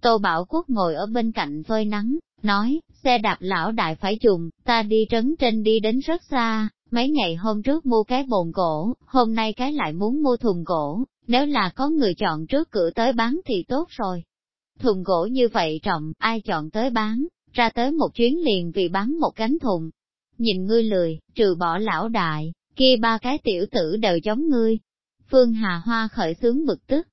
Tô Bảo Quốc ngồi ở bên cạnh phơi nắng, nói, xe đạp lão đại phải dùng, ta đi trấn trên đi đến rất xa, mấy ngày hôm trước mua cái bồn gỗ, hôm nay cái lại muốn mua thùng gỗ, nếu là có người chọn trước cửa tới bán thì tốt rồi. Thùng gỗ như vậy trọng, ai chọn tới bán, ra tới một chuyến liền vì bán một cánh thùng. Nhìn ngươi lười, trừ bỏ lão đại, kia ba cái tiểu tử đều giống ngươi. Phương Hà Hoa khởi sướng bực tức.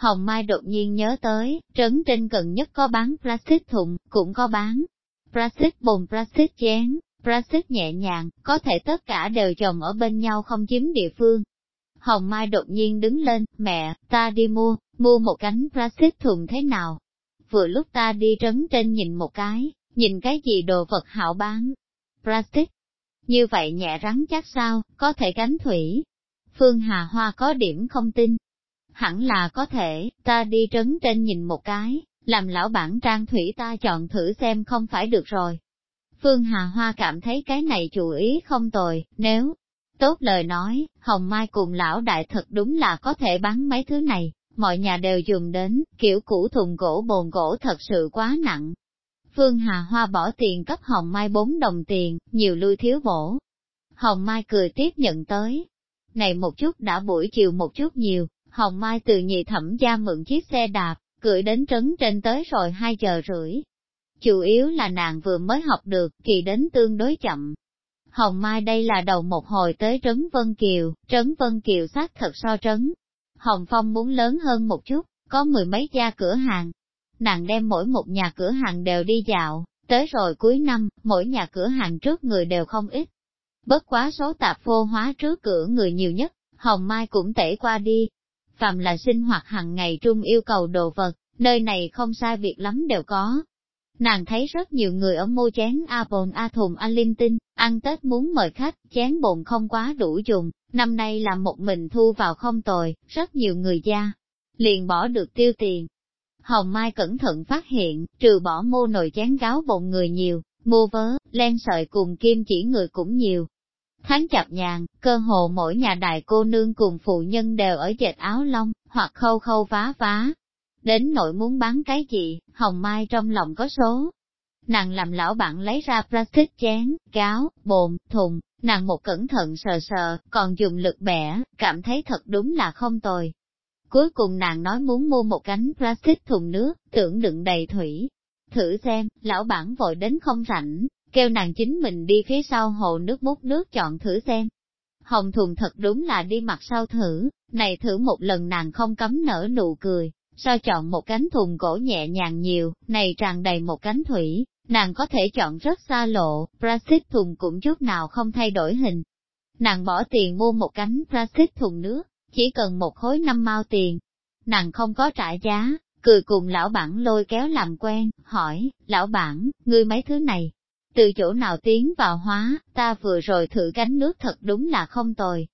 Hồng Mai đột nhiên nhớ tới, trấn trên gần nhất có bán plastic thùng, cũng có bán. Plastic bồn plastic chén, plastic nhẹ nhàng, có thể tất cả đều chồng ở bên nhau không chiếm địa phương. Hồng Mai đột nhiên đứng lên, mẹ, ta đi mua, mua một cánh plastic thùng thế nào? Vừa lúc ta đi trấn trên nhìn một cái, nhìn cái gì đồ vật hảo bán. Plastic. Như vậy nhẹ rắn chắc sao, có thể gánh thủy. Phương Hà Hoa có điểm không tin. Hẳn là có thể, ta đi trấn trên nhìn một cái, làm lão bản trang thủy ta chọn thử xem không phải được rồi. Phương Hà Hoa cảm thấy cái này chủ ý không tồi, nếu tốt lời nói, Hồng Mai cùng lão đại thật đúng là có thể bán mấy thứ này, mọi nhà đều dùng đến, kiểu cũ thùng gỗ bồn gỗ thật sự quá nặng. Phương Hà Hoa bỏ tiền cấp Hồng Mai bốn đồng tiền, nhiều lui thiếu bổ. Hồng Mai cười tiếp nhận tới. Này một chút đã buổi chiều một chút nhiều, Hồng Mai từ nhị thẩm gia mượn chiếc xe đạp, cưỡi đến trấn trên tới rồi hai giờ rưỡi. Chủ yếu là nàng vừa mới học được, kỳ đến tương đối chậm. Hồng Mai đây là đầu một hồi tới Trấn Vân Kiều, Trấn Vân Kiều xác thật so trấn. Hồng Phong muốn lớn hơn một chút, có mười mấy gia cửa hàng. Nàng đem mỗi một nhà cửa hàng đều đi dạo, tới rồi cuối năm, mỗi nhà cửa hàng trước người đều không ít. Bất quá số tạp phô hóa trước cửa người nhiều nhất, Hồng Mai cũng tể qua đi, phàm là sinh hoạt hàng ngày trung yêu cầu đồ vật, nơi này không sai việc lắm đều có. Nàng thấy rất nhiều người ở mua chén A bồn A thùng A linh tinh, ăn Tết muốn mời khách, chén bồn không quá đủ dùng, năm nay làm một mình thu vào không tồi, rất nhiều người gia, liền bỏ được tiêu tiền. Hồng Mai cẩn thận phát hiện, trừ bỏ mua nồi chén gáo bồn người nhiều, mua vớ, len sợi cùng kim chỉ người cũng nhiều, Hắn chập nhàn, cơ hồ mỗi nhà đại cô nương cùng phụ nhân đều ở dệt áo lông, hoặc khâu khâu vá vá. Đến nội muốn bán cái gì, hồng mai trong lòng có số. Nàng làm lão bạn lấy ra plastic chén, gáo, bồn, thùng, nàng một cẩn thận sờ sờ, còn dùng lực bẻ, cảm thấy thật đúng là không tồi. Cuối cùng nàng nói muốn mua một cánh plastic thùng nước, tưởng đựng đầy thủy. Thử xem, lão bản vội đến không rảnh, kêu nàng chính mình đi phía sau hồ nước múc nước chọn thử xem. Hồng thùng thật đúng là đi mặt sau thử, này thử một lần nàng không cấm nở nụ cười, sao chọn một cánh thùng gỗ nhẹ nhàng nhiều, này tràn đầy một cánh thủy, nàng có thể chọn rất xa lộ, plastic thùng cũng chút nào không thay đổi hình. Nàng bỏ tiền mua một cánh plastic thùng nước, chỉ cần một khối năm mao tiền. Nàng không có trả giá, cười cùng lão bản lôi kéo làm quen, hỏi, lão bản, ngươi mấy thứ này, từ chỗ nào tiến vào hóa, ta vừa rồi thử cánh nước thật đúng là không tồi.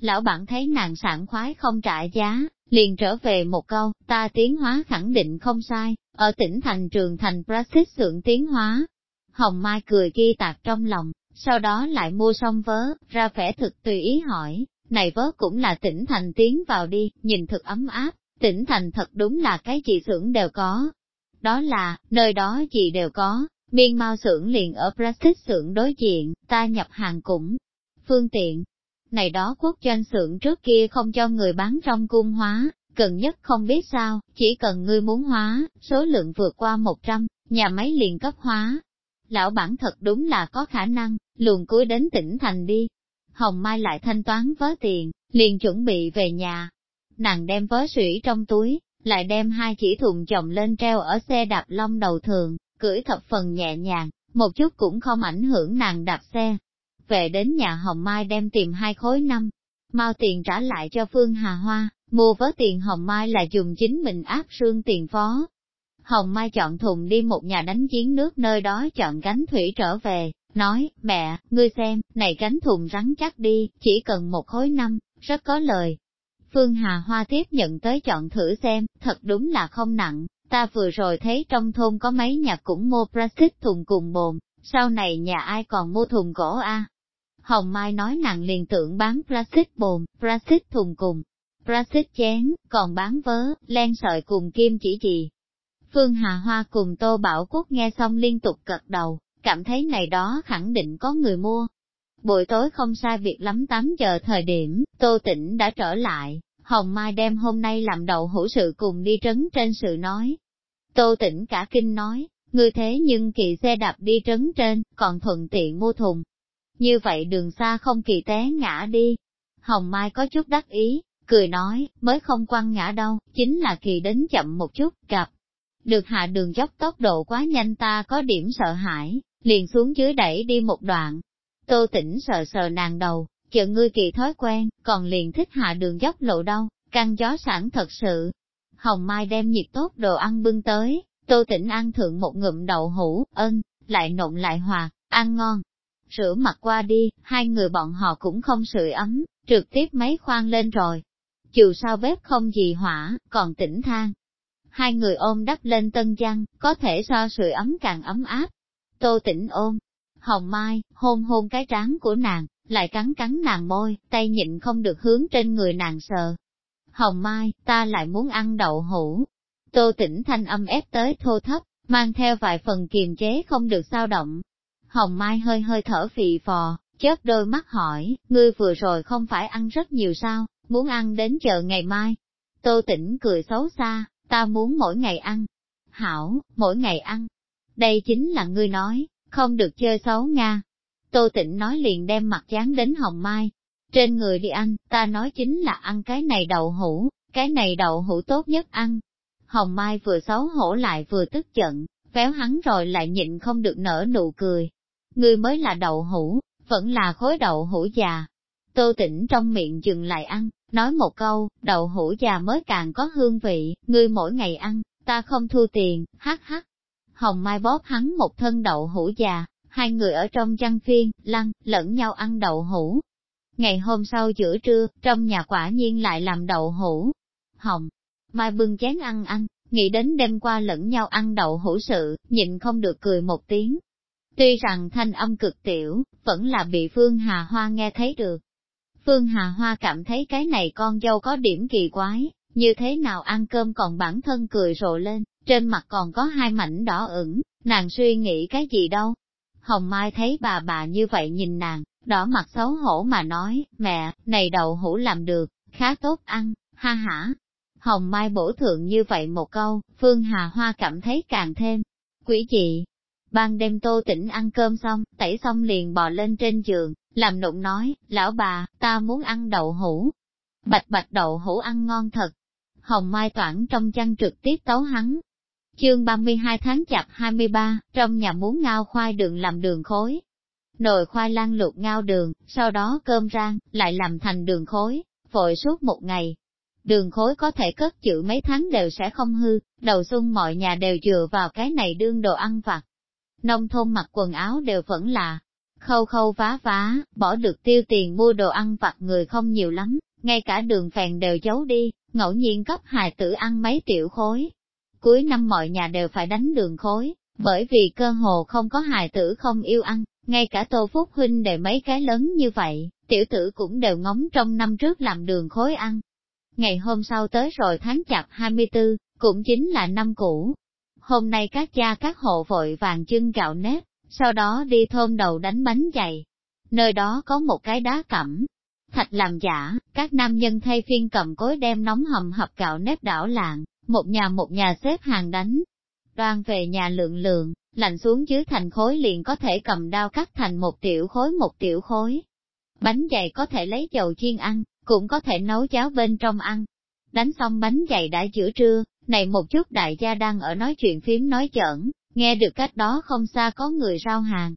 Lão bạn thấy nàng sảng khoái không trả giá, liền trở về một câu, ta tiến hóa khẳng định không sai, ở tỉnh thành trường thành Brexit xưởng tiến hóa. Hồng Mai cười ghi tạc trong lòng, sau đó lại mua xong vớ, ra vẻ thực tùy ý hỏi, này vớ cũng là tỉnh thành tiến vào đi, nhìn thực ấm áp, tỉnh thành thật đúng là cái gì xưởng đều có. Đó là, nơi đó gì đều có, Miên mau xưởng liền ở plastic xưởng đối diện, ta nhập hàng cũng phương tiện. Này đó quốc doanh xưởng trước kia không cho người bán trong cung hóa, cần nhất không biết sao, chỉ cần ngươi muốn hóa, số lượng vượt qua 100, nhà máy liền cấp hóa. Lão bản thật đúng là có khả năng, luồn cuối đến tỉnh thành đi. Hồng Mai lại thanh toán vớ tiền, liền chuẩn bị về nhà. Nàng đem vớ sủy trong túi, lại đem hai chỉ thùng chồng lên treo ở xe đạp long đầu thường, cưỡi thập phần nhẹ nhàng, một chút cũng không ảnh hưởng nàng đạp xe. Về đến nhà Hồng Mai đem tìm hai khối năm, mau tiền trả lại cho Phương Hà Hoa, mua với tiền Hồng Mai là dùng chính mình áp sương tiền phó. Hồng Mai chọn thùng đi một nhà đánh chiến nước nơi đó chọn gánh thủy trở về, nói, mẹ, ngươi xem, này gánh thùng rắn chắc đi, chỉ cần một khối năm, rất có lời. Phương Hà Hoa tiếp nhận tới chọn thử xem, thật đúng là không nặng, Ta vừa rồi thấy trong thôn có mấy nhà cũng mua plastic thùng cùng bồn, sau này nhà ai còn mua thùng gỗ a? Hồng Mai nói nàng liền tưởng bán plastic bồn, plastic thùng cùng, plastic chén, còn bán vớ, len sợi cùng kim chỉ gì. Phương Hà Hoa cùng Tô Bảo Quốc nghe xong liên tục cật đầu, cảm thấy này đó khẳng định có người mua. Buổi tối không sai việc lắm 8 giờ thời điểm, Tô Tĩnh đã trở lại, Hồng Mai đem hôm nay làm đầu hữu sự cùng đi trấn trên sự nói. Tô Tĩnh cả kinh nói, người thế nhưng kỳ xe đạp đi trấn trên, còn thuận tiện mua thùng. Như vậy đường xa không kỳ té ngã đi. Hồng Mai có chút đắc ý, cười nói, mới không quăng ngã đâu, chính là kỳ đến chậm một chút, gặp. Được hạ đường dốc tốc độ quá nhanh ta có điểm sợ hãi, liền xuống dưới đẩy đi một đoạn. Tô tỉnh sờ sờ nàng đầu, chờ ngươi kỳ thói quen, còn liền thích hạ đường dốc lộ đâu, căng gió sản thật sự. Hồng Mai đem nhiệt tốt đồ ăn bưng tới, tô tỉnh ăn thượng một ngụm đậu hũ, ân, lại nộn lại hòa, ăn ngon. Rửa mặt qua đi, hai người bọn họ cũng không sưởi ấm, trực tiếp mấy khoan lên rồi. Dù sao bếp không gì hỏa, còn tỉnh than. Hai người ôm đắp lên tân chăn, có thể so sưởi ấm càng ấm áp. Tô tỉnh ôm, hồng mai, hôn hôn cái trán của nàng, lại cắn cắn nàng môi, tay nhịn không được hướng trên người nàng sờ. Hồng mai, ta lại muốn ăn đậu hũ. Tô tỉnh thanh âm ép tới thô thấp, mang theo vài phần kiềm chế không được sao động. Hồng mai hơi hơi thở phì phò, chớp đôi mắt hỏi, ngươi vừa rồi không phải ăn rất nhiều sao, muốn ăn đến chợ ngày mai. Tô tỉnh cười xấu xa, ta muốn mỗi ngày ăn. Hảo, mỗi ngày ăn. Đây chính là ngươi nói, không được chơi xấu Nga. Tô tịnh nói liền đem mặt dán đến hồng mai. Trên người đi ăn, ta nói chính là ăn cái này đậu hũ, cái này đậu hũ tốt nhất ăn. Hồng Mai vừa xấu hổ lại vừa tức giận, véo hắn rồi lại nhịn không được nở nụ cười. Ngươi mới là đậu hũ, vẫn là khối đậu hũ già. Tô tĩnh trong miệng dừng lại ăn, nói một câu, đậu hũ già mới càng có hương vị, ngươi mỗi ngày ăn, ta không thu tiền, hắc hắc. Hồng Mai bóp hắn một thân đậu hũ già, hai người ở trong chăn phiên, lăn, lẫn nhau ăn đậu hũ. Ngày hôm sau giữa trưa, trong nhà quả nhiên lại làm đậu hũ. Hồng, Mai bưng chén ăn ăn, nghĩ đến đêm qua lẫn nhau ăn đậu hũ sự, nhịn không được cười một tiếng. Tuy rằng thanh âm cực tiểu, vẫn là bị Phương Hà Hoa nghe thấy được. Phương Hà Hoa cảm thấy cái này con dâu có điểm kỳ quái, như thế nào ăn cơm còn bản thân cười rộ lên, trên mặt còn có hai mảnh đỏ ửng, nàng suy nghĩ cái gì đâu. Hồng Mai thấy bà bà như vậy nhìn nàng, đỏ mặt xấu hổ mà nói, mẹ, này đậu hũ làm được, khá tốt ăn, ha hả. Hồng Mai bổ thượng như vậy một câu, Phương Hà Hoa cảm thấy càng thêm. Quỷ chị, ban đêm tô tỉnh ăn cơm xong, tẩy xong liền bò lên trên giường, làm nụng nói, lão bà, ta muốn ăn đậu hũ. Bạch bạch đậu hũ ăn ngon thật. Hồng Mai toản trong chăn trực tiếp tấu hắn, Chương 32 tháng chạp 23, trong nhà muốn ngao khoai đường làm đường khối. Nồi khoai lang luộc ngao đường, sau đó cơm rang, lại làm thành đường khối, vội suốt một ngày. Đường khối có thể cất chữ mấy tháng đều sẽ không hư, đầu xuân mọi nhà đều dựa vào cái này đương đồ ăn vặt. Nông thôn mặc quần áo đều vẫn là khâu khâu vá vá, bỏ được tiêu tiền mua đồ ăn vặt người không nhiều lắm, ngay cả đường phèn đều giấu đi, ngẫu nhiên cấp hài tử ăn mấy tiểu khối, cuối năm mọi nhà đều phải đánh đường khối, bởi vì cơ hồ không có hài tử không yêu ăn, ngay cả Tô Phúc Huynh để mấy cái lớn như vậy, tiểu tử cũng đều ngóng trong năm trước làm đường khối ăn. Ngày hôm sau tới rồi tháng chạp 24, cũng chính là năm cũ. Hôm nay các cha các hộ vội vàng chân gạo nếp, sau đó đi thôn đầu đánh bánh dày. Nơi đó có một cái đá cẩm, thạch làm giả, các nam nhân thay phiên cầm cối đem nóng hầm hập gạo nếp đảo lạng, một nhà một nhà xếp hàng đánh. Đoan về nhà lượng lượng, lạnh xuống dưới thành khối liền có thể cầm đao cắt thành một tiểu khối một tiểu khối. Bánh dày có thể lấy dầu chiên ăn, cũng có thể nấu cháo bên trong ăn. Đánh xong bánh dày đã giữa trưa, này một chút đại gia đang ở nói chuyện phím nói chẩn, nghe được cách đó không xa có người rao hàng.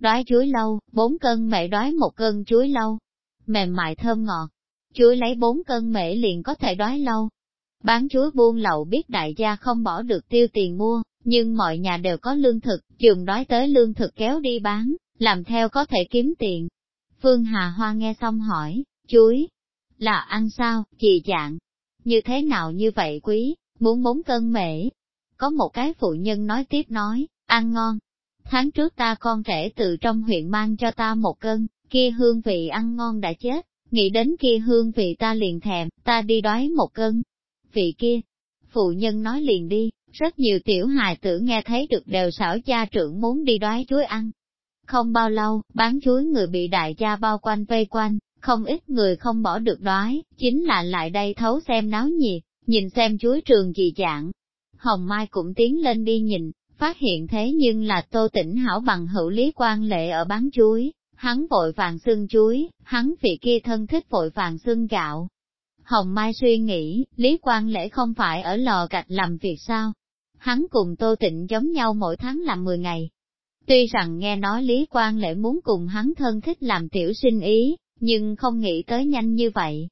Đói chuối lâu, bốn cân mẹ đói một cân chuối lâu. Mềm mại thơm ngọt, chuối lấy bốn cân mễ liền có thể đói lâu. Bán chuối buôn lậu biết đại gia không bỏ được tiêu tiền mua, nhưng mọi nhà đều có lương thực, trường đói tới lương thực kéo đi bán, làm theo có thể kiếm tiền. Phương Hà Hoa nghe xong hỏi, chuối, là ăn sao, chị dạng, như thế nào như vậy quý, muốn bốn cân mễ. Có một cái phụ nhân nói tiếp nói, ăn ngon. Tháng trước ta con trẻ từ trong huyện mang cho ta một cân, kia hương vị ăn ngon đã chết, nghĩ đến kia hương vị ta liền thèm, ta đi đói một cân, vị kia. Phụ nhân nói liền đi, Rất nhiều tiểu hài tử nghe thấy được đều xảo cha trưởng muốn đi đoái chuối ăn. Không bao lâu, bán chuối người bị đại gia bao quanh vây quanh, không ít người không bỏ được đoái, chính là lại đây thấu xem náo nhiệt, nhìn xem chuối trường gì dạng. Hồng Mai cũng tiến lên đi nhìn, phát hiện thế nhưng là tô tỉnh hảo bằng hữu lý quan lệ ở bán chuối, hắn vội vàng xương chuối, hắn vị kia thân thích vội vàng xương gạo. Hồng Mai suy nghĩ, Lý Quang Lễ không phải ở lò gạch làm việc sao? Hắn cùng Tô Tịnh giống nhau mỗi tháng làm 10 ngày. Tuy rằng nghe nói Lý Quang Lễ muốn cùng hắn thân thích làm tiểu sinh ý, nhưng không nghĩ tới nhanh như vậy.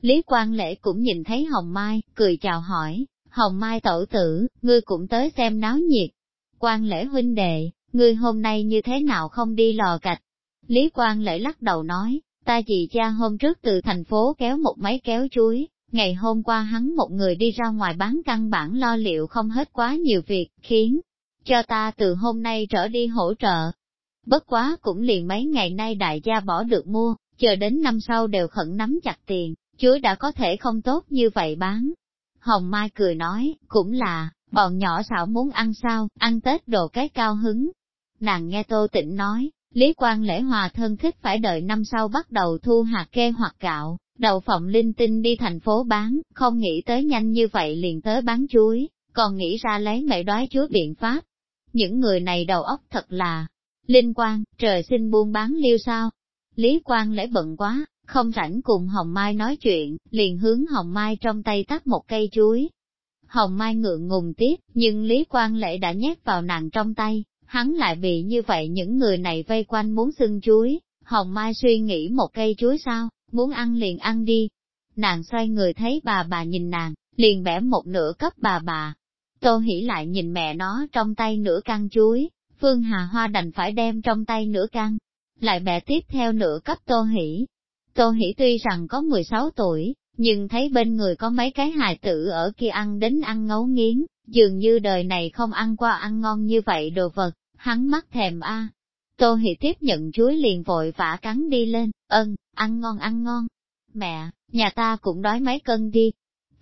Lý Quang Lễ cũng nhìn thấy Hồng Mai, cười chào hỏi, Hồng Mai tổ tử, ngươi cũng tới xem náo nhiệt. Quang Lễ huynh đệ, ngươi hôm nay như thế nào không đi lò gạch? Lý Quang Lễ lắc đầu nói, ta chị cha hôm trước từ thành phố kéo một máy kéo chuối, ngày hôm qua hắn một người đi ra ngoài bán căn bản lo liệu không hết quá nhiều việc, khiến cho ta từ hôm nay trở đi hỗ trợ. Bất quá cũng liền mấy ngày nay đại gia bỏ được mua, chờ đến năm sau đều khẩn nắm chặt tiền, chuối đã có thể không tốt như vậy bán. Hồng Mai cười nói, cũng là, bọn nhỏ xảo muốn ăn sao, ăn Tết đồ cái cao hứng. Nàng nghe Tô Tịnh nói, Lý Quang Lễ Hòa thân thích phải đợi năm sau bắt đầu thu hạt kê hoặc gạo, đầu phòng linh tinh đi thành phố bán, không nghĩ tới nhanh như vậy liền tới bán chuối, còn nghĩ ra lấy mẹ đói chuối biện pháp. Những người này đầu óc thật là linh quan, trời sinh buôn bán liêu sao. Lý Quang Lễ bận quá, không rảnh cùng Hồng Mai nói chuyện, liền hướng Hồng Mai trong tay tắt một cây chuối. Hồng Mai ngượng ngùng tiếp, nhưng Lý Quang Lễ đã nhét vào nàng trong tay, hắn lại bị như vậy những người này vây quanh muốn xưng chuối, Hồng Mai suy nghĩ một cây chuối sao, muốn ăn liền ăn đi. Nàng xoay người thấy bà bà nhìn nàng, liền bẻ một nửa cấp bà bà. Tô hỉ lại nhìn mẹ nó trong tay nửa căn chuối, Phương Hà Hoa đành phải đem trong tay nửa căn, lại bẻ tiếp theo nửa cấp Tô hỉ. Tô hỉ tuy rằng có 16 tuổi, nhưng thấy bên người có mấy cái hài tử ở kia ăn đến ăn ngấu nghiến, dường như đời này không ăn qua ăn ngon như vậy đồ vật, hắn mắt thèm a. Tô Hỷ tiếp nhận chuối liền vội vã cắn đi lên, ân, ăn ngon ăn ngon. Mẹ, nhà ta cũng đói mấy cân đi.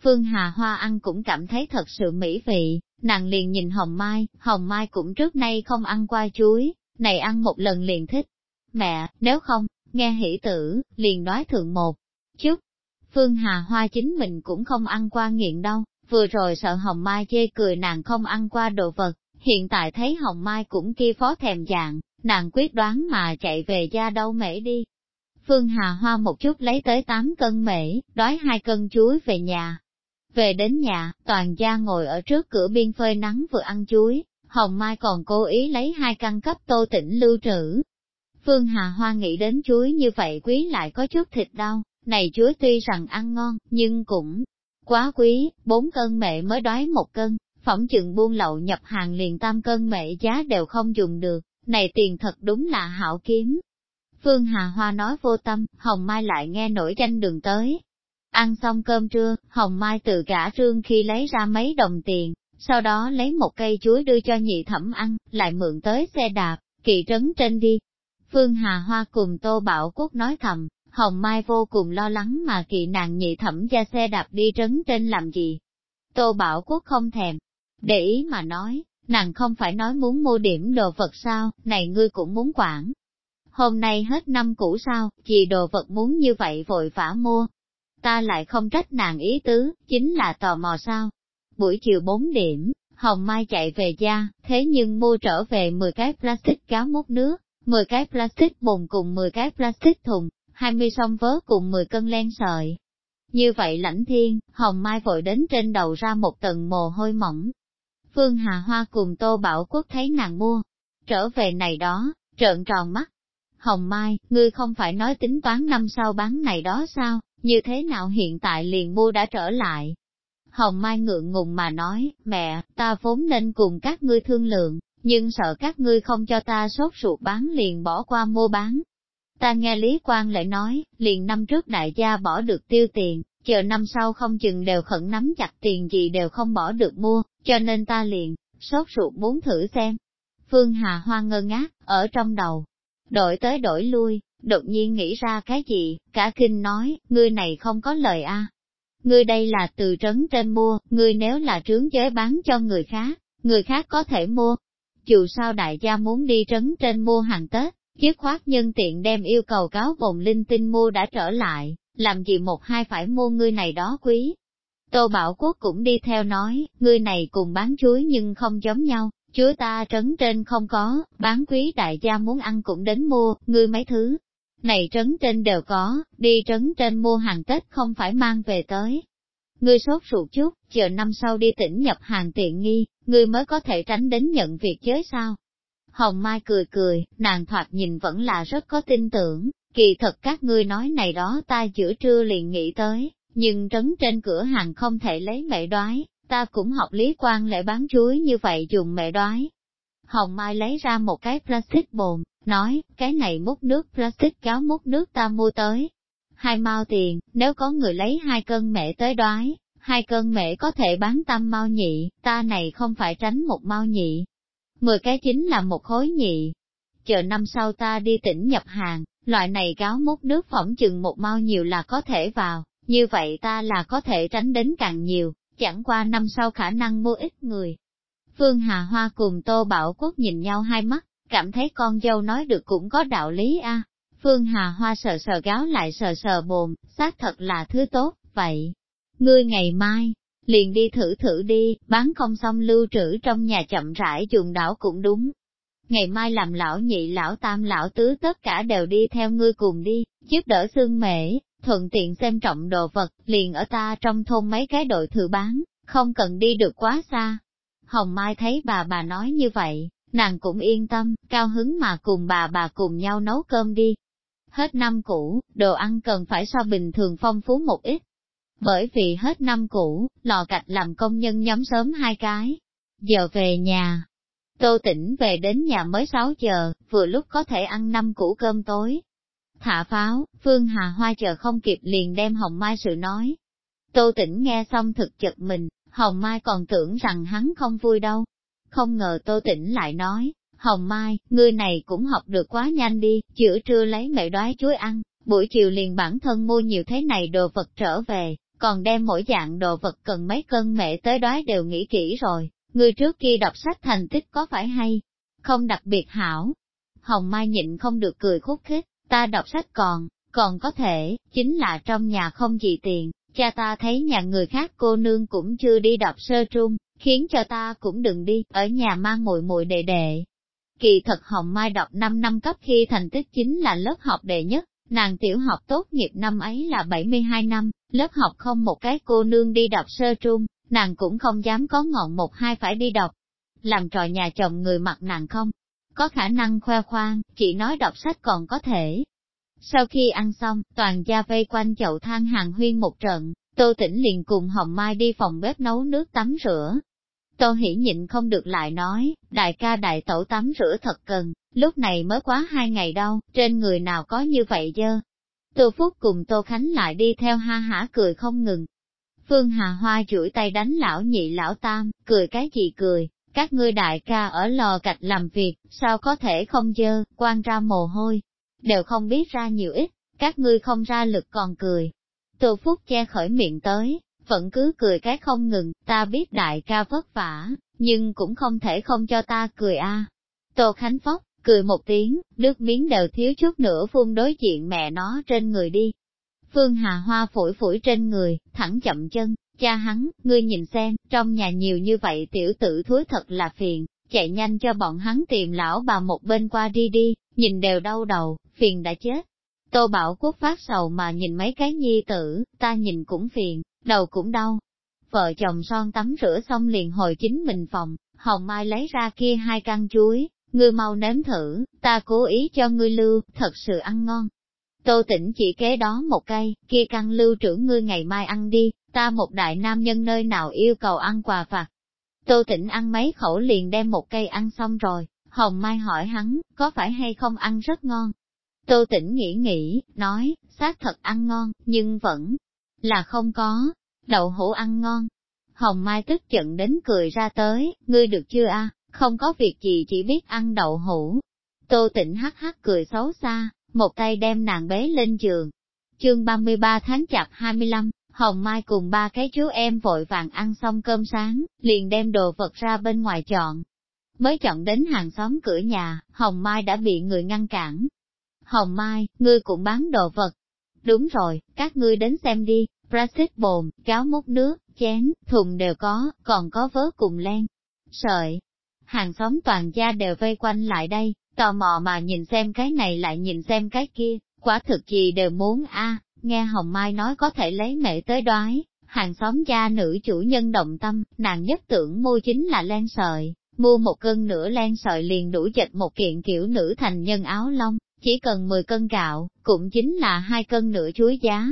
Phương Hà Hoa ăn cũng cảm thấy thật sự mỹ vị, nàng liền nhìn Hồng Mai, Hồng Mai cũng trước nay không ăn qua chuối, này ăn một lần liền thích. Mẹ, nếu không, nghe hỷ tử, liền nói thượng một chút. Phương Hà Hoa chính mình cũng không ăn qua nghiện đâu, vừa rồi sợ Hồng Mai chê cười nàng không ăn qua đồ vật, hiện tại thấy Hồng Mai cũng kia phó thèm dạng, nàng quyết đoán mà chạy về gia đâu mễ đi. Phương Hà Hoa một chút lấy tới 8 cân mễ, đói hai cân chuối về nhà. Về đến nhà, toàn gia ngồi ở trước cửa biên phơi nắng vừa ăn chuối, Hồng Mai còn cố ý lấy hai căn cấp tô tỉnh lưu trữ. Phương Hà Hoa nghĩ đến chuối như vậy quý lại có chút thịt đau, này chuối tuy rằng ăn ngon, nhưng cũng Quá quý, bốn cân mẹ mới đói một cân, phỏng chừng buôn lậu nhập hàng liền tam cân mệ giá đều không dùng được, này tiền thật đúng là hảo kiếm. Phương Hà Hoa nói vô tâm, Hồng Mai lại nghe nổi danh đường tới. Ăn xong cơm trưa, Hồng Mai từ gã trương khi lấy ra mấy đồng tiền, sau đó lấy một cây chuối đưa cho nhị thẩm ăn, lại mượn tới xe đạp, kỵ trấn trên đi. Phương Hà Hoa cùng Tô Bảo Quốc nói thầm, Hồng Mai vô cùng lo lắng mà kỵ nàng nhị thẩm ra xe đạp đi trấn trên làm gì. Tô Bảo Quốc không thèm, để ý mà nói, nàng không phải nói muốn mua điểm đồ vật sao, này ngươi cũng muốn quản. Hôm nay hết năm cũ sao, chị đồ vật muốn như vậy vội vã mua. Ta lại không trách nàng ý tứ, chính là tò mò sao. Buổi chiều 4 điểm, Hồng Mai chạy về gia, thế nhưng mua trở về 10 cái plastic cáo mút nước, 10 cái plastic bồn cùng 10 cái plastic thùng, 20 song vớ cùng 10 cân len sợi. Như vậy lãnh thiên, hồng mai vội đến trên đầu ra một tầng mồ hôi mỏng. Phương Hà Hoa cùng Tô Bảo Quốc thấy nàng mua, trở về này đó, trợn tròn mắt. Hồng Mai, ngươi không phải nói tính toán năm sau bán này đó sao, như thế nào hiện tại liền mua đã trở lại. Hồng Mai ngượng ngùng mà nói, mẹ, ta vốn nên cùng các ngươi thương lượng, nhưng sợ các ngươi không cho ta sốt ruột bán liền bỏ qua mua bán, Ta nghe Lý Quang lại nói, liền năm trước đại gia bỏ được tiêu tiền, chờ năm sau không chừng đều khẩn nắm chặt tiền gì đều không bỏ được mua, cho nên ta liền, sốt ruột muốn thử xem. Phương Hà Hoa ngơ ngác, ở trong đầu, đổi tới đổi lui, đột nhiên nghĩ ra cái gì, cả kinh nói, ngươi này không có lời a. ngươi đây là từ trấn trên mua, ngươi nếu là trướng giới bán cho người khác, người khác có thể mua. Dù sao đại gia muốn đi trấn trên mua hàng Tết, chiếc khoát nhân tiện đem yêu cầu cáo bồn linh tinh mua đã trở lại, làm gì một hai phải mua ngươi này đó quý. Tô Bảo Quốc cũng đi theo nói, ngươi này cùng bán chuối nhưng không giống nhau, chuối ta trấn trên không có, bán quý đại gia muốn ăn cũng đến mua, ngươi mấy thứ. Này trấn trên đều có, đi trấn trên mua hàng Tết không phải mang về tới. Ngươi sốt ruột chút, chờ năm sau đi tỉnh nhập hàng tiện nghi, ngươi mới có thể tránh đến nhận việc chế sao. Hồng Mai cười cười, nàng thoạt nhìn vẫn là rất có tin tưởng, kỳ thật các ngươi nói này đó ta giữa trưa liền nghĩ tới, nhưng trấn trên cửa hàng không thể lấy mẹ đoái, ta cũng học lý quan lễ bán chuối như vậy dùng mẹ đoái. Hồng Mai lấy ra một cái plastic bồn, nói, cái này múc nước plastic cáo múc nước ta mua tới. Hai mao tiền, nếu có người lấy hai cân mẹ tới đoái, hai cân mẹ có thể bán tam mao nhị, ta này không phải tránh một mao nhị. Mười cái chính là một khối nhị. Chờ năm sau ta đi tỉnh nhập hàng, loại này cáo múc nước phỏng chừng một mao nhiều là có thể vào, như vậy ta là có thể tránh đến càng nhiều, chẳng qua năm sau khả năng mua ít người. Phương Hà Hoa cùng Tô Bảo Quốc nhìn nhau hai mắt, cảm thấy con dâu nói được cũng có đạo lý a. Phương Hà Hoa sờ sờ gáo lại sờ sờ bồn, xác thật là thứ tốt, vậy. Ngươi ngày mai, liền đi thử thử đi, bán không xong lưu trữ trong nhà chậm rãi dùng đảo cũng đúng. Ngày mai làm lão nhị lão tam lão tứ tất cả đều đi theo ngươi cùng đi, giúp đỡ xương mễ, thuận tiện xem trọng đồ vật, liền ở ta trong thôn mấy cái đội thử bán, không cần đi được quá xa. Hồng Mai thấy bà bà nói như vậy, nàng cũng yên tâm, cao hứng mà cùng bà bà cùng nhau nấu cơm đi. Hết năm cũ, đồ ăn cần phải so bình thường phong phú một ít. Bởi vì hết năm cũ, lò gạch làm công nhân nhóm sớm hai cái. Giờ về nhà, Tô tĩnh về đến nhà mới 6 giờ, vừa lúc có thể ăn năm củ cơm tối, thả pháo, Phương Hà Hoa chờ không kịp liền đem Hồng Mai sự nói. Tô tỉnh nghe xong thực chật mình, Hồng Mai còn tưởng rằng hắn không vui đâu. Không ngờ Tô tỉnh lại nói, Hồng Mai, ngươi này cũng học được quá nhanh đi, chữa trưa lấy mẹ đói chuối ăn, buổi chiều liền bản thân mua nhiều thế này đồ vật trở về, còn đem mỗi dạng đồ vật cần mấy cân mẹ tới đói đều nghĩ kỹ rồi, ngươi trước kia đọc sách thành tích có phải hay, không đặc biệt hảo. Hồng Mai nhịn không được cười khúc khích, ta đọc sách còn, còn có thể, chính là trong nhà không gì tiền, cha ta thấy nhà người khác cô nương cũng chưa đi đọc sơ trung, khiến cho ta cũng đừng đi, ở nhà mang muội muội đệ đệ. Kỳ thật Hồng Mai đọc 5 năm cấp khi thành tích chính là lớp học đệ nhất, nàng tiểu học tốt nghiệp năm ấy là 72 năm, lớp học không một cái cô nương đi đọc sơ trung, nàng cũng không dám có ngọn một hai phải đi đọc. Làm trò nhà chồng người mặt nàng không, có khả năng khoe khoang, chỉ nói đọc sách còn có thể. Sau khi ăn xong, toàn gia vây quanh chậu than hàng huyên một trận, Tô Tĩnh liền cùng Hồng Mai đi phòng bếp nấu nước tắm rửa. Tô Hỷ nhịn không được lại nói, đại ca đại tẩu tắm rửa thật cần, lúc này mới quá hai ngày đâu, trên người nào có như vậy dơ. Tô Phúc cùng Tô Khánh lại đi theo ha hả cười không ngừng. Phương Hà Hoa chuỗi tay đánh lão nhị lão tam, cười cái gì cười, các ngươi đại ca ở lò gạch làm việc, sao có thể không dơ, quan ra mồ hôi, đều không biết ra nhiều ít, các ngươi không ra lực còn cười. Tô Phúc che khởi miệng tới, vẫn cứ cười cái không ngừng, ta biết đại ca vất vả, nhưng cũng không thể không cho ta cười a. Tô Khánh Phóc, cười một tiếng, nước miếng đều thiếu chút nữa phun đối diện mẹ nó trên người đi. Phương Hà Hoa phủi phủi trên người, thẳng chậm chân, Cha hắn, ngươi nhìn xem, trong nhà nhiều như vậy tiểu tử thúi thật là phiền, chạy nhanh cho bọn hắn tìm lão bà một bên qua đi đi, nhìn đều đau đầu, phiền đã chết. Tô Bảo Quốc phát sầu mà nhìn mấy cái nhi tử, ta nhìn cũng phiền, đầu cũng đau. Vợ chồng son tắm rửa xong liền hồi chính mình phòng, Hồng Mai lấy ra kia hai căn chuối, ngươi mau nếm thử, ta cố ý cho ngươi lưu, thật sự ăn ngon. Tô tỉnh chỉ kế đó một cây, kia căn lưu trưởng ngươi ngày mai ăn đi, ta một đại nam nhân nơi nào yêu cầu ăn quà vặt. Tô tĩnh ăn mấy khẩu liền đem một cây ăn xong rồi, Hồng Mai hỏi hắn, có phải hay không ăn rất ngon. Tô tĩnh nghĩ nghĩ, nói, xác thật ăn ngon, nhưng vẫn là không có, đậu hũ ăn ngon. Hồng Mai tức giận đến cười ra tới, ngươi được chưa a? không có việc gì chỉ biết ăn đậu hũ. Tô tĩnh hắc hắc cười xấu xa, một tay đem nàng bế lên giường. Chương 33 tháng chạp 25, Hồng Mai cùng ba cái chú em vội vàng ăn xong cơm sáng, liền đem đồ vật ra bên ngoài chọn. Mới chọn đến hàng xóm cửa nhà, Hồng Mai đã bị người ngăn cản. Hồng Mai, ngươi cũng bán đồ vật. Đúng rồi, các ngươi đến xem đi, plastic bồn, gáo múc nước, chén, thùng đều có, còn có vớ cùng len. Sợi, hàng xóm toàn gia đều vây quanh lại đây, tò mò mà nhìn xem cái này lại nhìn xem cái kia, quả thực gì đều muốn a nghe Hồng Mai nói có thể lấy mẹ tới đoái, hàng xóm gia nữ chủ nhân động tâm, nàng nhất tưởng mua chính là len sợi, mua một cân nửa len sợi liền đủ chịch một kiện kiểu nữ thành nhân áo lông, chỉ cần 10 cân gạo, cũng chính là hai cân nửa chuối giá.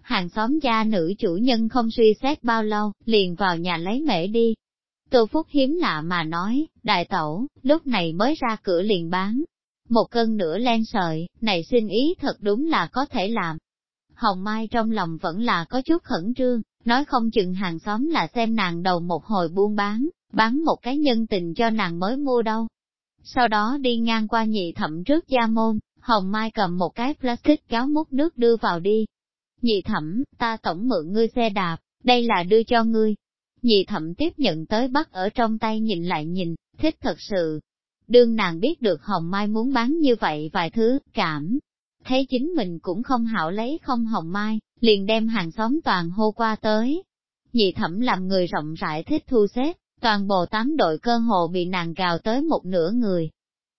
Hàng xóm gia nữ chủ nhân không suy xét bao lâu, liền vào nhà lấy mễ đi. Tô Phúc hiếm lạ mà nói, đại tẩu, lúc này mới ra cửa liền bán. Một cân nửa len sợi, này xin ý thật đúng là có thể làm, Hồng Mai trong lòng vẫn là có chút khẩn trương, nói không chừng hàng xóm là xem nàng đầu một hồi buôn bán, bán một cái nhân tình cho nàng mới mua đâu. Sau đó đi ngang qua nhị thẩm trước gia môn, Hồng Mai cầm một cái plastic cáo múc nước đưa vào đi. Nhị thẩm, ta tổng mượn ngươi xe đạp, đây là đưa cho ngươi. Nhị thẩm tiếp nhận tới bắt ở trong tay nhìn lại nhìn, thích thật sự. Đương nàng biết được Hồng Mai muốn bán như vậy vài thứ, cảm, thấy chính mình cũng không hảo lấy không hồng mai, liền đem hàng xóm toàn hô qua tới. Nhị thẩm làm người rộng rãi thích thu xếp, toàn bộ tám đội cơ hồ bị nàng gào tới một nửa người.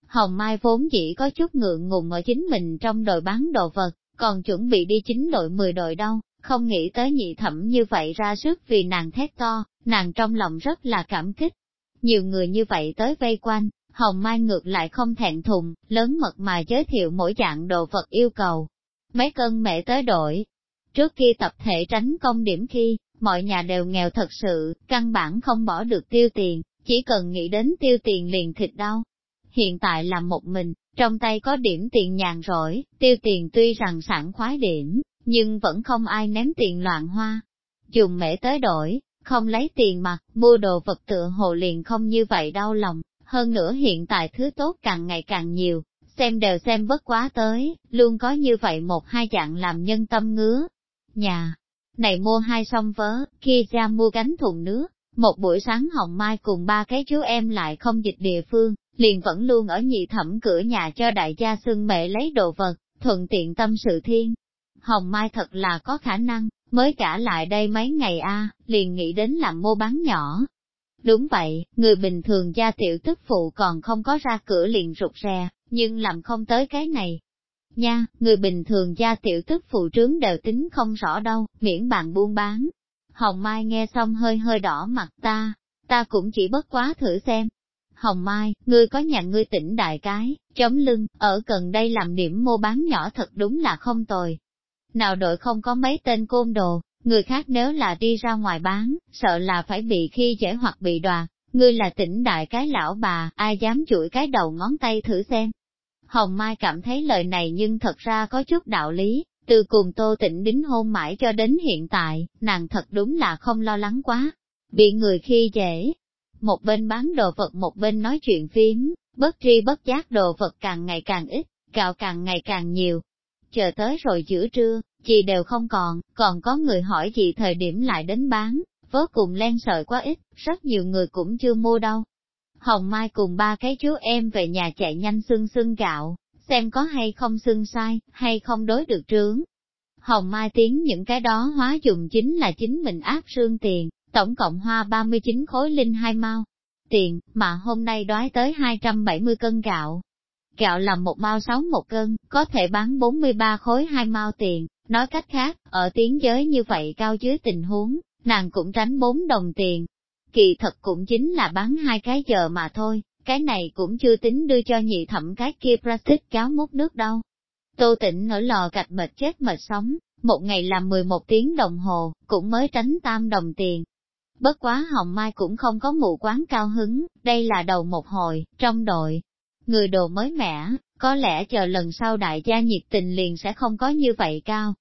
Hồng Mai vốn chỉ có chút ngượng ngùng ở chính mình trong đội bán đồ vật, còn chuẩn bị đi chính đội 10 đội đâu, không nghĩ tới nhị thẩm như vậy ra sức vì nàng thét to, nàng trong lòng rất là cảm kích. Nhiều người như vậy tới vây quanh, Hồng Mai ngược lại không thẹn thùng, lớn mật mà giới thiệu mỗi dạng đồ vật yêu cầu. Mấy cân mẹ tới đổi. Trước khi tập thể tránh công điểm khi, mọi nhà đều nghèo thật sự, căn bản không bỏ được tiêu tiền, chỉ cần nghĩ đến tiêu tiền liền thịt đau. Hiện tại là một mình, trong tay có điểm tiền nhàn rỗi, tiêu tiền tuy rằng sẵn khoái điểm, nhưng vẫn không ai ném tiền loạn hoa. Dùng mẹ tới đổi, không lấy tiền mặt, mua đồ vật tựa hồ liền không như vậy đau lòng, hơn nữa hiện tại thứ tốt càng ngày càng nhiều, xem đều xem bất quá tới, luôn có như vậy một hai dạng làm nhân tâm ngứa. Nhà, này mua hai song vớ, kia ra mua gánh thùng nước, một buổi sáng hồng mai cùng ba cái chú em lại không dịch địa phương, liền vẫn luôn ở nhị thẩm cửa nhà cho đại gia xưng mẹ lấy đồ vật, thuận tiện tâm sự thiên. Hồng Mai thật là có khả năng, mới cả lại đây mấy ngày a liền nghĩ đến làm mua bán nhỏ, Đúng vậy, người bình thường gia tiểu tức phụ còn không có ra cửa liền rụt rè, nhưng làm không tới cái này. Nha, người bình thường gia tiểu tức phụ trướng đều tính không rõ đâu, miễn bạn buôn bán. Hồng Mai nghe xong hơi hơi đỏ mặt ta, ta cũng chỉ bất quá thử xem. Hồng Mai, ngươi có nhà ngươi tỉnh đại cái, chống lưng, ở gần đây làm điểm mua bán nhỏ thật đúng là không tồi. Nào đội không có mấy tên côn đồ, Người khác nếu là đi ra ngoài bán, sợ là phải bị khi dễ hoặc bị đoạt, ngươi là tỉnh đại cái lão bà, ai dám chuỗi cái đầu ngón tay thử xem. Hồng Mai cảm thấy lời này nhưng thật ra có chút đạo lý, từ cùng tô tĩnh đính hôn mãi cho đến hiện tại, nàng thật đúng là không lo lắng quá, bị người khi dễ. Một bên bán đồ vật một bên nói chuyện phím, bất tri bất giác đồ vật càng ngày càng ít, gạo càng ngày càng nhiều. Chờ tới rồi giữa trưa, chị đều không còn, còn có người hỏi chị thời điểm lại đến bán, vớ cùng len sợi quá ít, rất nhiều người cũng chưa mua đâu. Hồng Mai cùng ba cái chú em về nhà chạy nhanh xưng xưng gạo, xem có hay không xưng sai, hay không đối được trướng. Hồng Mai tiếng những cái đó hóa dùng chính là chính mình áp sương tiền, tổng cộng hoa 39 khối linh hai mau. Tiền, mà hôm nay đói tới 270 cân gạo. Gạo làm một bao sáu một cân, có thể bán 43 khối hai mao tiền, Nói cách khác, ở tiếng giới như vậy cao dưới tình huống, nàng cũng tránh bốn đồng tiền. Kỳ thật cũng chính là bán hai cái giờ mà thôi, cái này cũng chưa tính đưa cho nhị thẩm cái kia plastic cáo mút nước đâu. Tô tỉnh ở lò gạch mệt chết mệt sống, một ngày làm 11 tiếng đồng hồ, cũng mới tránh tam đồng tiền. Bất quá hồng mai cũng không có mụ quán cao hứng, đây là đầu một hồi, trong đội. Người đồ mới mẻ, có lẽ chờ lần sau đại gia nhiệt tình liền sẽ không có như vậy cao.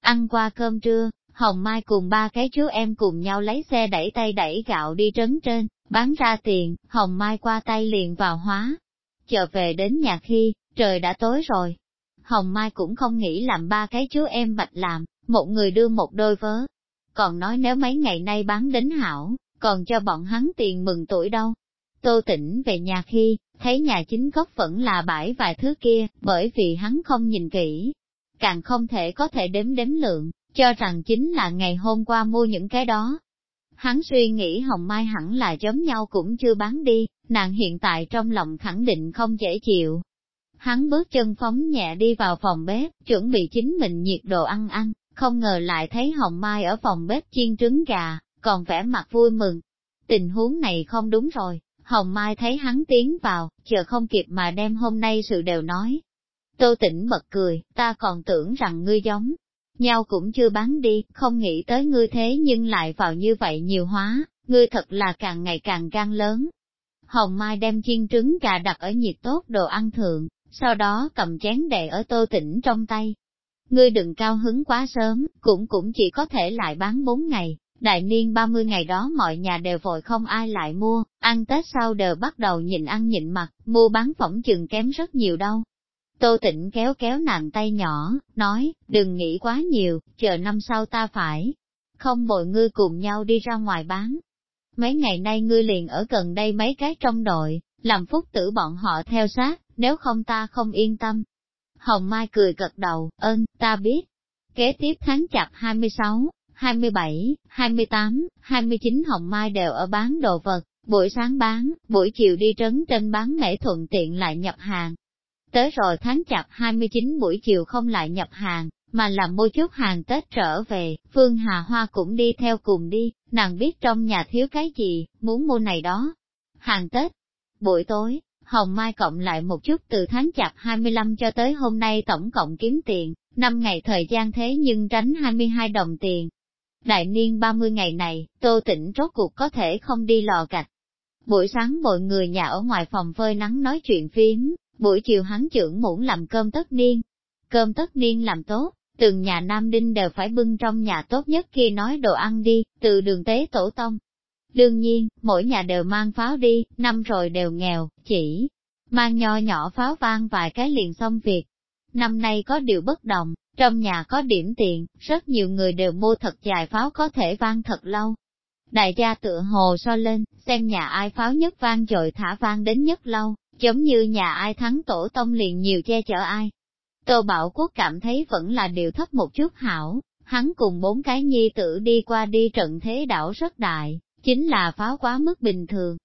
Ăn qua cơm trưa, Hồng Mai cùng ba cái chú em cùng nhau lấy xe đẩy tay đẩy gạo đi trấn trên, bán ra tiền, Hồng Mai qua tay liền vào hóa. Chờ về đến nhà khi, trời đã tối rồi. Hồng Mai cũng không nghĩ làm ba cái chú em bạch làm, một người đưa một đôi vớ. còn nói nếu mấy ngày nay bán đến hảo, còn cho bọn hắn tiền mừng tuổi đâu. Tô tỉnh về nhà khi, thấy nhà chính gốc vẫn là bãi vài thứ kia, bởi vì hắn không nhìn kỹ, càng không thể có thể đếm đếm lượng, cho rằng chính là ngày hôm qua mua những cái đó. Hắn suy nghĩ Hồng Mai hẳn là giống nhau cũng chưa bán đi, nàng hiện tại trong lòng khẳng định không dễ chịu. Hắn bước chân phóng nhẹ đi vào phòng bếp, chuẩn bị chính mình nhiệt đồ ăn ăn, không ngờ lại thấy Hồng Mai ở phòng bếp chiên trứng gà, còn vẻ mặt vui mừng. Tình huống này không đúng rồi, Hồng Mai thấy hắn tiến vào, chờ không kịp mà đem hôm nay sự đều nói. Tô tỉnh bật cười, ta còn tưởng rằng ngươi giống, nhau cũng chưa bán đi, không nghĩ tới ngươi thế nhưng lại vào như vậy nhiều hóa, ngươi thật là càng ngày càng gan lớn. Hồng Mai đem chiên trứng gà đặt ở nhiệt tốt đồ ăn thượng, sau đó cầm chén đệ ở tô tỉnh trong tay. Ngươi đừng cao hứng quá sớm, cũng cũng chỉ có thể lại bán bốn ngày, đại niên 30 ngày đó mọi nhà đều vội không ai lại mua, ăn Tết sau đều bắt đầu nhịn ăn nhịn mặt, mua bán phỏng chừng kém rất nhiều đâu. Tô Tịnh kéo kéo nàng tay nhỏ, nói, đừng nghĩ quá nhiều, chờ năm sau ta phải. Không bội ngươi cùng nhau đi ra ngoài bán. Mấy ngày nay ngươi liền ở gần đây mấy cái trong đội, làm phúc tử bọn họ theo sát, nếu không ta không yên tâm. Hồng Mai cười gật đầu, ơn, ta biết. Kế tiếp tháng chạp 26, 27, 28, 29 Hồng Mai đều ở bán đồ vật, buổi sáng bán, buổi chiều đi trấn trên bán mễ thuận tiện lại nhập hàng. Tới rồi tháng chạp 29 buổi chiều không lại nhập hàng, mà làm mua chút hàng Tết trở về, Phương Hà Hoa cũng đi theo cùng đi, nàng biết trong nhà thiếu cái gì, muốn mua này đó. Hàng Tết, buổi tối, Hồng Mai cộng lại một chút từ tháng chạp 25 cho tới hôm nay tổng cộng kiếm tiền, 5 ngày thời gian thế nhưng tránh 22 đồng tiền. Đại niên 30 ngày này, Tô Tĩnh rốt cuộc có thể không đi lò gạch. Buổi sáng mọi người nhà ở ngoài phòng phơi nắng nói chuyện phiếm, buổi chiều hắn trưởng muỗng làm cơm tất niên. Cơm tất niên làm tốt, từng nhà Nam Đinh đều phải bưng trong nhà tốt nhất khi nói đồ ăn đi, từ đường tế tổ tông. Đương nhiên, mỗi nhà đều mang pháo đi, năm rồi đều nghèo, chỉ mang nho nhỏ pháo vang vài cái liền xong việc. Năm nay có điều bất đồng, trong nhà có điểm tiền, rất nhiều người đều mua thật dài pháo có thể vang thật lâu. Đại gia tựa hồ so lên, xem nhà ai pháo nhất vang dội thả vang đến nhất lâu, giống như nhà ai thắng tổ tông liền nhiều che chở ai. Tô Bảo Quốc cảm thấy vẫn là điều thấp một chút hảo, hắn cùng bốn cái nhi tử đi qua đi trận thế đảo rất đại, chính là pháo quá mức bình thường.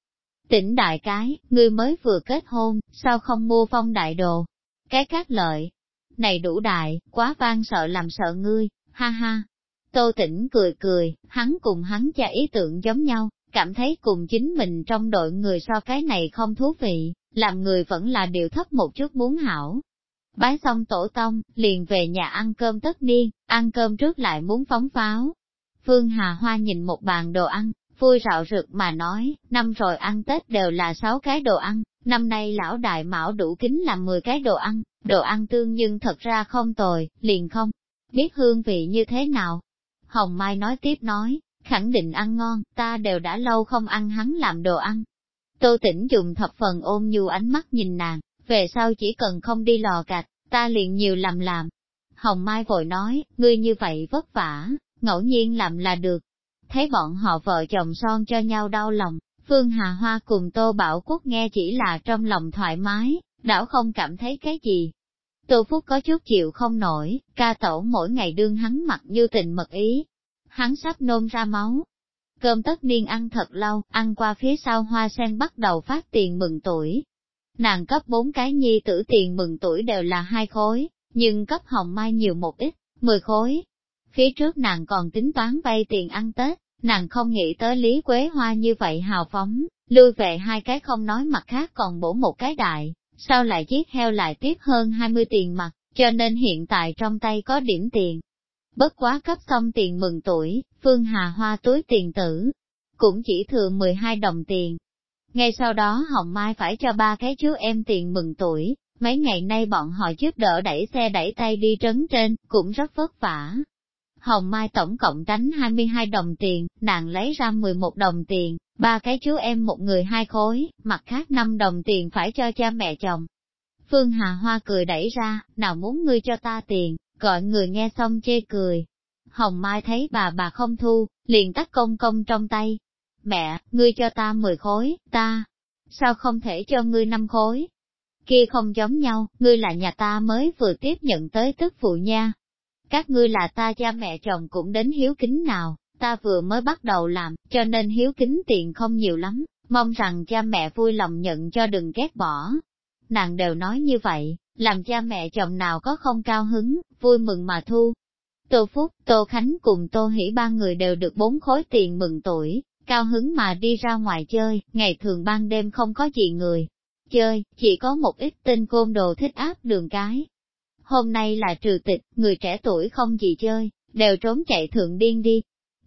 Tỉnh đại cái, ngươi mới vừa kết hôn, sao không mua phong đại đồ? Cái các lợi, này đủ đại, quá vang sợ làm sợ ngươi, ha ha. Tô tỉnh cười cười, hắn cùng hắn cha ý tưởng giống nhau, cảm thấy cùng chính mình trong đội người so cái này không thú vị, làm người vẫn là điều thấp một chút muốn hảo. Bái xong tổ tông, liền về nhà ăn cơm tất niên, ăn cơm trước lại muốn phóng pháo. Phương Hà Hoa nhìn một bàn đồ ăn, vui rạo rực mà nói, năm rồi ăn Tết đều là sáu cái đồ ăn, năm nay lão đại mão đủ kính làm 10 cái đồ ăn, đồ ăn tương nhưng thật ra không tồi, liền không, biết hương vị như thế nào. Hồng Mai nói tiếp nói, khẳng định ăn ngon, ta đều đã lâu không ăn hắn làm đồ ăn. Tô tỉnh dùng thập phần ôm nhu ánh mắt nhìn nàng, về sau chỉ cần không đi lò gạch, ta liền nhiều làm làm. Hồng Mai vội nói, ngươi như vậy vất vả, ngẫu nhiên làm là được. Thấy bọn họ vợ chồng son cho nhau đau lòng, Phương Hà Hoa cùng Tô Bảo Quốc nghe chỉ là trong lòng thoải mái, đảo không cảm thấy cái gì. Tô Phúc có chút chịu không nổi, ca tổ mỗi ngày đương hắn mặc như tình mật ý. Hắn sắp nôn ra máu. Cơm tất niên ăn thật lâu, ăn qua phía sau hoa sen bắt đầu phát tiền mừng tuổi. Nàng cấp bốn cái nhi tử tiền mừng tuổi đều là hai khối, nhưng cấp hồng mai nhiều một ít, mười khối. Phía trước nàng còn tính toán vay tiền ăn Tết, nàng không nghĩ tới Lý Quế Hoa như vậy hào phóng, lui về hai cái không nói mặt khác còn bổ một cái đại, sao lại giết heo lại tiếp hơn 20 tiền mặt, cho nên hiện tại trong tay có điểm tiền. Bất quá cấp xong tiền mừng tuổi, Phương Hà Hoa túi tiền tử, cũng chỉ thừa 12 đồng tiền. Ngay sau đó Hồng Mai phải cho ba cái chú em tiền mừng tuổi, mấy ngày nay bọn họ giúp đỡ đẩy xe đẩy tay đi trấn trên, cũng rất vất vả, Hồng Mai tổng cộng đánh 22 đồng tiền, nàng lấy ra 11 đồng tiền, ba cái chú em một người hai khối, mặt khác 5 đồng tiền phải cho cha mẹ chồng. Phương Hà Hoa cười đẩy ra, nào muốn ngươi cho ta tiền, gọi người nghe xong chê cười. Hồng Mai thấy bà bà không thu, liền tắt công công trong tay. Mẹ, ngươi cho ta 10 khối, ta, sao không thể cho ngươi năm khối? Kia không giống nhau, ngươi là nhà ta mới vừa tiếp nhận tới tức phụ nha. Các ngươi là ta cha mẹ chồng cũng đến hiếu kính nào, ta vừa mới bắt đầu làm, cho nên hiếu kính tiền không nhiều lắm, mong rằng cha mẹ vui lòng nhận cho đừng ghét bỏ. Nàng đều nói như vậy, làm cha mẹ chồng nào có không cao hứng, vui mừng mà thu. Tô Phúc, Tô Khánh cùng Tô Hỷ ba người đều được bốn khối tiền mừng tuổi, cao hứng mà đi ra ngoài chơi, ngày thường ban đêm không có gì người. Chơi, chỉ có một ít tên côn đồ thích áp đường cái. Hôm nay là trừ tịch, người trẻ tuổi không gì chơi, đều trốn chạy thượng điên đi.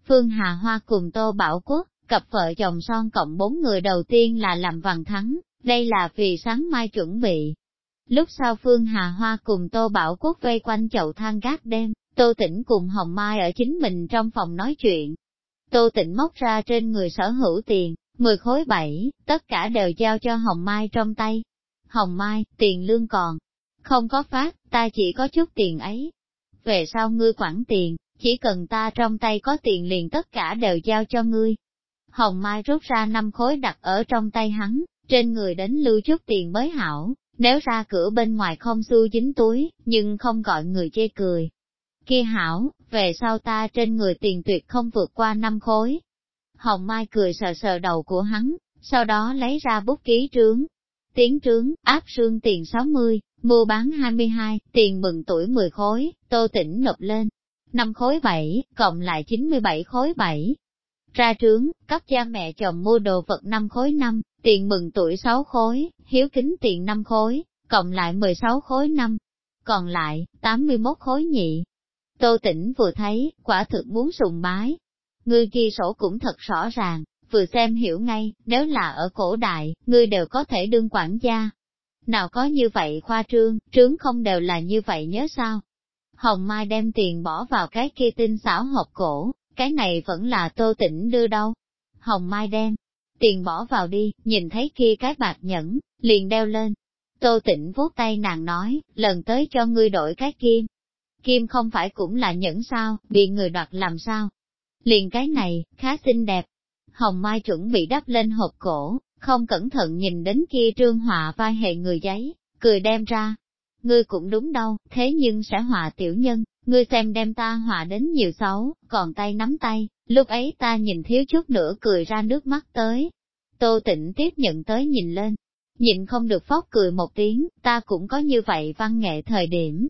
Phương Hà Hoa cùng Tô Bảo Quốc, cặp vợ chồng son cộng bốn người đầu tiên là làm vằn thắng, đây là vì sáng mai chuẩn bị. Lúc sau Phương Hà Hoa cùng Tô Bảo Quốc vây quanh chậu than gác đêm, Tô Tĩnh cùng Hồng Mai ở chính mình trong phòng nói chuyện. Tô Tĩnh móc ra trên người sở hữu tiền, 10 khối bảy, tất cả đều giao cho Hồng Mai trong tay. Hồng Mai, tiền lương còn, không có phát, ta chỉ có chút tiền ấy. Về sau ngươi quản tiền, chỉ cần ta trong tay có tiền liền tất cả đều giao cho ngươi. Hồng Mai rút ra năm khối đặt ở trong tay hắn, trên người đến lưu chút tiền mới hảo, nếu ra cửa bên ngoài không xu dính túi, nhưng không gọi người chê cười. Kia hảo, về sau ta trên người tiền tuyệt không vượt qua năm khối. Hồng Mai cười sờ sờ đầu của hắn, sau đó lấy ra bút ký trướng. Tiến trướng, áp sương tiền 60, mua bán 22, tiền mừng tuổi 10 khối, tô tỉnh nộp lên. 5 khối 7, cộng lại 97 khối 7. Ra trướng, cấp cha mẹ chồng mua đồ vật 5 khối 5, tiền mừng tuổi 6 khối, hiếu kính tiền 5 khối, cộng lại 16 khối 5. Còn lại, 81 khối nhị. Tô tỉnh vừa thấy, quả thực muốn sùng bái. Người ghi sổ cũng thật rõ ràng, vừa xem hiểu ngay, nếu là ở cổ đại, ngươi đều có thể đương quản gia. Nào có như vậy khoa trương, trướng không đều là như vậy nhớ sao? Hồng Mai đem tiền bỏ vào cái kia tinh xảo hộp cổ, cái này vẫn là tô tỉnh đưa đâu. Hồng Mai đem tiền bỏ vào đi, nhìn thấy kia cái bạc nhẫn, liền đeo lên. Tô tỉnh vuốt tay nàng nói, lần tới cho ngươi đổi cái kim. Kim không phải cũng là nhẫn sao, bị người đoạt làm sao. Liền cái này, khá xinh đẹp. Hồng Mai chuẩn bị đắp lên hộp cổ, không cẩn thận nhìn đến kia trương họa vai hệ người giấy, cười đem ra. Ngươi cũng đúng đâu, thế nhưng sẽ họa tiểu nhân, ngươi xem đem ta họa đến nhiều xấu, còn tay nắm tay, lúc ấy ta nhìn thiếu chút nữa cười ra nước mắt tới. Tô tịnh tiếp nhận tới nhìn lên, nhìn không được phóc cười một tiếng, ta cũng có như vậy văn nghệ thời điểm.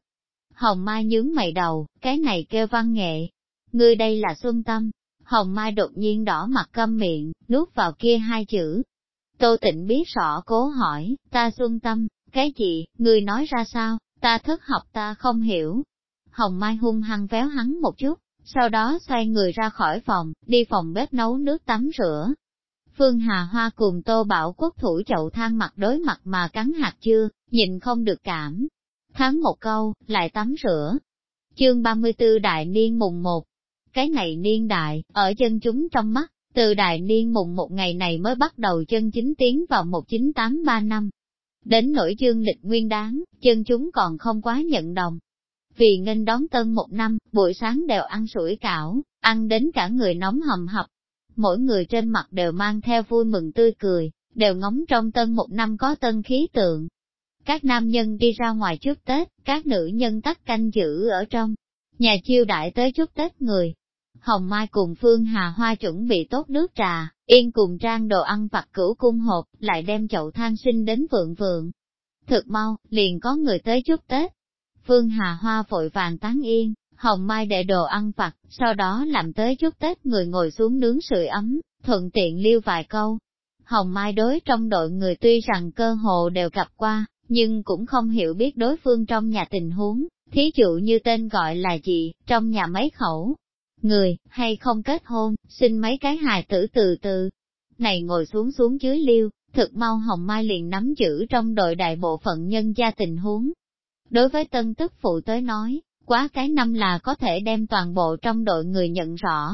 Hồng Mai nhướng mày đầu, cái này kêu văn nghệ. Ngươi đây là xuân tâm. Hồng Mai đột nhiên đỏ mặt câm miệng, nuốt vào kia hai chữ. Tô tịnh biết rõ cố hỏi, ta xuân tâm, cái gì, người nói ra sao, ta thất học ta không hiểu. Hồng Mai hung hăng véo hắn một chút, sau đó xoay người ra khỏi phòng, đi phòng bếp nấu nước tắm rửa. Phương Hà Hoa cùng Tô Bảo Quốc thủ chậu than mặt đối mặt mà cắn hạt chưa, nhìn không được cảm. Thắng một câu, lại tắm rửa. Chương 34 Đại Niên mùng 1 Cái này niên đại, ở chân chúng trong mắt, từ đại niên mùng một ngày này mới bắt đầu chân chính tiến vào 1983 năm. Đến nổi dương lịch nguyên đáng, chân chúng còn không quá nhận đồng, vì nghênh đón tân một năm, buổi sáng đều ăn sủi cảo, ăn đến cả người nóng hầm hập. Mỗi người trên mặt đều mang theo vui mừng tươi cười, đều ngóng trong tân một năm có tân khí tượng. Các nam nhân đi ra ngoài trước Tết, các nữ nhân tắt canh giữ ở trong. Nhà chiêu đại tới chúc Tết người. Hồng Mai cùng Phương Hà Hoa chuẩn bị tốt nước trà, yên cùng trang đồ ăn vặt cửu cung hộp, lại đem chậu than sinh đến vượng vượng. Thực mau, liền có người tới chúc Tết, Phương Hà Hoa vội vàng tán yên, Hồng Mai để đồ ăn vặt, sau đó làm tới chúc Tết người ngồi xuống nướng sưởi ấm, thuận tiện lưu vài câu. Hồng Mai đối trong đội người tuy rằng cơ hồ đều gặp qua, nhưng cũng không hiểu biết đối phương trong nhà tình huống, thí dụ như tên gọi là gì, trong nhà mấy khẩu, người, hay không kết hôn, sinh mấy cái hài tử từ từ. Này ngồi xuống xuống dưới liêu, thực mau Hồng Mai liền nắm giữ trong đội đại bộ phận nhân gia tình huống, Đối với tân tức phụ tới nói, quá cái năm là có thể đem toàn bộ trong đội người nhận rõ.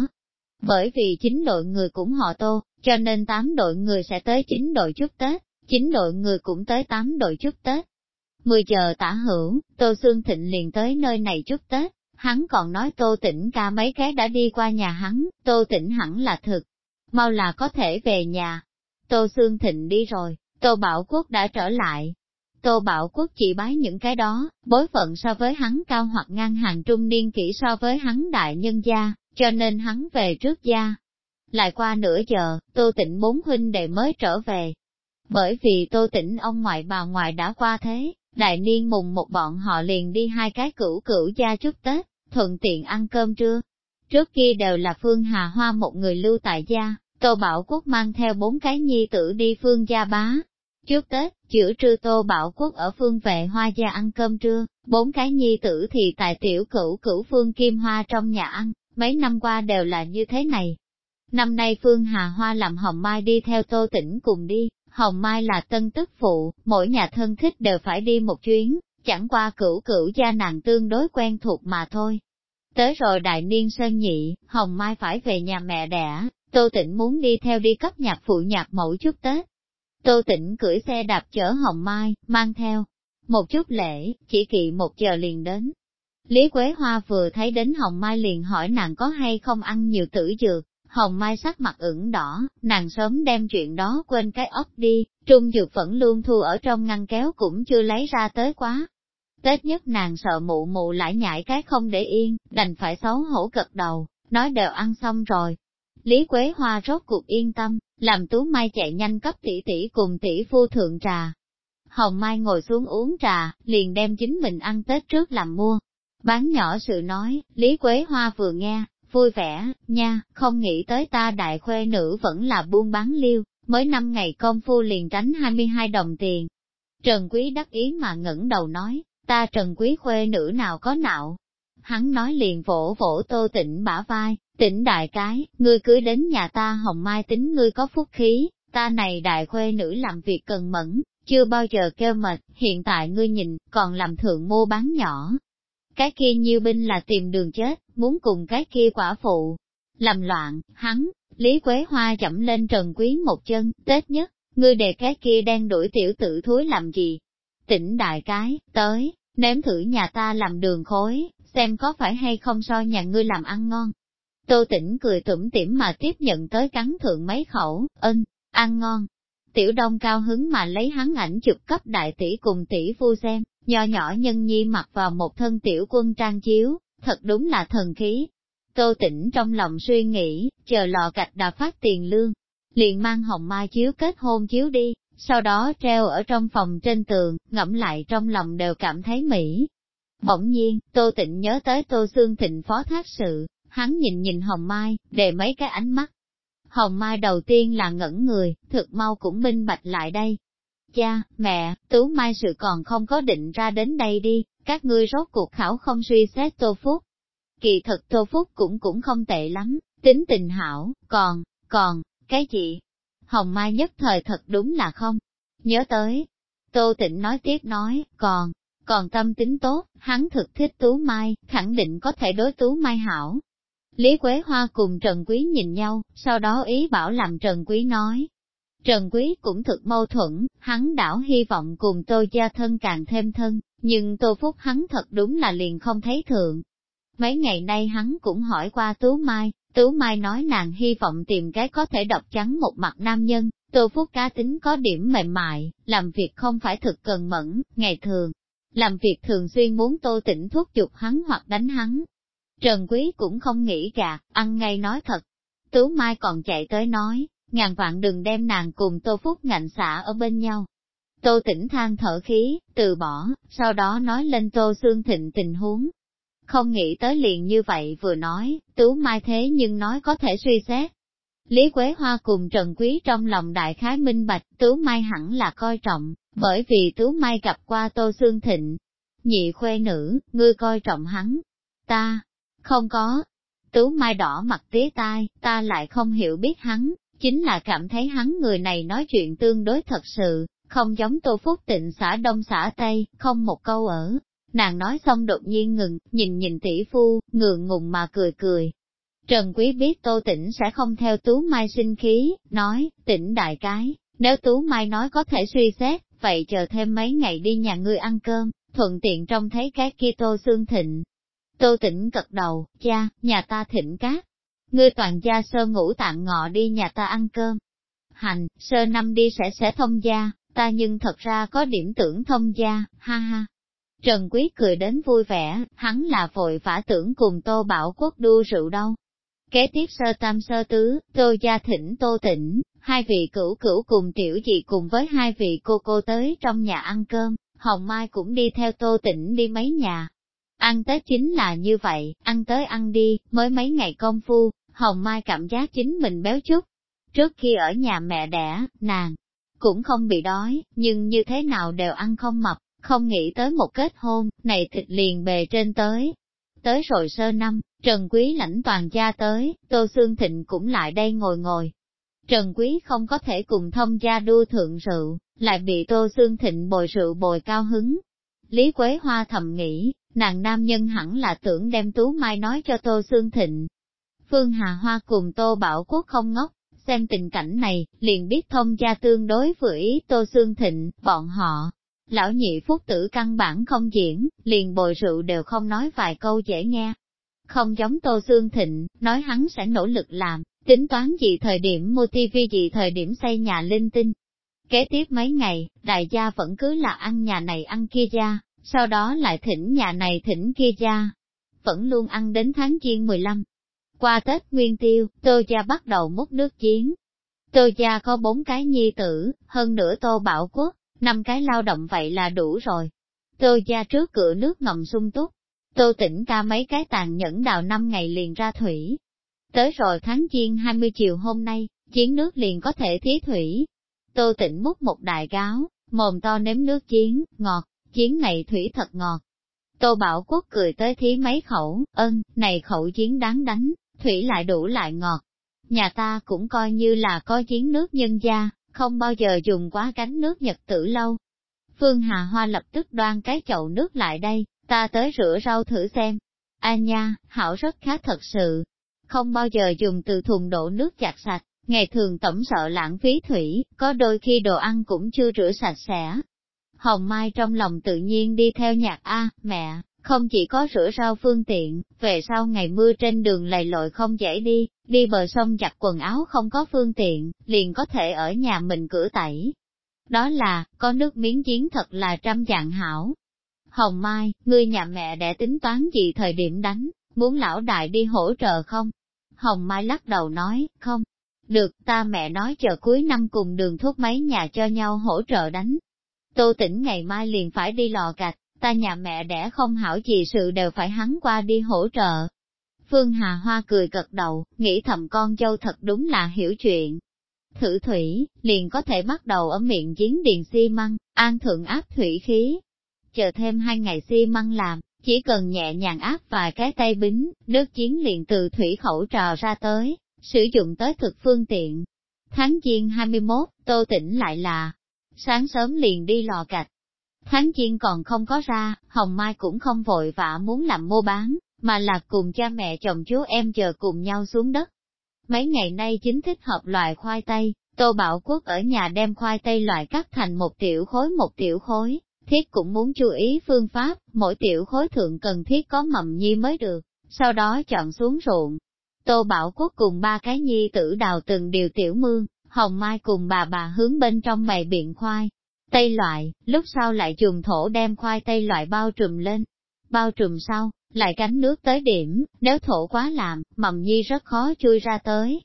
Bởi vì chính đội người cũng họ tô, cho nên tám đội người sẽ tới chín đội chúc Tết, chín đội người cũng tới tám đội chúc Tết. Mười giờ tả hữu, Tô Sương Thịnh liền tới nơi này chúc Tết, hắn còn nói tô tĩnh ca mấy cái đã đi qua nhà hắn, tô tĩnh hẳn là thực, mau là có thể về nhà. Tô Sương Thịnh đi rồi, Tô Bảo Quốc đã trở lại. Tô Bảo Quốc chỉ bái những cái đó, bối phận so với hắn cao hoặc ngang hàng trung niên kỹ so với hắn đại nhân gia, cho nên hắn về trước gia. Lại qua nửa giờ, Tô Tịnh bốn huynh đệ mới trở về. Bởi vì Tô Tịnh ông ngoại bà ngoại đã qua thế, đại niên mùng một bọn họ liền đi hai cái cửu cửu gia chúc Tết, thuận tiện ăn cơm trưa. Trước kia đều là Phương Hà Hoa một người lưu tại gia, Tô Bảo Quốc mang theo bốn cái nhi tử đi Phương gia bá. Trước Tết, chữa trưa Tô Bảo Quốc ở phương vệ hoa gia ăn cơm trưa, bốn cái nhi tử thì tại tiểu cửu cửu phương Kim Hoa trong nhà ăn, mấy năm qua đều là như thế này. Năm nay Phương Hà Hoa làm Hồng Mai đi theo Tô Tĩnh cùng đi, Hồng Mai là tân tức phụ, mỗi nhà thân thích đều phải đi một chuyến, chẳng qua cửu cửu gia nàng tương đối quen thuộc mà thôi. Tới rồi đại niên sơn nhị, Hồng Mai phải về nhà mẹ đẻ, Tô Tĩnh muốn đi theo đi cấp nhạc phụ nhạc mẫu chút Tết. Tô Tĩnh cưỡi xe đạp chở Hồng Mai, mang theo một chút lễ, chỉ kỵ một giờ liền đến. Lý Quế Hoa vừa thấy đến Hồng Mai liền hỏi nàng có hay không ăn nhiều tử dược, Hồng Mai sắc mặt ửng đỏ, nàng sớm đem chuyện đó quên cái ốc đi, trung dược vẫn luôn thu ở trong ngăn kéo cũng chưa lấy ra tới quá. Tết nhất nàng sợ mụ mụ lại nhảy cái không để yên, đành phải xấu hổ gật đầu, nói đều ăn xong rồi. Lý Quế Hoa rốt cuộc yên tâm, làm Tú Mai chạy nhanh cấp tỷ tỷ cùng tỷ phu thượng trà. Hồng Mai ngồi xuống uống trà, liền đem chính mình ăn Tết trước làm mua. Bán nhỏ sự nói, Lý Quế Hoa vừa nghe, vui vẻ, nha, không nghĩ tới ta đại khuê nữ vẫn là buôn bán liêu, mới năm ngày công phu liền tránh 22 đồng tiền. Trần Quý đắc ý mà ngẩng đầu nói, ta Trần Quý khuê nữ nào có nạo. Hắn nói liền vỗ vỗ tô tịnh bả vai, tịnh đại cái, ngươi cưới đến nhà ta hồng mai tính ngươi có phúc khí, ta này đại khuê nữ làm việc cần mẫn, chưa bao giờ kêu mệt, hiện tại ngươi nhìn, còn làm thượng mua bán nhỏ, cái kia nhiêu binh là tìm đường chết, muốn cùng cái kia quả phụ. Làm loạn, hắn, Lý Quế Hoa chậm lên Trần Quý một chân, Tết nhất, ngươi đề cái kia đang đuổi tiểu tử thúi làm gì? Tỉnh đại cái, tới, nếm thử nhà ta làm đường khối, xem có phải hay không so nhà ngươi làm ăn ngon. Tô tỉnh cười tủm tỉm mà tiếp nhận tới cắn thượng mấy khẩu, ân, ăn ngon. Tiểu đông cao hứng mà lấy hắn ảnh chụp cấp đại tỷ cùng tỷ phu xem, Nho nhỏ nhân nhi mặc vào một thân tiểu quân trang chiếu, thật đúng là thần khí. Tô tỉnh trong lòng suy nghĩ, chờ lò gạch đã phát tiền lương, liền mang hồng mai chiếu kết hôn chiếu đi, sau đó treo ở trong phòng trên tường, ngẫm lại trong lòng đều cảm thấy mỹ. Bỗng nhiên, Tô Tịnh nhớ tới Tô Sương Thịnh phó thác sự, hắn nhìn nhìn Hồng Mai, để mấy cái ánh mắt. Hồng Mai đầu tiên là ngẩn người, thực mau cũng minh bạch lại đây, Cha, mẹ, Tú Mai sự còn không có định ra đến đây đi, các ngươi rốt cuộc khảo không suy xét Tô Phúc. Kỳ thật Tô Phúc cũng cũng không tệ lắm, tính tình hảo, còn, còn, cái gì? Hồng Mai nhất thời thật đúng là không. Nhớ tới, Tô Tịnh nói tiếp nói, còn, còn tâm tính tốt, hắn thực thích Tú Mai, khẳng định có thể đối Tú Mai hảo. Lý Quế Hoa cùng Trần Quý nhìn nhau, sau đó ý bảo làm Trần Quý nói, Trần Quý cũng thực mâu thuẫn, hắn đảo hy vọng cùng tô gia thân càng thêm thân, nhưng tô phúc hắn thật đúng là liền không thấy thượng. Mấy ngày nay hắn cũng hỏi qua Tú Mai, Tú Mai nói nàng hy vọng tìm cái có thể độc trắng một mặt nam nhân, tô phúc cá tính có điểm mềm mại, làm việc không phải thực cần mẫn, ngày thường. Làm việc thường xuyên muốn tô tĩnh thuốc chụp hắn hoặc đánh hắn. Trần Quý cũng không nghĩ gạt, ăn ngay nói thật. Tú Mai còn chạy tới nói, ngàn vạn đừng đem nàng cùng Tô Phúc ngạnh xả ở bên nhau. Tô tỉnh than thở khí, từ bỏ, sau đó nói lên Tô xương Thịnh tình huống. Không nghĩ tới liền như vậy vừa nói, Tú Mai thế nhưng nói có thể suy xét. Lý Quế Hoa cùng Trần Quý trong lòng đại khái minh bạch, Tú Mai hẳn là coi trọng, bởi vì Tú Mai gặp qua Tô xương Thịnh. Nhị khuê nữ, ngươi coi trọng hắn. Ta, không có. Tú Mai đỏ mặt tía tai, ta lại không hiểu biết hắn, chính là cảm thấy hắn người này nói chuyện tương đối thật sự, không giống Tô Phúc Tịnh xã Đông xã Tây, không một câu ở. Nàng nói xong đột nhiên ngừng, nhìn nhìn tỷ phu, ngượng ngùng mà cười cười. Trần Quý biết Tô Tĩnh sẽ không theo Tú Mai sinh khí, nói, Tĩnh đại cái, nếu Tú Mai nói có thể suy xét, vậy chờ thêm mấy ngày đi nhà ngươi ăn cơm, thuận tiện trông thấy cái kia Tô Xương Thịnh. Tô tĩnh cật đầu, cha, nhà ta thịnh cát. Ngươi toàn gia sơ ngủ tạm ngọ đi nhà ta ăn cơm. Hành, sơ năm đi sẽ sẽ thông gia, ta nhưng thật ra có điểm tưởng thông gia, ha ha. Trần Quý cười đến vui vẻ, hắn là vội vã tưởng cùng Tô Bảo Quốc đua rượu đâu. Kế tiếp sơ tam sơ tứ, Tô Gia Thỉnh Tô Tĩnh, hai vị cửu cửu cùng tiểu dị cùng với hai vị cô cô tới trong nhà ăn cơm, Hồng Mai cũng đi theo Tô Tĩnh đi mấy nhà. Ăn Tết chính là như vậy, ăn tới ăn đi, mới mấy ngày công phu, Hồng Mai cảm giác chính mình béo chút. Trước khi ở nhà mẹ đẻ, nàng cũng không bị đói, nhưng như thế nào đều ăn không mập, không nghĩ tới một kết hôn, này thịt liền bề trên tới. Tới rồi sơ năm, Trần Quý lãnh toàn gia tới, Tô Sương Thịnh cũng lại đây ngồi ngồi. Trần Quý không có thể cùng thông gia đua thượng rượu, lại bị Tô Sương Thịnh bồi rượu bồi cao hứng. Lý Quế Hoa thầm nghĩ, nàng nam nhân hẳn là tưởng đem Tú Mai nói cho Tô Sương Thịnh. Phương Hà Hoa cùng Tô Bảo Quốc không ngốc, xem tình cảnh này, liền biết thông gia tương đối với ý Tô Sương Thịnh, bọn họ. Lão nhị phúc tử căn bản không diễn, liền bồi rượu đều không nói vài câu dễ nghe. Không giống Tô Sương Thịnh, nói hắn sẽ nỗ lực làm, tính toán gì thời điểm mua tivi gì thời điểm xây nhà linh tinh. Kế tiếp mấy ngày, đại gia vẫn cứ là ăn nhà này ăn kia gia, sau đó lại thỉnh nhà này thỉnh kia gia. Vẫn luôn ăn đến tháng Giêng 15, qua Tết Nguyên Tiêu, Tô Gia bắt đầu múc nước chiến. Tô Gia có bốn cái nhi tử, hơn nữa Tô Bảo Quốc, năm cái lao động vậy là đủ rồi. Tô Gia trước cửa nước ngầm sung túc, Tô tỉnh ca mấy cái tàn nhẫn đào năm ngày liền ra thủy. Tới rồi tháng Giêng 20 chiều hôm nay, chiến nước liền có thể thí thủy. Tô tỉnh múc một đại gáo, mồm to nếm nước chiến, ngọt, chiến này thủy thật ngọt. Tô Bảo Quốc cười tới thí mấy khẩu, ân, này khẩu chiến đáng đánh, thủy lại đủ lại ngọt. Nhà ta cũng coi như là có chiến nước nhân gia, không bao giờ dùng quá cánh nước nhật tử lâu. Phương Hà Hoa lập tức đoan cái chậu nước lại đây, ta tới rửa rau thử xem. A nha, hảo rất khá thật sự. Không bao giờ dùng từ thùng đổ nước chặt sạch, ngày thường tổng sợ lãng phí thủy, có đôi khi đồ ăn cũng chưa rửa sạch sẽ. Hồng Mai trong lòng tự nhiên đi theo nhạc A, mẹ, không chỉ có rửa rau phương tiện, về sau ngày mưa trên đường lầy lội không dễ đi, đi bờ sông giặt quần áo không có phương tiện, liền có thể ở nhà mình cửa tẩy. Đó là, có nước miếng chiến thật là trăm dạng hảo. Hồng Mai, ngươi nhà mẹ để tính toán gì thời điểm đánh, muốn lão đại đi hỗ trợ không? Hồng Mai lắc đầu nói, không. Được, ta mẹ nói chờ cuối năm cùng đường thuốc mấy nhà cho nhau hỗ trợ đánh. Tô tỉnh ngày mai liền phải đi lò gạch, ta nhà mẹ đẻ không hảo gì sự đều phải hắn qua đi hỗ trợ. Phương Hà Hoa cười gật đầu, nghĩ thầm con dâu thật đúng là hiểu chuyện. Thử thủy, liền có thể bắt đầu ở miệng giếng điền xi măng, an thượng áp thủy khí. Chờ thêm hai ngày xi măng làm, chỉ cần nhẹ nhàng áp vài cái tay bính, nước chiến liền từ thủy khẩu trò ra tới, sử dụng tới thực phương tiện. Tháng Giêng 21, Tô Tỉnh lại là, sáng sớm liền đi lò gạch, Tháng chiên còn không có ra, Hồng Mai cũng không vội vã muốn làm mua bán, mà là cùng cha mẹ chồng chú em chờ cùng nhau xuống đất. Mấy ngày nay chính thích hợp loại khoai tây, Tô Bảo Quốc ở nhà đem khoai tây loại cắt thành một tiểu khối một tiểu khối, thiết cũng muốn chú ý phương pháp, mỗi tiểu khối thượng cần thiết có mầm nhi mới được, sau đó chọn xuống ruộng. Tô Bảo Quốc cùng ba cái nhi tử đào từng điều tiểu mương, Hồng Mai cùng bà bà hướng bên trong bày biện khoai, Tây loại, lúc sau lại dùng thổ đem khoai tây loại bao trùm lên. Bao trùm sau, lại cánh nước tới điểm, nếu thổ quá làm, mầm nhi rất khó chui ra tới.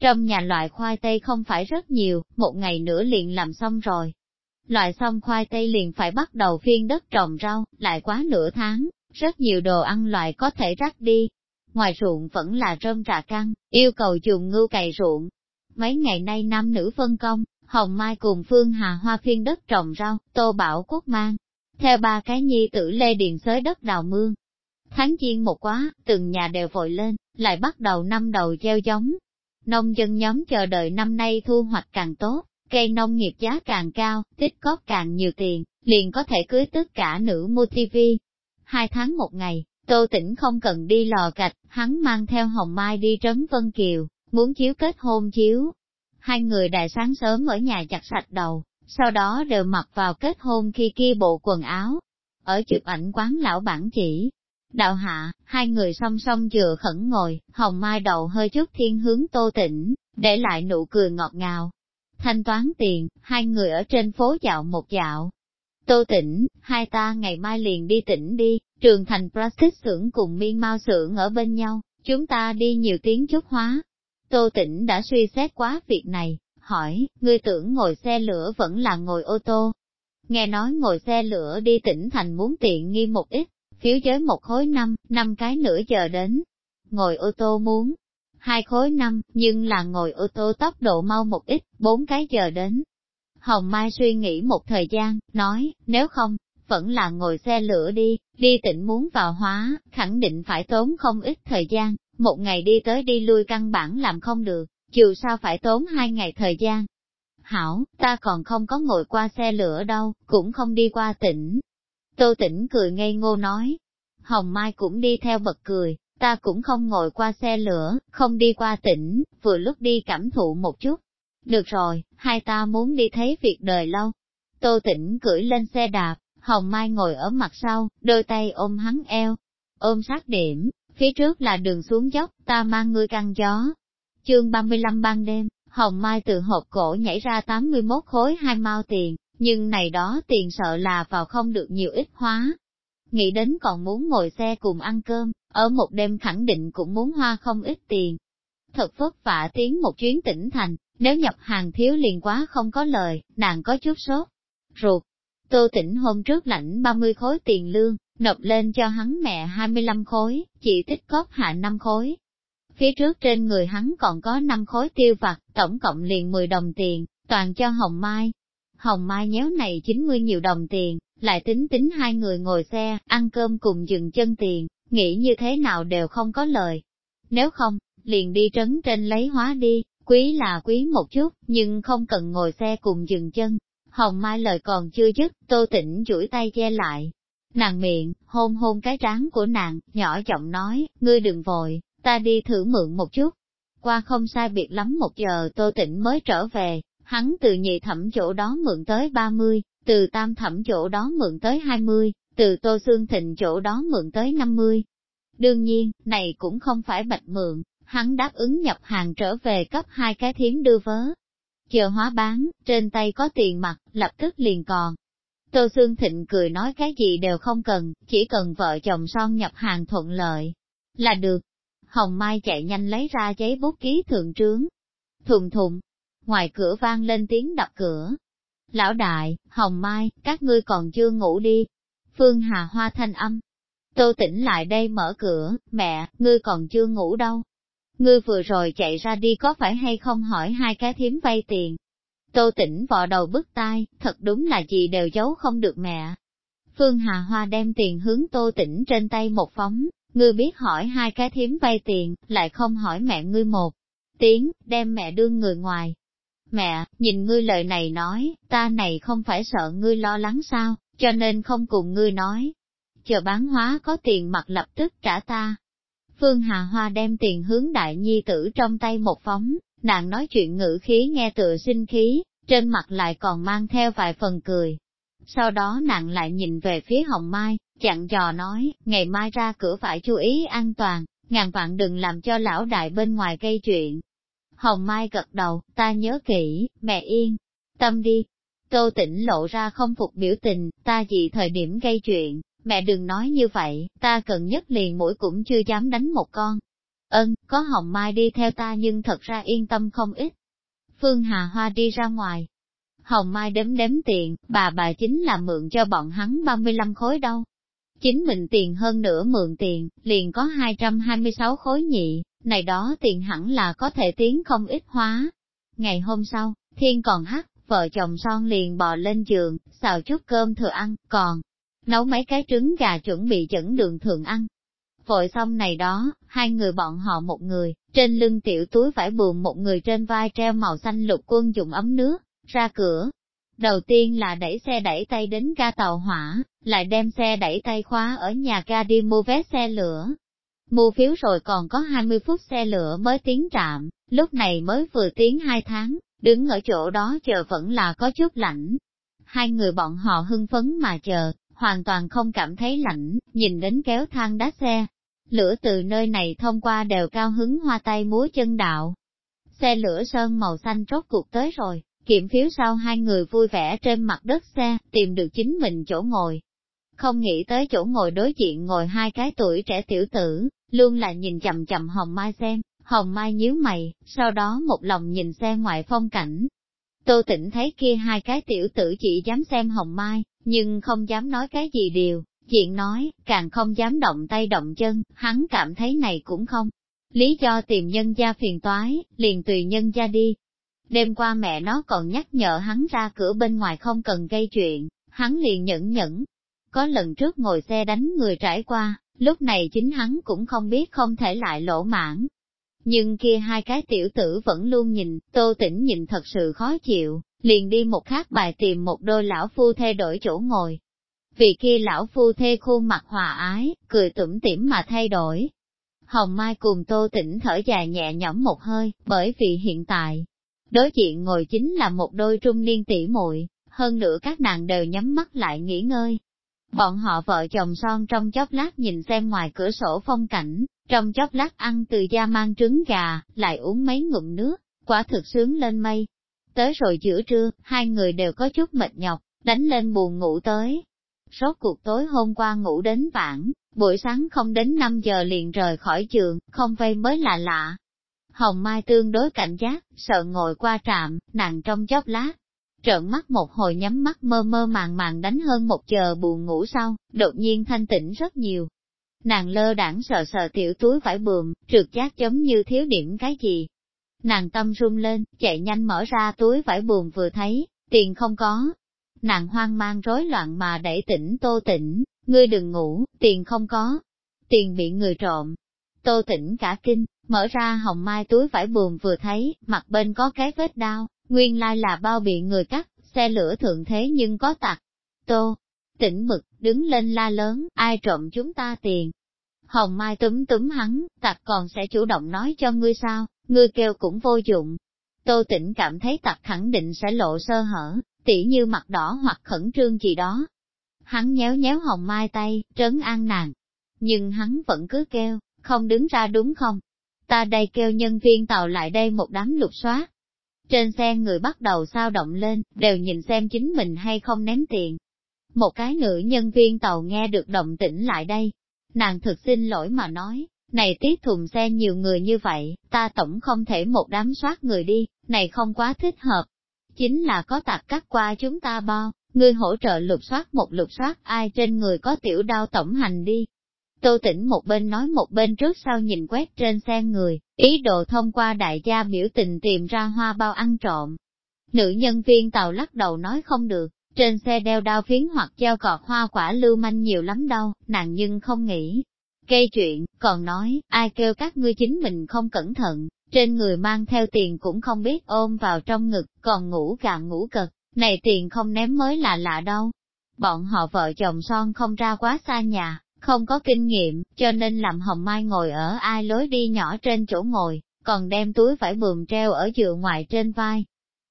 Trong nhà loại khoai tây không phải rất nhiều, một ngày nữa liền làm xong rồi. Loại xong khoai tây liền phải bắt đầu phiên đất trồng rau, lại quá nửa tháng, rất nhiều đồ ăn loại có thể rắc đi. Ngoài ruộng vẫn là rơm rạ căng, yêu cầu dùng ngưu cày ruộng. Mấy ngày nay nam nữ phân công, Hồng Mai cùng Phương Hà Hoa phiên đất trồng rau, Tô Bảo Quốc mang. Theo ba cái nhi tử Lê Điền xới đất đào mương. Tháng chiên một quá, từng nhà đều vội lên, lại bắt đầu năm đầu gieo giống. Nông dân nhóm chờ đợi năm nay thu hoạch càng tốt, cây nông nghiệp giá càng cao, tích cóp càng nhiều tiền, liền có thể cưới tất cả nữ mua tivi. Hai tháng một ngày, Tô Tĩnh không cần đi lò gạch, hắn mang theo Hồng Mai đi trấn Vân Kiều, muốn chiếu kết hôn chiếu, hai người đại sáng sớm ở nhà chặt sạch đầu, sau đó đều mặc vào kết hôn khi kia bộ quần áo. Ở chụp ảnh quán lão bản chỉ, Đạo hạ, hai người song song dựa khẩn ngồi, hồng mai đầu hơi chút thiên hướng tô tỉnh, để lại nụ cười ngọt ngào. Thanh toán tiền, hai người ở trên phố dạo một dạo. Tô tỉnh, hai ta ngày mai liền đi tỉnh đi, trường thành plastic xưởng cùng miên mau xưởng ở bên nhau, chúng ta đi nhiều tiếng chút hóa. Tô Tĩnh đã suy xét quá việc này, hỏi, ngươi tưởng ngồi xe lửa vẫn là ngồi ô tô. Nghe nói ngồi xe lửa đi tỉnh thành muốn tiện nghi một ít, phiếu giới một khối năm, năm cái nửa giờ đến. Ngồi ô tô muốn hai khối năm, nhưng là ngồi ô tô tốc độ mau một ít, bốn cái giờ đến. Hồng Mai suy nghĩ một thời gian, nói, nếu không, vẫn là ngồi xe lửa đi, đi tỉnh muốn vào hóa, khẳng định phải tốn không ít thời gian, một ngày đi tới đi lui căn bản làm không được, dù sao phải tốn hai ngày thời gian. Hảo, ta còn không có ngồi qua xe lửa đâu, cũng không đi qua tỉnh. Tô tỉnh cười ngây ngô nói. Hồng Mai cũng đi theo bật cười, ta cũng không ngồi qua xe lửa, không đi qua tỉnh, vừa lúc đi cảm thụ một chút. Được rồi, hai ta muốn đi thấy việc đời lâu. Tô tỉnh cưỡi lên xe đạp, Hồng Mai ngồi ở mặt sau, đôi tay ôm hắn eo, ôm sát điểm, phía trước là đường xuống dốc, ta mang ngươi căng gió. Chương 35 ban đêm, Hồng Mai từ hộp cổ nhảy ra 81 khối hai mao tiền, nhưng này đó tiền sợ là vào không được nhiều ít hóa. Nghĩ đến còn muốn ngồi xe cùng ăn cơm, ở một đêm khẳng định cũng muốn hoa không ít tiền. Thật vất vả tiến một chuyến tỉnh thành, nếu nhập hàng thiếu liền quá không có lời, nàng có chút sốt. Ruột, tô tỉnh hôm trước lãnh 30 khối tiền lương, nộp lên cho hắn mẹ 25 khối, chỉ tích cóp hạ 5 khối. Phía trước trên người hắn còn có 5 khối tiêu vặt, tổng cộng liền 10 đồng tiền, toàn cho Hồng Mai. Hồng Mai nhéo này 90 nhiều đồng tiền, lại tính tính hai người ngồi xe, ăn cơm cùng dừng chân tiền, nghĩ như thế nào đều không có lời. Nếu không, liền đi trấn trên lấy hóa đi, quý là quý một chút, nhưng không cần ngồi xe cùng dừng chân. Hồng Mai lời còn chưa dứt, tô tĩnh duỗi tay che lại. Nàng miệng, hôn hôn cái trán của nàng, nhỏ giọng nói, ngươi đừng vội, ta đi thử mượn một chút. Qua không sai biệt lắm một giờ tô tỉnh mới trở về, hắn từ nhị thẩm chỗ đó mượn tới 30, từ tam thẩm chỗ đó mượn tới 20, từ Tô Xương Thịnh chỗ đó mượn tới 50. Đương nhiên, này cũng không phải bạch mượn, hắn đáp ứng nhập hàng trở về cấp hai cái thiếm đưa vớ. Chờ hóa bán, trên tay có tiền mặt, lập tức liền còn. Tô Xương Thịnh cười nói cái gì đều không cần, chỉ cần vợ chồng son nhập hàng thuận lợi. Là được. Hồng Mai chạy nhanh lấy ra giấy bút ký thượng trướng. Thùng thùng. Ngoài cửa vang lên tiếng đập cửa. Lão đại, Hồng Mai, các ngươi còn chưa ngủ đi, Phương Hà Hoa thanh âm. Tô tỉnh lại đây mở cửa, mẹ, ngươi còn chưa ngủ đâu. Ngươi vừa rồi chạy ra đi có phải hay không hỏi hai cái thiếm vay tiền. Tô tỉnh vò đầu bứt tai, thật đúng là gì đều giấu không được mẹ. Phương Hà Hoa đem tiền hướng tô tỉnh trên tay một phóng, ngươi biết hỏi hai cái thiếm vay tiền, lại không hỏi mẹ ngươi một tiếng, đem mẹ đưa người ngoài. Mẹ, nhìn ngươi lời này nói, ta này không phải sợ ngươi lo lắng sao, cho nên không cùng ngươi nói. Chờ bán hóa có tiền mặt lập tức trả ta. Phương Hà Hoa đem tiền hướng đại nhi tử trong tay một phóng, nàng nói chuyện ngữ khí nghe tựa sinh khí, trên mặt lại còn mang theo vài phần cười. Sau đó nàng lại nhìn về phía Hồng Mai, chặn dò nói, ngày mai ra cửa phải chú ý an toàn, ngàn vạn đừng làm cho lão đại bên ngoài gây chuyện. Hồng Mai gật đầu, ta nhớ kỹ, mẹ yên, tâm đi, Tô tỉnh lộ ra không phục biểu tình, ta gì thời điểm gây chuyện, mẹ đừng nói như vậy, ta cần nhất liền mũi cũng chưa dám đánh một con. Ân, có hồng mai đi theo ta nhưng thật ra yên tâm không ít. Phương Hà Hoa đi ra ngoài. Hồng Mai đếm đếm tiền, bà bà chính là mượn cho bọn hắn 35 khối đâu. Chính mình tiền hơn nữa mượn tiền, liền có 226 khối nhị, này đó tiền hẳn là có thể tiến không ít hóa. Ngày hôm sau, thiên còn hắt, vợ chồng son liền bò lên giường, xào chút cơm thừa ăn, còn nấu mấy cái trứng gà chuẩn bị dẫn đường thường ăn. Vội xong này đó, hai người bọn họ một người, trên lưng tiểu túi vải buồn một người trên vai treo màu xanh lục quân dùng ấm nước, ra cửa. Đầu tiên là đẩy xe đẩy tay đến ga tàu hỏa, lại đem xe đẩy tay khóa ở nhà ga đi mua vé xe lửa. Mua phiếu rồi còn có 20 phút xe lửa mới tiến trạm, lúc này mới vừa tiến 2 tháng, đứng ở chỗ đó chờ vẫn là có chút lạnh. Hai người bọn họ hưng phấn mà chờ, hoàn toàn không cảm thấy lạnh, nhìn đến kéo thang đá xe. Lửa từ nơi này thông qua đều cao hứng hoa tay múa chân đạo. Xe lửa sơn màu xanh rốt cuộc tới rồi, kiểm phiếu sau hai người vui vẻ trên mặt đất xe, tìm được chính mình chỗ ngồi. Không nghĩ tới chỗ ngồi đối diện ngồi hai cái tuổi trẻ tiểu tử, luôn là nhìn chậm chậm Hồng Mai xem, Hồng Mai nhíu mày, sau đó một lòng nhìn xe ngoài phong cảnh. Tô tĩnh thấy kia hai cái tiểu tử chỉ dám xem Hồng Mai, nhưng không dám nói cái gì điều, diện nói, càng không dám động tay động chân, hắn cảm thấy này cũng không. Lý do tìm nhân gia phiền toái, liền tùy nhân gia đi. Đêm qua mẹ nó còn nhắc nhở hắn ra cửa bên ngoài không cần gây chuyện, hắn liền nhẫn nhẫn. Có lần trước ngồi xe đánh người trải qua, lúc này chính hắn cũng không biết không thể lại lỗ mãn. Nhưng kia hai cái tiểu tử vẫn luôn nhìn, tô tĩnh nhìn thật sự khó chịu, liền đi một khác bài tìm một đôi lão phu thê đổi chỗ ngồi. Vì kia lão phu thê khuôn mặt hòa ái, cười tủm tỉm mà thay đổi. Hồng Mai cùng Tô Tĩnh thở dài nhẹ nhõm một hơi, bởi vì hiện tại, đối diện ngồi chính là một đôi trung niên tỷ muội, hơn nữa các nàng đều nhắm mắt lại nghỉ ngơi. Bọn họ vợ chồng son trong chốc lát nhìn xem ngoài cửa sổ phong cảnh, trong chốc lát ăn từ da mang trứng gà, lại uống mấy ngụm nước, quả thực sướng lên mây. Tới rồi giữa trưa, hai người đều có chút mệt nhọc, đánh lên buồn ngủ tới. Rốt cuộc tối hôm qua ngủ đến vãn, buổi sáng không đến 5 giờ liền rời khỏi trường, không vây mới là lạ. Hồng Mai tương đối cảnh giác, sợ ngồi qua trạm, nàng trong chốc lát. Trợn mắt một hồi nhắm mắt mơ mơ màng màng đánh hơn một giờ buồn ngủ sau, đột nhiên thanh tĩnh rất nhiều. Nàng lơ đảng sợ sợ tiểu túi vải bườm, trượt giác giống như thiếu điểm cái gì, Nàng tâm run lên, chạy nhanh mở ra túi vải buồn vừa thấy, tiền không có. Nàng hoang mang rối loạn mà đẩy tỉnh tô tỉnh, ngươi đừng ngủ, tiền không có. Tiền bị người trộm. Tô tỉnh cả kinh, mở ra hồng mai túi vải buồn vừa thấy, mặt bên có cái vết đau, nguyên lai là bao bị người cắt, xe lửa thượng thế nhưng có tặc. Tô, tỉnh mực, đứng lên la lớn, ai trộm chúng ta tiền. Hồng Mai túm túm hắn, tặc còn sẽ chủ động nói cho ngươi sao, ngươi kêu cũng vô dụng. Tô Tĩnh cảm thấy tặc khẳng định sẽ lộ sơ hở, tỉ như mặt đỏ hoặc khẩn trương gì đó. Hắn nhéo nhéo hồng mai tay, trấn an nàng. Nhưng hắn vẫn cứ kêu, không đứng ra đúng không? Ta đây kêu nhân viên tàu lại đây một đám lục soát. Trên xe người bắt đầu sao động lên, đều nhìn xem chính mình hay không ném tiền. Một cái nữ nhân viên tàu nghe được động tĩnh lại đây. Nàng thực xin lỗi mà nói, này tiết thùng xe nhiều người như vậy, ta tổng không thể một đám soát người đi, này không quá thích hợp. Chính là có tạc cắt qua chúng ta bao, ngươi hỗ trợ lục soát một lục soát ai trên người có tiểu đau tổng hành đi. Tô tỉnh một bên nói một bên trước sau nhìn quét trên xe người, ý đồ thông qua đại gia biểu tình tìm ra hoa bao ăn trộm. Nữ nhân viên tàu lắc đầu nói không được, trên xe đeo đao phiến hoặc treo cọt hoa quả lưu manh nhiều lắm đâu, nàng nhưng không nghĩ, gây chuyện, còn nói, ai kêu các ngươi chính mình không cẩn thận, trên người mang theo tiền cũng không biết ôm vào trong ngực, còn ngủ gà ngủ cực, này tiền không ném mới là lạ đâu. Bọn họ vợ chồng son không ra quá xa nhà, không có kinh nghiệm, cho nên làm hồng mai ngồi ở ai lối đi nhỏ trên chỗ ngồi, còn đem túi vải bùm treo ở dựa ngoài trên vai.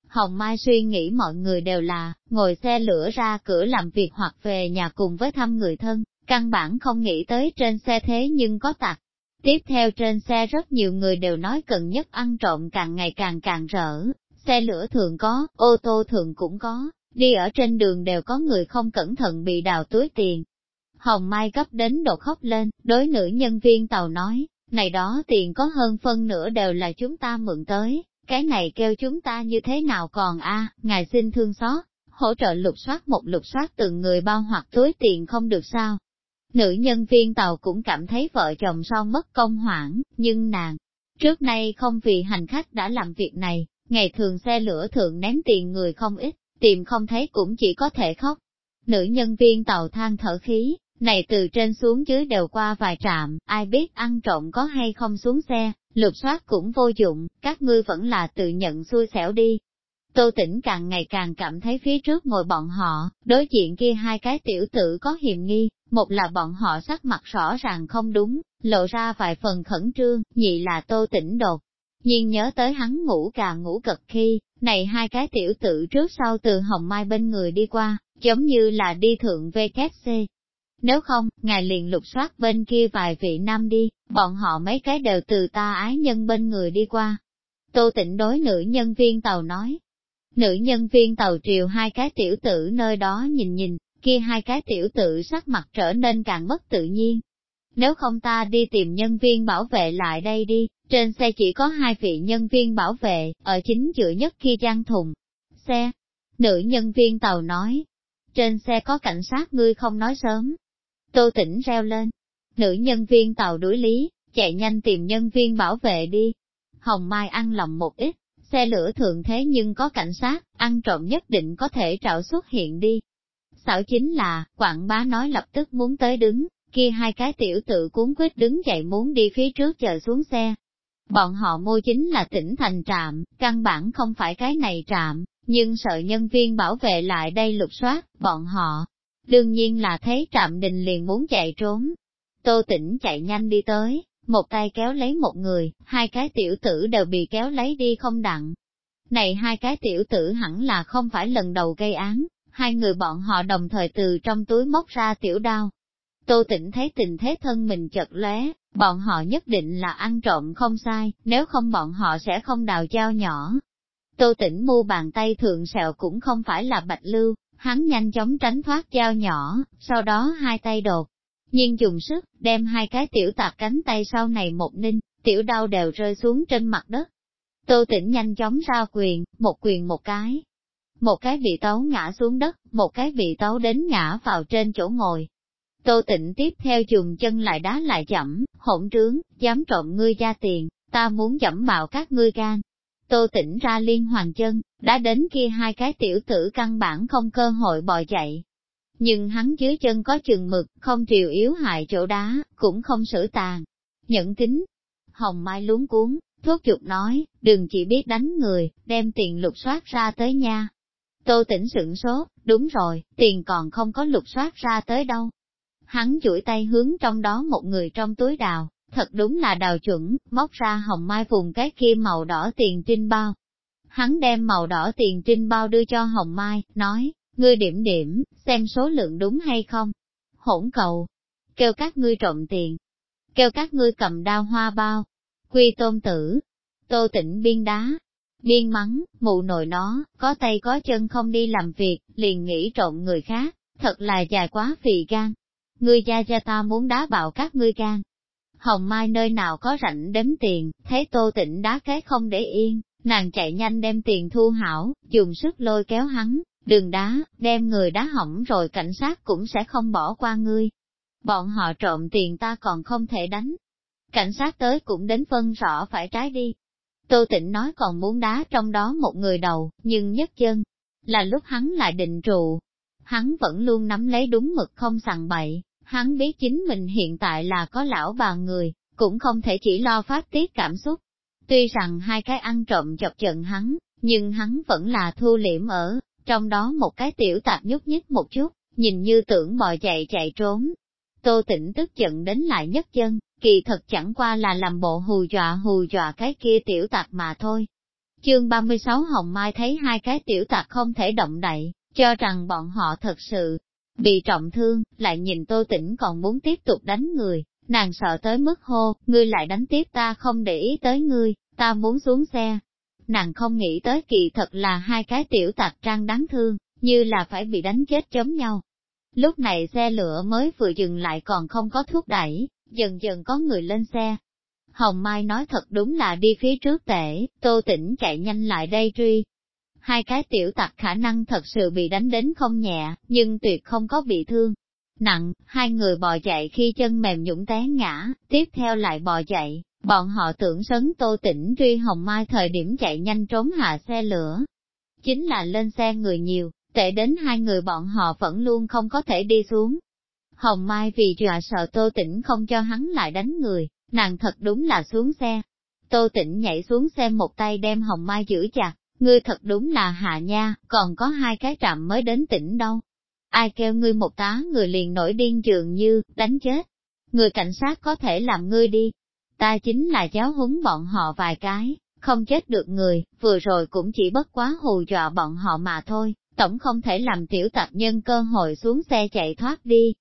Hồng Mai suy nghĩ mọi người đều là, ngồi xe lửa ra cửa làm việc hoặc về nhà cùng với thăm người thân, căn bản không nghĩ tới trên xe thế nhưng có tặc. Tiếp theo trên xe rất nhiều người đều nói cần nhất ăn trộm càng ngày càng càng rỡ, xe lửa thường có, ô tô thường cũng có, đi ở trên đường đều có người không cẩn thận bị đào túi tiền. Hồng Mai gấp đến độ khóc lên, đối nữ nhân viên tàu nói, này đó tiền có hơn phân nửa đều là chúng ta mượn tới, cái này kêu chúng ta như thế nào còn a ngài xin thương xót, hỗ trợ lục soát một lục soát từng người bao hoặc túi tiền không được sao, Nữ nhân viên tàu cũng cảm thấy vợ chồng son mất công hoảng, nhưng nàng, trước nay không vì hành khách đã làm việc này, ngày thường xe lửa thường ném tiền người không ít, tìm không thấy cũng chỉ có thể khóc. Nữ nhân viên tàu than thở khí, này từ trên xuống dưới đều qua vài trạm, ai biết ăn trộm có hay không xuống xe, lục soát cũng vô dụng, các ngươi vẫn là tự nhận xui xẻo đi. Tô Tĩnh càng ngày càng cảm thấy phía trước ngồi bọn họ, đối diện kia hai cái tiểu tử có hiểm nghi, một là bọn họ sắc mặt rõ ràng không đúng, lộ ra vài phần khẩn trương, nhị là tô Tĩnh đột. Nhìn nhớ tới hắn ngủ cà ngủ cật khi, này hai cái tiểu tử trước sau từ hồng mai bên người đi qua, giống như là đi thượng VKC. Nếu không, ngài liền lục soát bên kia vài vị nam đi, bọn họ mấy cái đều từ ta ái nhân bên người đi qua. Tô tịnh đối nữ nhân viên tàu nói. Nữ nhân viên tàu triều hai cái tiểu tử nơi đó nhìn nhìn, kia hai cái tiểu tử sắc mặt trở nên càng bất tự nhiên. Nếu không ta đi tìm nhân viên bảo vệ lại đây đi, trên xe chỉ có hai vị nhân viên bảo vệ, ở chính giữa nhất khi trang thùng. Xe, nữ nhân viên tàu nói, trên xe có cảnh sát ngươi không nói sớm. Tô tỉnh reo lên, nữ nhân viên tàu đuổi lý, chạy nhanh tìm nhân viên bảo vệ đi. Hồng Mai ăn lòng một ít, xe lửa thường thế nhưng có cảnh sát, ăn trộm nhất định có thể trạo xuất hiện đi. Xảo chính là, quảng bá nói lập tức muốn tới đứng, kia hai cái tiểu tự cuốn quyết đứng dậy muốn đi phía trước chờ xuống xe. Bọn họ mua chính là tỉnh thành trạm, căn bản không phải cái này trạm, nhưng sợ nhân viên bảo vệ lại đây lục soát, bọn họ. Đương nhiên là thấy trạm đình liền muốn chạy trốn. Tô tỉnh chạy nhanh đi tới, một tay kéo lấy một người, hai cái tiểu tử đều bị kéo lấy đi không đặng. Này hai cái tiểu tử hẳn là không phải lần đầu gây án, hai người bọn họ đồng thời từ trong túi móc ra tiểu đao. Tô tĩnh thấy tình thế thân mình chật lóe, bọn họ nhất định là ăn trộm không sai, nếu không bọn họ sẽ không đào dao nhỏ. Tô tĩnh mu bàn tay thượng sẹo cũng không phải là bạch lưu, hắn nhanh chóng tránh thoát dao nhỏ, sau đó hai tay đột. Nhưng dùng sức, đem hai cái tiểu tạp cánh tay sau này một ninh, tiểu đau đều rơi xuống trên mặt đất. Tô tĩnh nhanh chóng ra quyền, một quyền một cái, một cái bị tấu ngã xuống đất, một cái bị tấu đến ngã vào trên chỗ ngồi. Tô tịnh tiếp theo dùng chân lại đá lại chậm, hỗn trướng, dám trộm ngươi ra tiền, ta muốn chậm bạo các ngươi gan. Tô tĩnh ra liên hoàn chân, đã đến kia hai cái tiểu tử căn bản không cơ hội bò chạy. Nhưng hắn dưới chân có chừng mực, không triều yếu hại chỗ đá, cũng không sử tàn. Nhẫn tính, hồng mai luống cuốn, thuốc chục nói, đừng chỉ biết đánh người, đem tiền lục soát ra tới nha. Tô tỉnh sửng sốt, đúng rồi, tiền còn không có lục soát ra tới đâu. Hắn chuỗi tay hướng trong đó một người trong túi đào, thật đúng là đào chuẩn, móc ra hồng mai vùng cái kia màu đỏ tiền trinh bao. Hắn đem màu đỏ tiền trinh bao đưa cho hồng mai, nói, ngươi điểm điểm, xem số lượng đúng hay không. Hỗn cầu, kêu các ngươi trộm tiền, kêu các ngươi cầm đao hoa bao, quy tôn tử, tô tỉnh biên đá, Biên mắng, mụ nội nó, có tay có chân không đi làm việc, liền nghĩ trộm người khác, thật là dài quá phì gan. Ngươi gia gia ta muốn đá bạo các ngươi gan. Hồng Mai nơi nào có rảnh đếm tiền, thấy tô tỉnh đá cái không để yên, nàng chạy nhanh đem tiền thu hảo, dùng sức lôi kéo hắn, đường đá, đem người đá hỏng rồi cảnh sát cũng sẽ không bỏ qua ngươi. Bọn họ trộm tiền ta còn không thể đánh. Cảnh sát tới cũng đến phân rõ phải trái đi, Tô Tịnh nói còn muốn đá trong đó một người đầu, nhưng nhất chân, là lúc hắn lại định trụ. Hắn vẫn luôn nắm lấy đúng mực không sằng bậy, hắn biết chính mình hiện tại là có lão bà người, cũng không thể chỉ lo phát tiết cảm xúc. Tuy rằng hai cái ăn trộm chọc giận hắn, nhưng hắn vẫn là thu liễm ở, trong đó một cái tiểu tạp nhúc nhích một chút, nhìn như tưởng bò chạy chạy trốn. Tô tĩnh tức giận đến lại nhất chân, kỳ thật chẳng qua là làm bộ hù dọa hù dọa cái kia tiểu tạp mà thôi. Chương 36 Hồng Mai thấy hai cái tiểu tạp không thể động đậy, cho rằng bọn họ thật sự bị trọng thương, lại nhìn tô tĩnh còn muốn tiếp tục đánh người, nàng sợ tới mức hô, ngươi lại đánh tiếp ta không để ý tới ngươi, ta muốn xuống xe. Nàng không nghĩ tới kỳ thật là hai cái tiểu tạc trang đáng thương, như là phải bị đánh chết chống nhau. Lúc này xe lửa mới vừa dừng lại còn không có thuốc đẩy, dần dần có người lên xe. Hồng Mai nói thật đúng là đi phía trước tể, tô tỉnh chạy nhanh lại đây truy. Hai cái tiểu tặc khả năng thật sự bị đánh đến không nhẹ, nhưng tuyệt không có bị thương. Nặng, hai người bò chạy khi chân mềm nhũng té ngã, tiếp theo lại bò chạy, bọn họ tưởng sấn tô tỉnh truy Hồng Mai thời điểm chạy nhanh trốn hạ xe lửa. Chính là lên xe người nhiều, tệ đến hai người bọn họ vẫn luôn không có thể đi xuống, Hồng Mai vì dọa sợ Tô Tĩnh không cho hắn lại đánh người, nàng thật đúng là xuống xe. Tô Tĩnh nhảy xuống xe một tay đem Hồng Mai giữ chặt, ngươi thật đúng là hạ nha, còn có hai cái trạm mới đến tỉnh đâu. Ai kêu ngươi một tá người liền nổi điên dường như, đánh chết. Người cảnh sát có thể làm ngươi đi. Ta chính là giáo húng bọn họ vài cái, không chết được người, vừa rồi cũng chỉ bất quá hù dọa bọn họ mà thôi, tổng không thể làm tiểu tập nhân cơ hội xuống xe chạy thoát đi.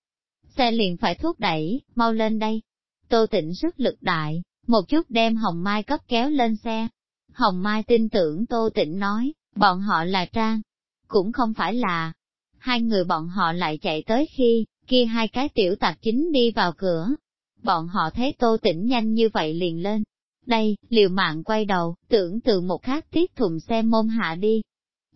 Xe liền phải thúc đẩy, mau lên đây. Tô tịnh sức lực đại, một chút đem Hồng Mai cấp kéo lên xe. Hồng Mai tin tưởng Tô Tịnh nói, bọn họ là Trang, cũng không phải là. Hai người bọn họ lại chạy tới khi, kia hai cái tiểu tạc chính đi vào cửa. Bọn họ thấy Tô Tĩnh nhanh như vậy liền lên. Đây, liều mạng quay đầu, tưởng từ một khác tiết thùng xe môn hạ đi.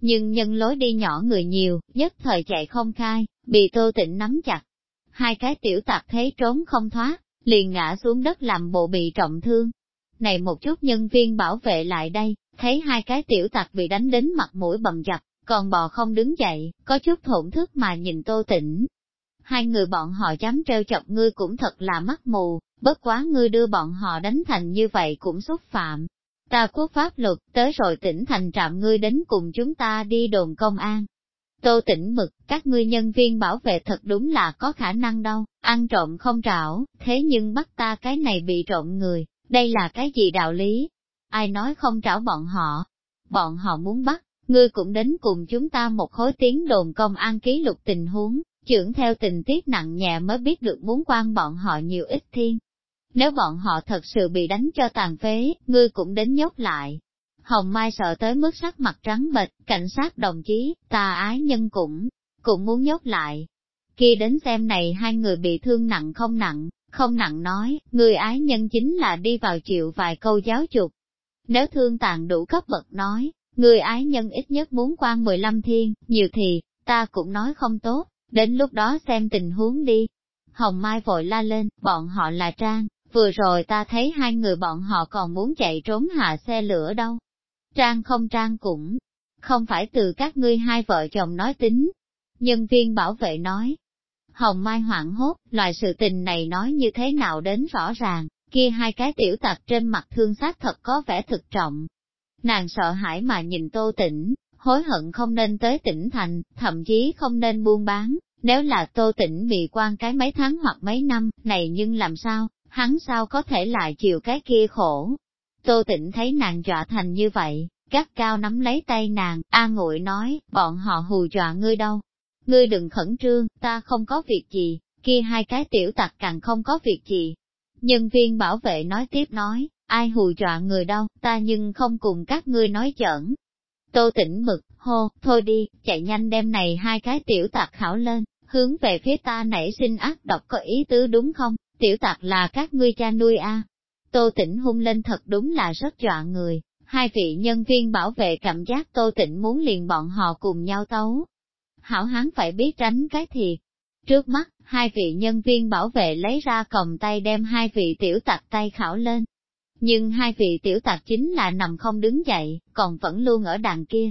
Nhưng nhân lối đi nhỏ người nhiều, nhất thời chạy không khai, bị Tô Tĩnh nắm chặt. Hai cái tiểu tạp thấy trốn không thoát, liền ngã xuống đất làm bộ bị trọng thương. Này một chút nhân viên bảo vệ lại đây, thấy hai cái tiểu tặc bị đánh đến mặt mũi bầm dập, còn bò không đứng dậy, có chút thổn thức mà nhìn tô tĩnh. Hai người bọn họ dám treo chọc ngươi cũng thật là mắt mù, bất quá ngươi đưa bọn họ đánh thành như vậy cũng xúc phạm. Ta quốc pháp luật, tới rồi tỉnh thành trạm ngươi đến cùng chúng ta đi đồn công an. Tô tỉnh mực, các ngươi nhân viên bảo vệ thật đúng là có khả năng đâu, ăn trộm không trảo, thế nhưng bắt ta cái này bị trộm người, đây là cái gì đạo lý? Ai nói không trảo bọn họ? Bọn họ muốn bắt, ngươi cũng đến cùng chúng ta một khối tiếng đồn công an ký lục tình huống, trưởng theo tình tiết nặng nhẹ mới biết được muốn quan bọn họ nhiều ít thiên. Nếu bọn họ thật sự bị đánh cho tàn phế, ngươi cũng đến nhốt lại, Hồng Mai sợ tới mức sắc mặt trắng bệch, cảnh sát đồng chí, tà ái nhân cũng, cũng muốn nhốt lại. Khi đến xem này hai người bị thương nặng không nặng, không nặng nói, người ái nhân chính là đi vào chịu vài câu giáo dục. Nếu thương tàn đủ cấp bậc nói, người ái nhân ít nhất muốn quan 15 thiên, nhiều thì, ta cũng nói không tốt, đến lúc đó xem tình huống đi. Hồng Mai vội la lên, bọn họ là Trang, vừa rồi ta thấy hai người bọn họ còn muốn chạy trốn hạ xe lửa đâu, Trang không trang cũng không phải từ các ngươi hai vợ chồng nói tính. Nhân viên bảo vệ nói. Hồng Mai hoảng hốt, loại sự tình này nói như thế nào đến rõ ràng, kia hai cái tiểu tặc trên mặt thương xác thật có vẻ thực trọng. Nàng sợ hãi mà nhìn tô tĩnh hối hận không nên tới tỉnh thành, thậm chí không nên buôn bán, nếu là tô tỉnh bị quan cái mấy tháng hoặc mấy năm, này nhưng làm sao, hắn sao có thể lại chịu cái kia khổ. Tô tỉnh thấy nàng dọa thành như vậy, gắt cao nắm lấy tay nàng, an ngụy nói, bọn họ hù dọa ngươi đâu. Ngươi đừng khẩn trương, ta không có việc gì, kia hai cái tiểu tặc càng không có việc gì. Nhân viên bảo vệ nói tiếp nói, ai hù dọa người đâu, ta nhưng không cùng các ngươi nói giỡn. Tô tỉnh mực, hô, thôi đi, chạy nhanh đem này hai cái tiểu tặc khảo lên, hướng về phía ta nảy sinh ác độc có ý tứ đúng không, tiểu tặc là các ngươi cha nuôi a Tô Tĩnh hung lên thật đúng là rất dọa người, hai vị nhân viên bảo vệ cảm giác Tô Tĩnh muốn liền bọn họ cùng nhau tấu. Hảo hán phải biết tránh cái thiệt. Trước mắt, hai vị nhân viên bảo vệ lấy ra còng tay đem hai vị tiểu tặc tay khảo lên. Nhưng hai vị tiểu tặc chính là nằm không đứng dậy, còn vẫn luôn ở đàn kia.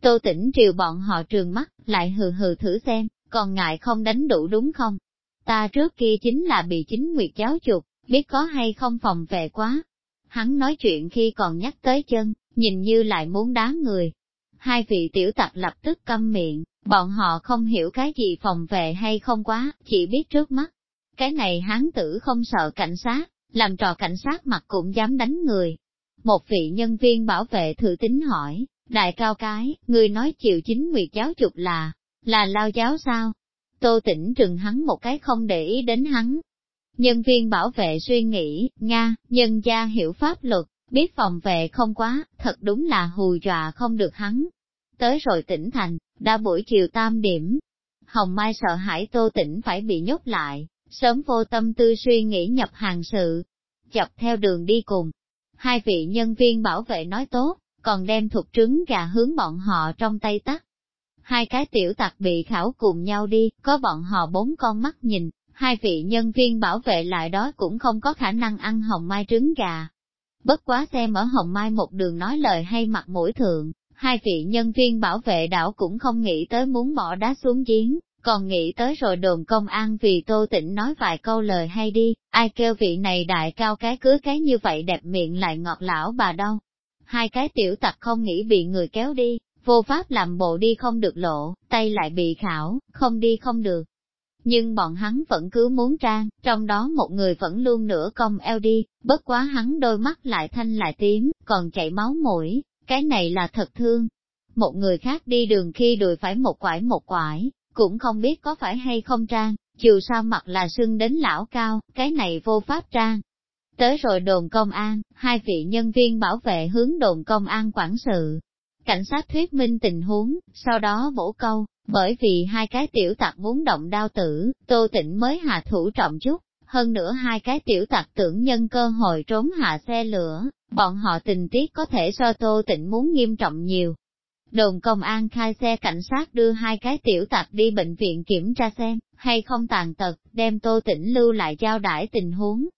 Tô Tĩnh triều bọn họ trường mắt, lại hừ hừ thử xem, còn ngại không đánh đủ đúng không? Ta trước kia chính là bị chính nguyệt giáo chụp, biết có hay không phòng vệ quá. Hắn nói chuyện khi còn nhắc tới chân, nhìn như lại muốn đá người. Hai vị tiểu tặc lập tức câm miệng, bọn họ không hiểu cái gì phòng vệ hay không quá, chỉ biết trước mắt. Cái này hắn tử không sợ cảnh sát, làm trò cảnh sát mặt cũng dám đánh người. Một vị nhân viên bảo vệ thử tính hỏi, đại cao cái, người nói chịu chính nguyệt giáo chục là, là lao giáo sao? Tô tỉnh trừng hắn một cái không để ý đến hắn, Nhân viên bảo vệ suy nghĩ, Nga, nhân gia hiểu pháp luật, biết phòng vệ không quá, thật đúng là hù dọa không được hắn. Tới rồi tỉnh thành, đã buổi chiều tam điểm. Hồng Mai sợ hãi tô tỉnh phải bị nhốt lại, sớm vô tâm tư suy nghĩ nhập hàng sự. Chập theo đường đi cùng. Hai vị nhân viên bảo vệ nói tốt, còn đem thuộc trứng gà hướng bọn họ trong tay tắt. Hai cái tiểu tặc bị khảo cùng nhau đi, có bọn họ bốn con mắt nhìn, hai vị nhân viên bảo vệ lại đó cũng không có khả năng ăn hồng mai trứng gà. Bất quá xem ở hồng mai một đường nói lời hay mặt mũi thượng, hai vị nhân viên bảo vệ đảo cũng không nghĩ tới muốn bỏ đá xuống giếng, còn nghĩ tới rồi đồn công an vì tô tĩnh nói vài câu lời hay đi, ai kêu vị này đại cao cái cưới cái như vậy đẹp miệng lại ngọt lão bà đâu. Hai cái tiểu tặc không nghĩ bị người kéo đi, vô pháp làm bộ đi không được lộ, tay lại bị khảo, không đi không được. nhưng bọn hắn vẫn cứ muốn trang, trong đó một người vẫn luôn nửa cong eo đi, bất quá hắn đôi mắt lại thanh lại tím, còn chảy máu mũi, cái này là thật thương. Một người khác đi đường khi đùi phải một quải một quải, cũng không biết có phải hay không trang, chiều sao mặt là sưng đến lão cao, cái này vô pháp trang. Tới rồi đồn công an, hai vị nhân viên bảo vệ hướng đồn công an quản sự. Cảnh sát thuyết minh tình huống, sau đó bổ câu, bởi vì hai cái tiểu tặc muốn động đao tử, tô tĩnh mới hạ thủ trọng chút, hơn nữa hai cái tiểu tặc tưởng nhân cơ hội trốn hạ xe lửa, bọn họ tình tiết có thể so tô tĩnh muốn nghiêm trọng nhiều. Đồn công an khai xe cảnh sát đưa hai cái tiểu tạp đi bệnh viện kiểm tra xem, hay không tàn tật, đem tô tĩnh lưu lại giao đãi tình huống.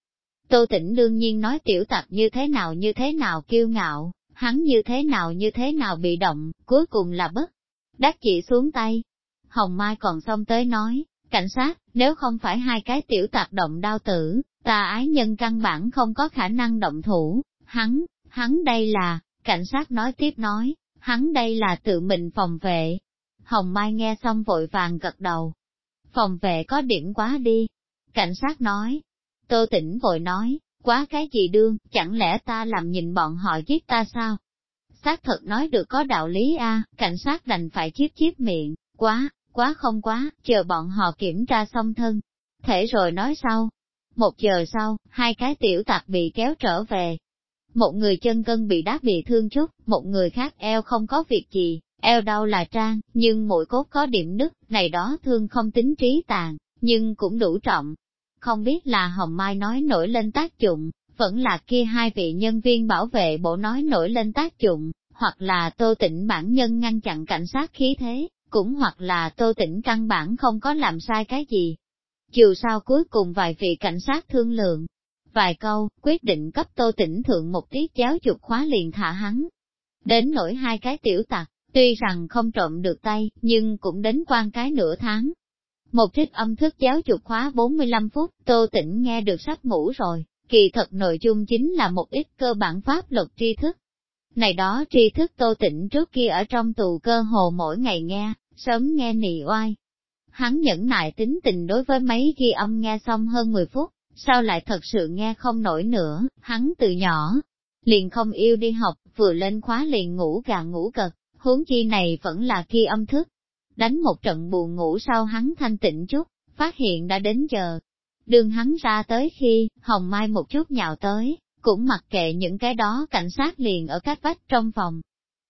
Tô tĩnh đương nhiên nói tiểu tạp như thế nào như thế nào kiêu ngạo, hắn như thế nào như thế nào bị động, cuối cùng là bất đắc chỉ xuống tay. Hồng Mai còn xong tới nói, cảnh sát, nếu không phải hai cái tiểu tạp động đau tử, ta ái nhân căn bản không có khả năng động thủ, hắn, hắn đây là, cảnh sát nói tiếp nói, hắn đây là tự mình phòng vệ. Hồng Mai nghe xong vội vàng gật đầu. Phòng vệ có điểm quá đi. Cảnh sát nói. Tô tỉnh vội nói, quá cái gì đương, chẳng lẽ ta làm nhìn bọn họ giết ta sao? xác thật nói được có đạo lý a, cảnh sát đành phải chiếp chiếp miệng, quá, quá không quá, chờ bọn họ kiểm tra xong thân. Thể rồi nói sau. Một giờ sau, hai cái tiểu tạc bị kéo trở về. Một người chân cân bị đá bị thương chút, một người khác eo không có việc gì, eo đau là trang, nhưng mỗi cốt có điểm nứt, này đó thương không tính trí tàn, nhưng cũng đủ trọng. Không biết là Hồng Mai nói nổi lên tác dụng, vẫn là kia hai vị nhân viên bảo vệ bộ nói nổi lên tác dụng, hoặc là tô tĩnh bản nhân ngăn chặn cảnh sát khí thế, cũng hoặc là tô tĩnh căn bản không có làm sai cái gì. Chiều sau cuối cùng vài vị cảnh sát thương lượng, vài câu, quyết định cấp tô tĩnh thượng một tiết giáo dục khóa liền thả hắn. Đến nổi hai cái tiểu tặc, tuy rằng không trộm được tay, nhưng cũng đến quan cái nửa tháng. Một trích âm thức giáo dục khóa 45 phút, tô tĩnh nghe được sắp ngủ rồi, kỳ thật nội dung chính là một ít cơ bản pháp luật tri thức. Này đó tri thức tô tĩnh trước kia ở trong tù cơ hồ mỗi ngày nghe, sớm nghe nị oai. Hắn nhẫn nại tính tình đối với mấy ghi âm nghe xong hơn 10 phút, sao lại thật sự nghe không nổi nữa, hắn từ nhỏ, liền không yêu đi học, vừa lên khóa liền ngủ gà ngủ cật, huống chi này vẫn là khi âm thức. Đánh một trận buồn ngủ sau hắn thanh tịnh chút, phát hiện đã đến giờ, Đường hắn ra tới khi, Hồng Mai một chút nhào tới, cũng mặc kệ những cái đó cảnh sát liền ở cách vách trong phòng.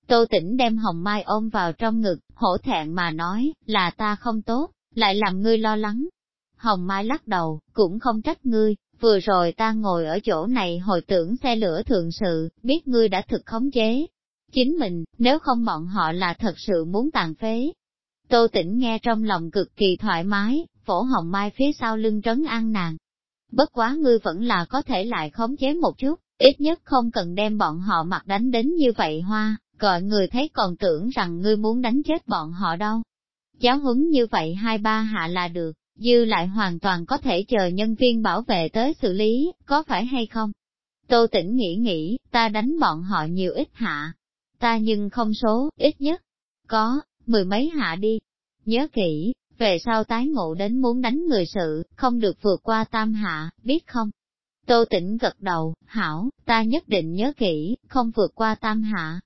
Tô tỉnh đem Hồng Mai ôm vào trong ngực, hổ thẹn mà nói, là ta không tốt, lại làm ngươi lo lắng. Hồng Mai lắc đầu, cũng không trách ngươi, vừa rồi ta ngồi ở chỗ này hồi tưởng xe lửa thượng sự, biết ngươi đã thực khống chế. Chính mình, nếu không bọn họ là thật sự muốn tàn phế. Tô tỉnh nghe trong lòng cực kỳ thoải mái, phổ hồng mai phía sau lưng trấn an nàng. Bất quá ngươi vẫn là có thể lại khống chế một chút, ít nhất không cần đem bọn họ mặc đánh đến như vậy hoa, gọi người thấy còn tưởng rằng ngươi muốn đánh chết bọn họ đâu. Giáo huấn như vậy hai ba hạ là được, dư lại hoàn toàn có thể chờ nhân viên bảo vệ tới xử lý, có phải hay không? Tô tỉnh nghĩ nghĩ, ta đánh bọn họ nhiều ít hạ. Ta nhưng không số, ít nhất, có, mười mấy hạ đi. Nhớ kỹ, về sau tái ngộ đến muốn đánh người sự, không được vượt qua tam hạ, biết không? Tô tỉnh gật đầu, hảo, ta nhất định nhớ kỹ, không vượt qua tam hạ.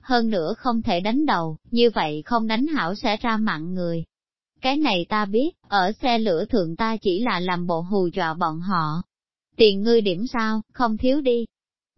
Hơn nữa không thể đánh đầu, như vậy không đánh hảo sẽ ra mạng người. Cái này ta biết, ở xe lửa thượng ta chỉ là làm bộ hù dọa bọn họ. Tiền ngươi điểm sao, không thiếu đi.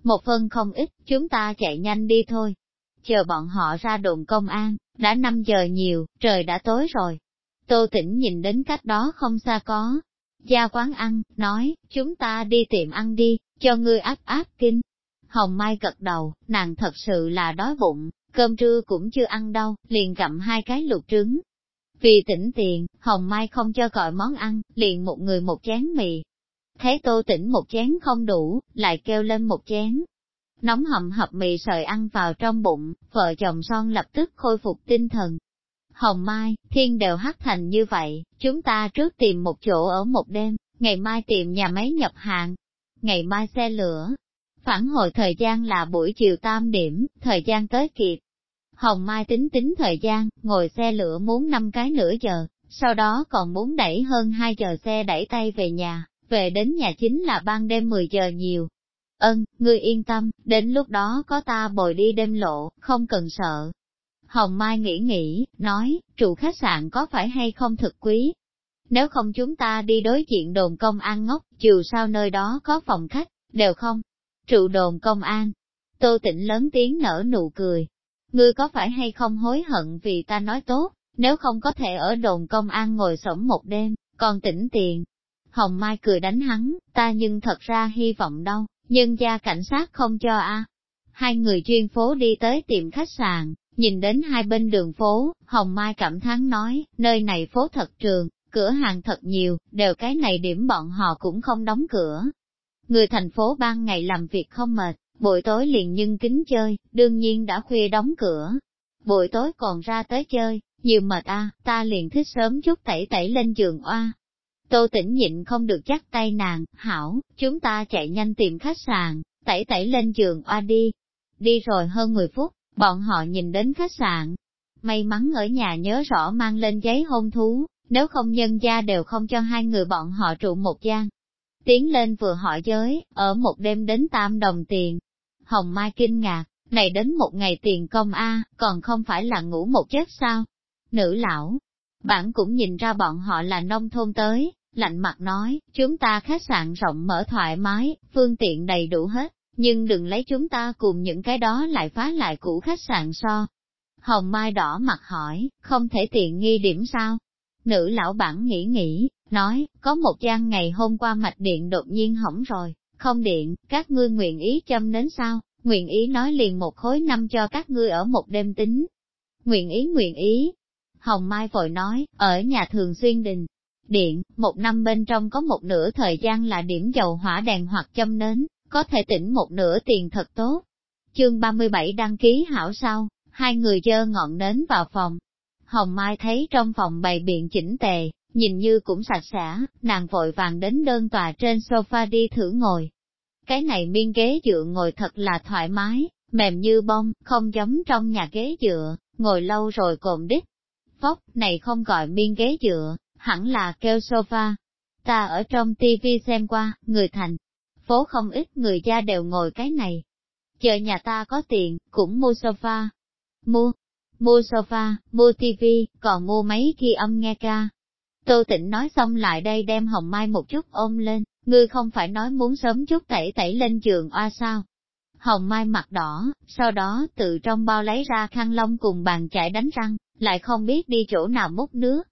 Một phân không ít, chúng ta chạy nhanh đi thôi. Chờ bọn họ ra đồn công an, đã 5 giờ nhiều, trời đã tối rồi, Tô Tĩnh nhìn đến cách đó không xa có. Gia quán ăn, nói, chúng ta đi tiệm ăn đi, cho ngươi áp áp kinh. Hồng Mai gật đầu, nàng thật sự là đói bụng, cơm trưa cũng chưa ăn đâu, liền gặm hai cái lục trứng. Vì tỉnh tiền, Hồng Mai không cho gọi món ăn, liền một người một chén mì. Thấy tô tỉnh một chén không đủ, lại kêu lên một chén. Nóng hầm hập mì sợi ăn vào trong bụng, vợ chồng son lập tức khôi phục tinh thần, Hồng Mai, thiên đều hắc thành như vậy, chúng ta trước tìm một chỗ ở một đêm, ngày mai tìm nhà máy nhập hàng, ngày mai xe lửa. Phản hồi thời gian là buổi chiều tam điểm, thời gian tới kịp. Hồng Mai tính tính thời gian, ngồi xe lửa muốn năm cái nửa giờ, sau đó còn muốn đẩy hơn 2 giờ xe đẩy tay về nhà, về đến nhà chính là ban đêm 10 giờ nhiều. Ân, ngươi yên tâm, đến lúc đó có ta bồi đi đêm lộ, không cần sợ. Hồng Mai nghĩ nghĩ, nói, trụ khách sạn có phải hay không thực quý? Nếu không chúng ta đi đối diện đồn công an ngốc, dù sao nơi đó có phòng khách, đều không. Trụ đồn công an. Tô tịnh lớn tiếng nở nụ cười. Ngươi có phải hay không hối hận vì ta nói tốt, nếu không có thể ở đồn công an ngồi sống một đêm, còn tỉnh tiền. Hồng Mai cười đánh hắn, ta nhưng thật ra hy vọng đâu, nhưng gia cảnh sát không cho a. Hai người chuyên phố đi tới tiệm khách sạn, nhìn đến hai bên đường phố, Hồng Mai cảm thán nói, nơi này phố thật trường, cửa hàng thật nhiều, đều cái này điểm bọn họ cũng không đóng cửa. Người thành phố ban ngày làm việc không mệt, buổi tối liền nhưng kính chơi, đương nhiên đã khuya đóng cửa. Buổi tối còn ra tới chơi, nhiều mệt a, ta liền thích sớm chút tẩy tẩy lên giường oa. Tô tỉnh nhịn không được chắc tay nàng, hảo, chúng ta chạy nhanh tìm khách sạn, tẩy tẩy lên giường oa đi. Đi rồi hơn 10 phút, bọn họ nhìn đến khách sạn. May mắn ở nhà nhớ rõ mang lên giấy hôn thú, nếu không nhân gia đều không cho hai người bọn họ trụ một gian. Tiến lên vừa hỏi giới, ở một đêm đến tam đồng tiền. Hồng Mai kinh ngạc, này đến một ngày tiền công A, còn không phải là ngủ một giấc sao? Nữ lão, bạn cũng nhìn ra bọn họ là nông thôn tới, lạnh mặt nói, chúng ta khách sạn rộng mở thoải mái, phương tiện đầy đủ hết, nhưng đừng lấy chúng ta cùng những cái đó lại phá lại cũ khách sạn so. Hồng Mai đỏ mặt hỏi, không thể tiện nghi điểm sao? Nữ lão bản nghĩ nghĩ, nói, có một gian ngày hôm qua mạch điện đột nhiên hỏng rồi, không điện, các ngươi nguyện ý châm đến sao, nguyện ý nói liền một khối năm cho các ngươi ở một đêm tính. Nguyện ý nguyện ý. Hồng Mai vội nói, ở nhà thường xuyên đình, điện, một năm bên trong có một nửa thời gian là điểm dầu hỏa đèn hoặc châm nến, có thể tỉnh một nửa tiền thật tốt. Chương 37 đăng ký hảo sau, hai người dơ ngọn nến vào phòng, Hồng Mai thấy trong phòng bày biện chỉnh tề, nhìn như cũng sạch sẽ, nàng vội vàng đến đơn tòa trên sofa đi thử ngồi. Cái này miên ghế dựa ngồi thật là thoải mái, mềm như bông, không giống trong nhà ghế dựa, ngồi lâu rồi cộm đít. Phóc, này không gọi miên ghế dựa, hẳn là kêu sofa. Ta ở trong tivi xem qua, người thành, phố không ít người gia đều ngồi cái này. Chờ nhà ta có tiền, cũng mua sofa. Mua, mua sofa, mua tivi, còn mua mấy khi âm nghe ca. Tô Tịnh nói xong lại đây đem Hồng Mai một chút ôm lên, ngươi không phải nói muốn sớm chút tẩy tẩy lên giường oa sao. Hồng Mai mặt đỏ, sau đó từ trong bao lấy ra khăn lông cùng bàn chạy đánh răng, lại không biết đi chỗ nào múc nước.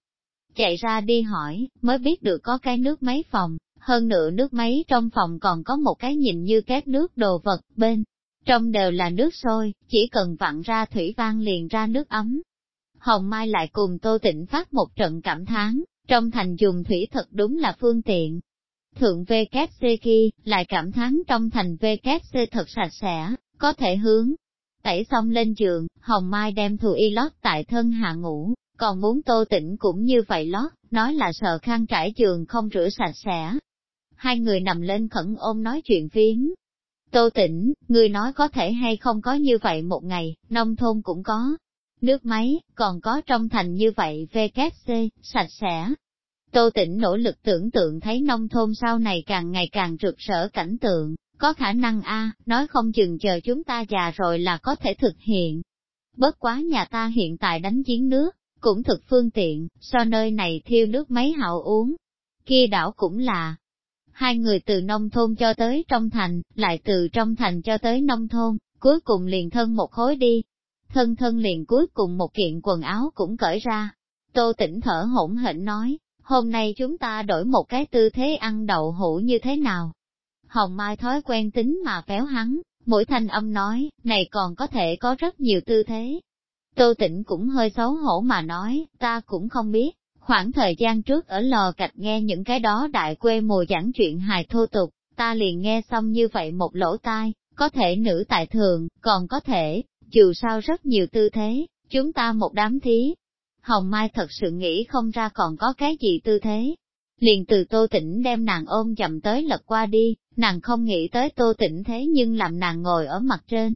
Chạy ra đi hỏi, mới biết được có cái nước máy phòng, hơn nữa nước máy trong phòng còn có một cái nhìn như két nước đồ vật bên trong đều là nước sôi, chỉ cần vặn ra thủy vang liền ra nước ấm. Hồng Mai lại cùng Tô Tịnh phát một trận cảm thán, trong thành dùng thủy thật đúng là phương tiện. Thượng VKC kia, lại cảm thán trong thành VKC thật sạch sẽ, có thể hướng. Tẩy xong lên giường, Hồng Mai đem thù y lót tại thân hạ ngủ, còn muốn Tô tỉnh cũng như vậy lót, nói là sợ khăn trải giường không rửa sạch sẽ. Hai người nằm lên khẩn ôm nói chuyện phiếm, Tô tỉnh, người nói có thể hay không có như vậy một ngày, nông thôn cũng có. Nước máy, còn có trong thành như vậy VKC, sạch sẽ. Tô tỉnh nỗ lực tưởng tượng thấy nông thôn sau này càng ngày càng rực rỡ cảnh tượng, có khả năng a nói không chừng chờ chúng ta già rồi là có thể thực hiện. Bớt quá nhà ta hiện tại đánh chiến nước, cũng thực phương tiện, so nơi này thiêu nước máy hạo uống. Kia đảo cũng là, hai người từ nông thôn cho tới trong thành, lại từ trong thành cho tới nông thôn, cuối cùng liền thân một khối đi. Thân thân liền cuối cùng một kiện quần áo cũng cởi ra. Tô tỉnh thở hỗn hển nói, hôm nay chúng ta đổi một cái tư thế ăn đậu hũ như thế nào? Hồng Mai thói quen tính mà véo hắn, mỗi thanh âm nói, này còn có thể có rất nhiều tư thế. Tô tĩnh cũng hơi xấu hổ mà nói, ta cũng không biết, Khoảng thời gian trước ở lò cạch nghe những cái đó đại quê mùa giảng chuyện hài thô tục, ta liền nghe xong như vậy một lỗ tai, có thể nữ tại thường, còn có thể, dù sao rất nhiều tư thế, chúng ta một đám thí. Hồng Mai thật sự nghĩ không ra còn có cái gì tư thế. Liền từ tô tĩnh đem nàng ôm chậm tới lật qua đi, nàng không nghĩ tới tô tĩnh thế nhưng làm nàng ngồi ở mặt trên.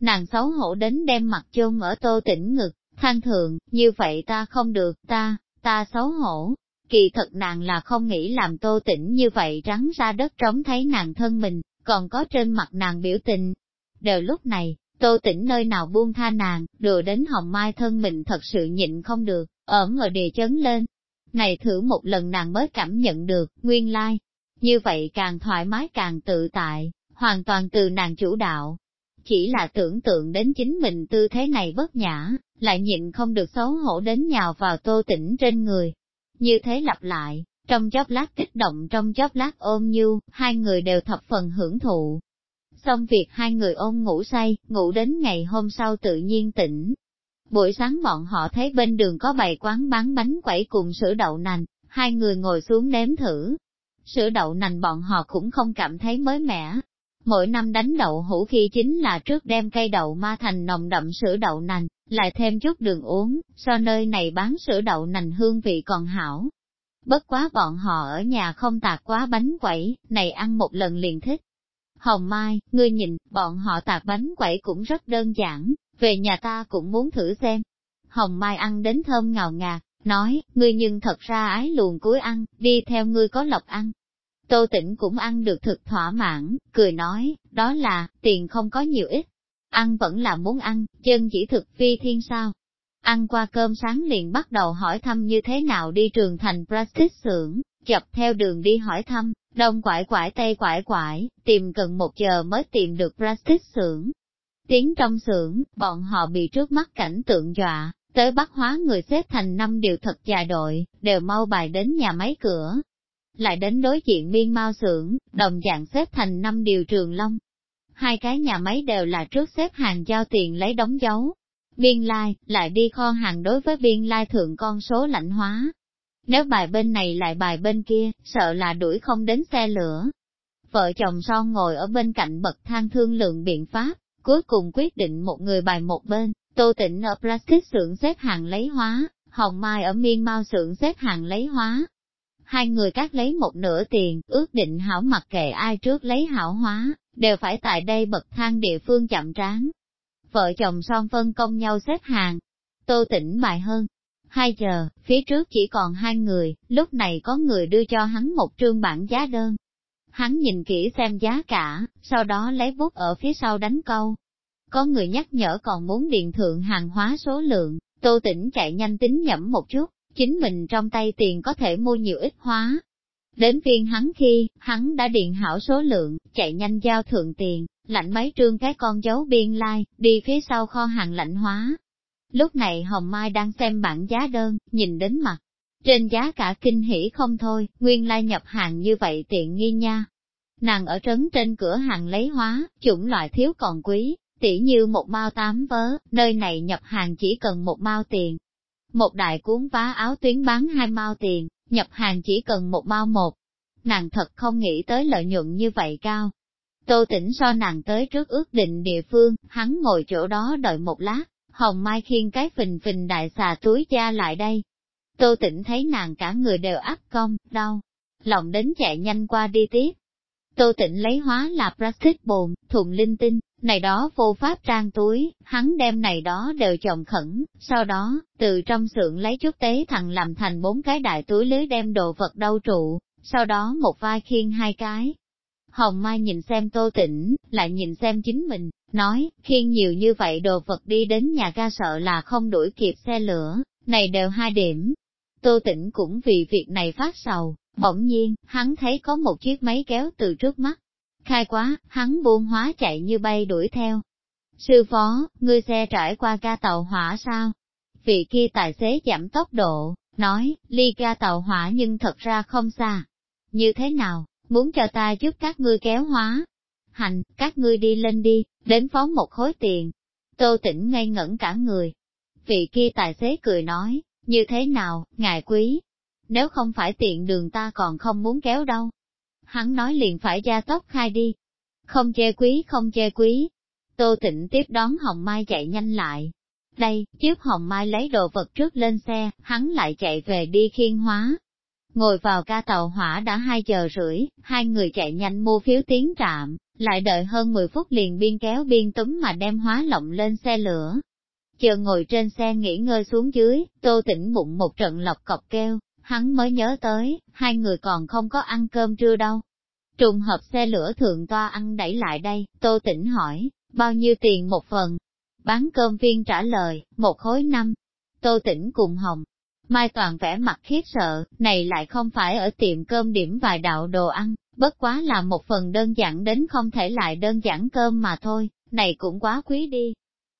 Nàng xấu hổ đến đem mặt chôn ở tô tĩnh ngực, than thường, như vậy ta không được, ta, ta xấu hổ. Kỳ thật nàng là không nghĩ làm tô tỉnh như vậy rắn ra đất trống thấy nàng thân mình, còn có trên mặt nàng biểu tình. Đều lúc này, tô tỉnh nơi nào buông tha nàng, đùa đến hồng mai thân mình thật sự nhịn không được, ẩm ở địa chấn lên. Này thử một lần nàng mới cảm nhận được, nguyên lai. Like. Như vậy càng thoải mái càng tự tại, hoàn toàn từ nàng chủ đạo. Chỉ là tưởng tượng đến chính mình tư thế này bất nhã, lại nhịn không được xấu hổ đến nhào vào tô tỉnh trên người. Như thế lặp lại, trong chốc lát kích động trong chốc lát ôm nhu, hai người đều thập phần hưởng thụ. Xong việc hai người ôm ngủ say, ngủ đến ngày hôm sau tự nhiên tỉnh. Buổi sáng bọn họ thấy bên đường có bày quán bán bánh quẩy cùng sữa đậu nành, hai người ngồi xuống nếm thử. Sữa đậu nành bọn họ cũng không cảm thấy mới mẻ, Mỗi năm đánh đậu hũ khi chính là trước đem cây đậu ma thành nồng đậm sữa đậu nành, lại thêm chút đường uống, so nơi này bán sữa đậu nành hương vị còn hảo. Bất quá bọn họ ở nhà không tạc quá bánh quẩy, này ăn một lần liền thích. Hồng Mai, ngươi nhìn, bọn họ tạc bánh quẩy cũng rất đơn giản, về nhà ta cũng muốn thử xem. Hồng Mai ăn đến thơm ngào ngạt, nói, ngươi nhưng thật ra ái luồn cuối ăn, đi theo ngươi có lộc ăn, Tô Tĩnh cũng ăn được thực thỏa mãn, cười nói, đó là, tiền không có nhiều ít. Ăn vẫn là muốn ăn, chân chỉ thực phi thiên sao. Ăn qua cơm sáng liền bắt đầu hỏi thăm như thế nào đi trường thành plastic xưởng, chập theo đường đi hỏi thăm, đông quải quải tây quải quải, tìm gần một giờ mới tìm được plastic xưởng. Tiến trong xưởng, bọn họ bị trước mắt cảnh tượng dọa, tới bắt hóa người xếp thành năm điều thật dài đội, đều mau bài đến nhà máy cửa, lại đến đối diện biên mau xưởng, đồng dạng xếp thành năm điều trường long. Hai cái nhà máy đều là trước xếp hàng giao tiền lấy đóng dấu. Biên lai, lại đi kho hàng đối với biên lai thượng con số lãnh hóa. Nếu bài bên này lại bài bên kia, sợ là đuổi không đến xe lửa. Vợ chồng son ngồi ở bên cạnh bậc thang thương lượng biện pháp, cuối cùng quyết định một người bài một bên, tô tịnh ở plastic xưởng xếp hàng lấy hóa, hồng mai ở miên mau xưởng xếp hàng lấy hóa, hai người cắt lấy một nửa tiền, ước định hảo mặc kệ ai trước lấy hảo hóa, đều phải tại đây bậc thang địa phương chậm tráng. Vợ chồng son phân công nhau xếp hàng, tô tỉnh bài hơn. Hai giờ, phía trước chỉ còn hai người, lúc này có người đưa cho hắn một trương bản giá đơn. Hắn nhìn kỹ xem giá cả, sau đó lấy bút ở phía sau đánh câu. Có người nhắc nhở còn muốn điện thượng hàng hóa số lượng, tô tỉnh chạy nhanh tính nhẩm một chút, chính mình trong tay tiền có thể mua nhiều ít hóa. Đến phiên hắn khi, hắn đã điện hảo số lượng, chạy nhanh giao thượng tiền, lạnh mấy trương cái con dấu biên lai, like, đi phía sau kho hàng lạnh hóa. Lúc này Hồng Mai đang xem bản giá đơn, nhìn đến mặt. Trên giá cả kinh hỉ không thôi, nguyên lai nhập hàng như vậy tiện nghi nha. Nàng ở trấn trên cửa hàng lấy hóa, chủng loại thiếu còn quý, tỉ như một mao tám vớ, nơi này nhập hàng chỉ cần một mao tiền, một đại cuốn vá áo tuyến bán hai mao tiền, nhập hàng chỉ cần một mao một. Nàng thật không nghĩ tới lợi nhuận như vậy cao. Tô tỉnh so nàng tới trước ước định địa phương, hắn ngồi chỗ đó đợi một lát, hồng mai khiên cái phình phình đại xà túi cha lại đây. Tô tỉnh thấy nàng cả người đều áp công, đau, lòng đến chạy nhanh qua đi tiếp. Tô tĩnh lấy hóa là plastic bồn, thùng linh tinh, này đó vô pháp trang túi, hắn đem này đó đều chồng khẩn, sau đó, từ trong xưởng lấy chút tế thằng làm thành bốn cái đại túi lưới đem đồ vật đau trụ, sau đó một vai khiên hai cái. Hồng Mai nhìn xem tô tĩnh, lại nhìn xem chính mình, nói, khiên nhiều như vậy đồ vật đi đến nhà ga sợ là không đuổi kịp xe lửa, này đều hai điểm. Tô tĩnh cũng vì việc này phát sầu, bỗng nhiên, hắn thấy có một chiếc máy kéo từ trước mắt, Khai quá, hắn buông hóa chạy như bay đuổi theo. Sư phó, ngươi xe trải qua ga tàu hỏa sao? Vị kia tài xế giảm tốc độ, nói, ly ga tàu hỏa nhưng thật ra không xa. Như thế nào, muốn cho ta giúp các ngươi kéo hóa? Hành, các ngươi đi lên đi, đến phó một khối tiền. Tô tỉnh ngây ngẩn cả người. Vị kia tài xế cười nói, như thế nào, ngài quý? Nếu không phải tiện đường ta còn không muốn kéo đâu hắn nói liền phải gia tốc khai đi. Không chê quý không chê quý. Tô Tịnh tiếp đón Hồng Mai chạy nhanh lại. Đây, trước Hồng Mai lấy đồ vật trước lên xe, hắn lại chạy về đi khiên hóa. Ngồi vào ca tàu hỏa đã 2 giờ rưỡi, hai người chạy nhanh mua phiếu tiến trạm, lại đợi hơn 10 phút liền biên kéo biên túm mà đem hóa lộng lên xe lửa. chờ ngồi trên xe nghỉ ngơi xuống dưới, tô tỉnh bụng một trận lọc cọc kêu, hắn mới nhớ tới, hai người còn không có ăn cơm trưa đâu. Trùng hợp xe lửa thượng toa ăn đẩy lại đây, tô tỉnh hỏi, bao nhiêu tiền một phần? Bán cơm viên trả lời, một khối năm. Tô tỉnh cùng hồng. Mai toàn vẻ mặt khiếp sợ, này lại không phải ở tiệm cơm điểm vài đạo đồ ăn, bất quá là một phần đơn giản đến không thể lại đơn giản cơm mà thôi, này cũng quá quý đi.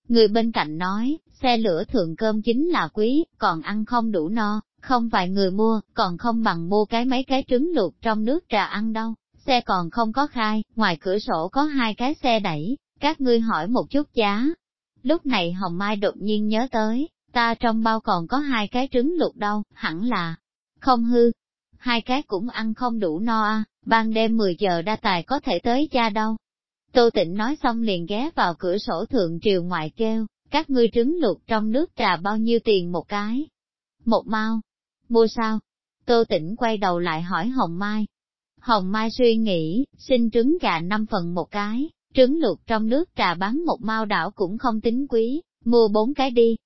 Người bên cạnh nói, xe lửa thượng cơm chính là quý, còn ăn không đủ no, không vài người mua, còn không bằng mua cái mấy cái trứng luộc trong nước trà ăn đâu, xe còn không có khai, ngoài cửa sổ có hai cái xe đẩy, các ngươi hỏi một chút giá. Lúc này Hồng Mai đột nhiên nhớ tới, ta trong bao còn có hai cái trứng luộc đâu, hẳn là không hư. Hai cái cũng ăn không đủ no à, ban đêm 10 giờ đa tài có thể tới cha đâu. Tô Tịnh nói xong liền ghé vào cửa sổ thượng triều ngoại kêu, các ngươi trứng luộc trong nước trà bao nhiêu tiền một cái? Một mao. Mua sao? Tô Tĩnh quay đầu lại hỏi Hồng Mai. Hồng Mai suy nghĩ, xin trứng gà năm phần một cái, trứng luộc trong nước trà bán một mao đảo cũng không tính quý, mua bốn cái đi.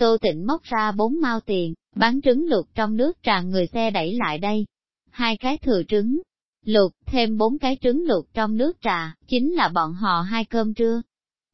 Tô Tịnh móc ra bốn mao tiền, bán trứng luộc trong nước trà người xe đẩy lại đây. Hai cái thừa trứng, luộc, thêm bốn cái trứng luộc trong nước trà, chính là bọn họ hai cơm trưa.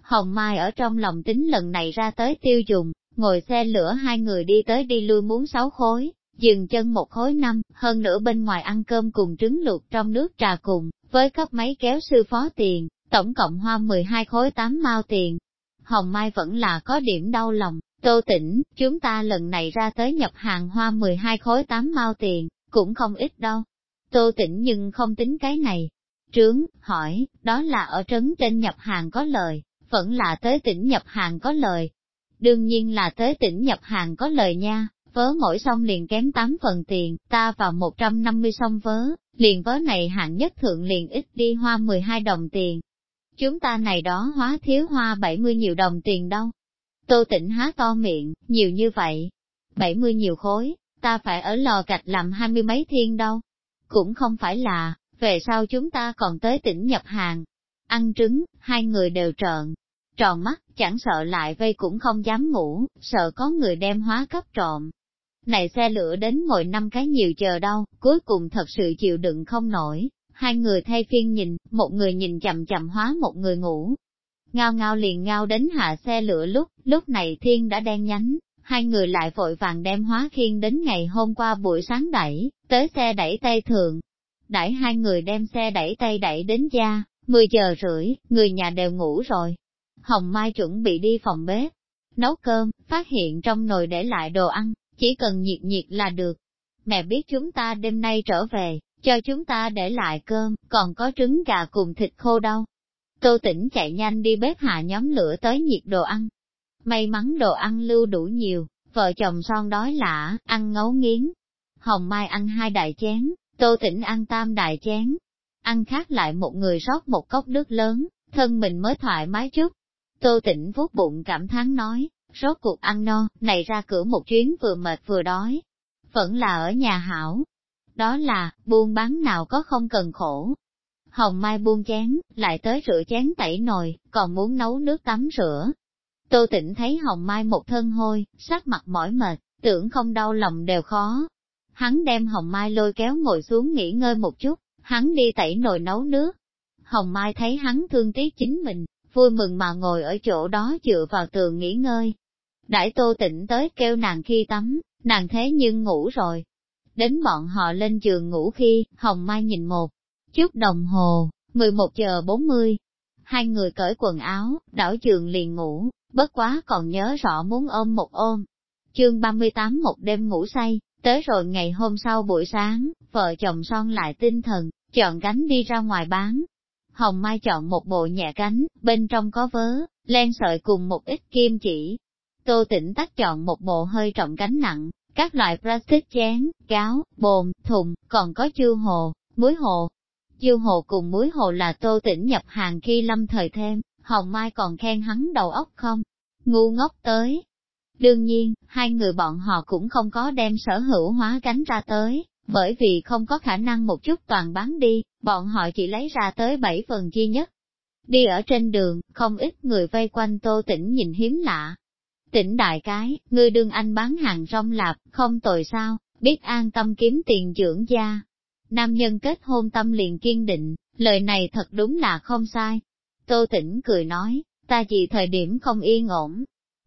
Hồng Mai ở trong lòng tính lần này ra tới tiêu dùng, ngồi xe lửa hai người đi tới đi lui muốn sáu khối, dừng chân một khối năm, hơn nữa bên ngoài ăn cơm cùng trứng luộc trong nước trà cùng, với cấp máy kéo sư phó tiền, tổng cộng hoa 12 khối 8 mao tiền. Hồng Mai vẫn là có điểm đau lòng, tô tỉnh, chúng ta lần này ra tới nhập hàng hoa 12 khối 8 mao tiền, cũng không ít đâu. Tô tỉnh nhưng không tính cái này. Trướng, hỏi, đó là ở trấn trên nhập hàng có lời, vẫn là tới tỉnh nhập hàng có lời. Đương nhiên là tới tỉnh nhập hàng có lời nha, vớ mỗi xong liền kém 8 phần tiền, ta vào 150 xong vớ, liền vớ này hạng nhất thượng liền ít đi hoa 12 đồng tiền. Chúng ta này đó hóa thiếu hoa 70 nhiều đồng tiền đâu. Tô tỉnh há to miệng, nhiều như vậy. 70 nhiều khối, ta phải ở lò gạch làm hai mươi mấy thiên đâu. Cũng không phải là, về sau chúng ta còn tới tỉnh nhập hàng. Ăn trứng, hai người đều trợn, tròn mắt, chẳng sợ lại vây cũng không dám ngủ, sợ có người đem hóa cấp trộm. Này xe lửa đến ngồi năm cái nhiều chờ đâu, cuối cùng thật sự chịu đựng không nổi, hai người thay phiên nhìn, một người nhìn chậm chậm hóa một người ngủ. Ngao ngao liền ngao đến hạ xe lửa lúc, lúc này thiên đã đen nhánh, hai người lại vội vàng đem hóa khiên đến ngày hôm qua buổi sáng đẩy, tới xe đẩy tay thượng, Đẩy hai người đem xe đẩy tay đẩy đến gia, 10 giờ rưỡi, người nhà đều ngủ rồi. Hồng Mai chuẩn bị đi phòng bếp, nấu cơm, phát hiện trong nồi để lại đồ ăn, chỉ cần nhiệt nhiệt là được. Mẹ biết chúng ta đêm nay trở về, cho chúng ta để lại cơm, còn có trứng gà cùng thịt khô đâu. Tô tỉnh chạy nhanh đi bếp hạ nhóm lửa tới nhiệt đồ ăn. May mắn đồ ăn lưu đủ nhiều, vợ chồng son đói lạ, ăn ngấu nghiến. Hồng Mai ăn hai đại chén, Tô tỉnh ăn tam đại chén. Ăn khác lại một người rót một cốc nước lớn, thân mình mới thoải mái chút. Tô tỉnh vuốt bụng cảm thán nói, rốt cuộc ăn no, này ra cửa một chuyến vừa mệt vừa đói. Vẫn là ở nhà hảo. Đó là, buôn bán nào có không cần khổ. Hồng Mai buông chén, lại tới rửa chén tẩy nồi, còn muốn nấu nước tắm rửa. Tô tịnh thấy Hồng Mai một thân hôi, sắc mặt mỏi mệt, tưởng không đau lòng đều khó. Hắn đem Hồng Mai lôi kéo ngồi xuống nghỉ ngơi một chút, hắn đi tẩy nồi nấu nước. Hồng Mai thấy hắn thương tiếc chính mình, vui mừng mà ngồi ở chỗ đó dựa vào tường nghỉ ngơi, Đãi tô tỉnh tới kêu nàng khi tắm, nàng thế nhưng ngủ rồi. Đến bọn họ lên giường ngủ khi, Hồng Mai nhìn một chút đồng hồ, 11 giờ 40. Hai người cởi quần áo, đảo giường liền ngủ, bất quá còn nhớ rõ muốn ôm một ôm. Chương 38 một đêm ngủ say, tới rồi ngày hôm sau buổi sáng, vợ chồng son lại tinh thần, chọn cánh đi ra ngoài bán. Hồng Mai chọn một bộ nhẹ cánh, bên trong có vớ, len sợi cùng một ít kim chỉ, Tô Tĩnh tắt chọn một bộ hơi trọng cánh nặng, các loại plastic chén, gáo, bồn, thùng, còn có chư hồ, muối hồ. chư hồ cùng muối hồ là Tô Tĩnh nhập hàng khi lâm thời thêm, Hồng Mai còn khen hắn đầu óc không? Ngu ngốc tới. Đương nhiên, hai người bọn họ cũng không có đem sở hữu hóa cánh ra tới, bởi vì không có khả năng một chút toàn bán đi, bọn họ chỉ lấy ra tới bảy phần chi nhất. Đi ở trên đường, không ít người vây quanh tô tĩnh nhìn hiếm lạ, Tỉnh đại cái, ngươi đương anh bán hàng rong lạp, không tội sao, biết an tâm kiếm tiền dưỡng gia. Nam nhân kết hôn tâm liền kiên định, lời này thật đúng là không sai. Tô tỉnh cười nói, ta chỉ thời điểm không yên ổn.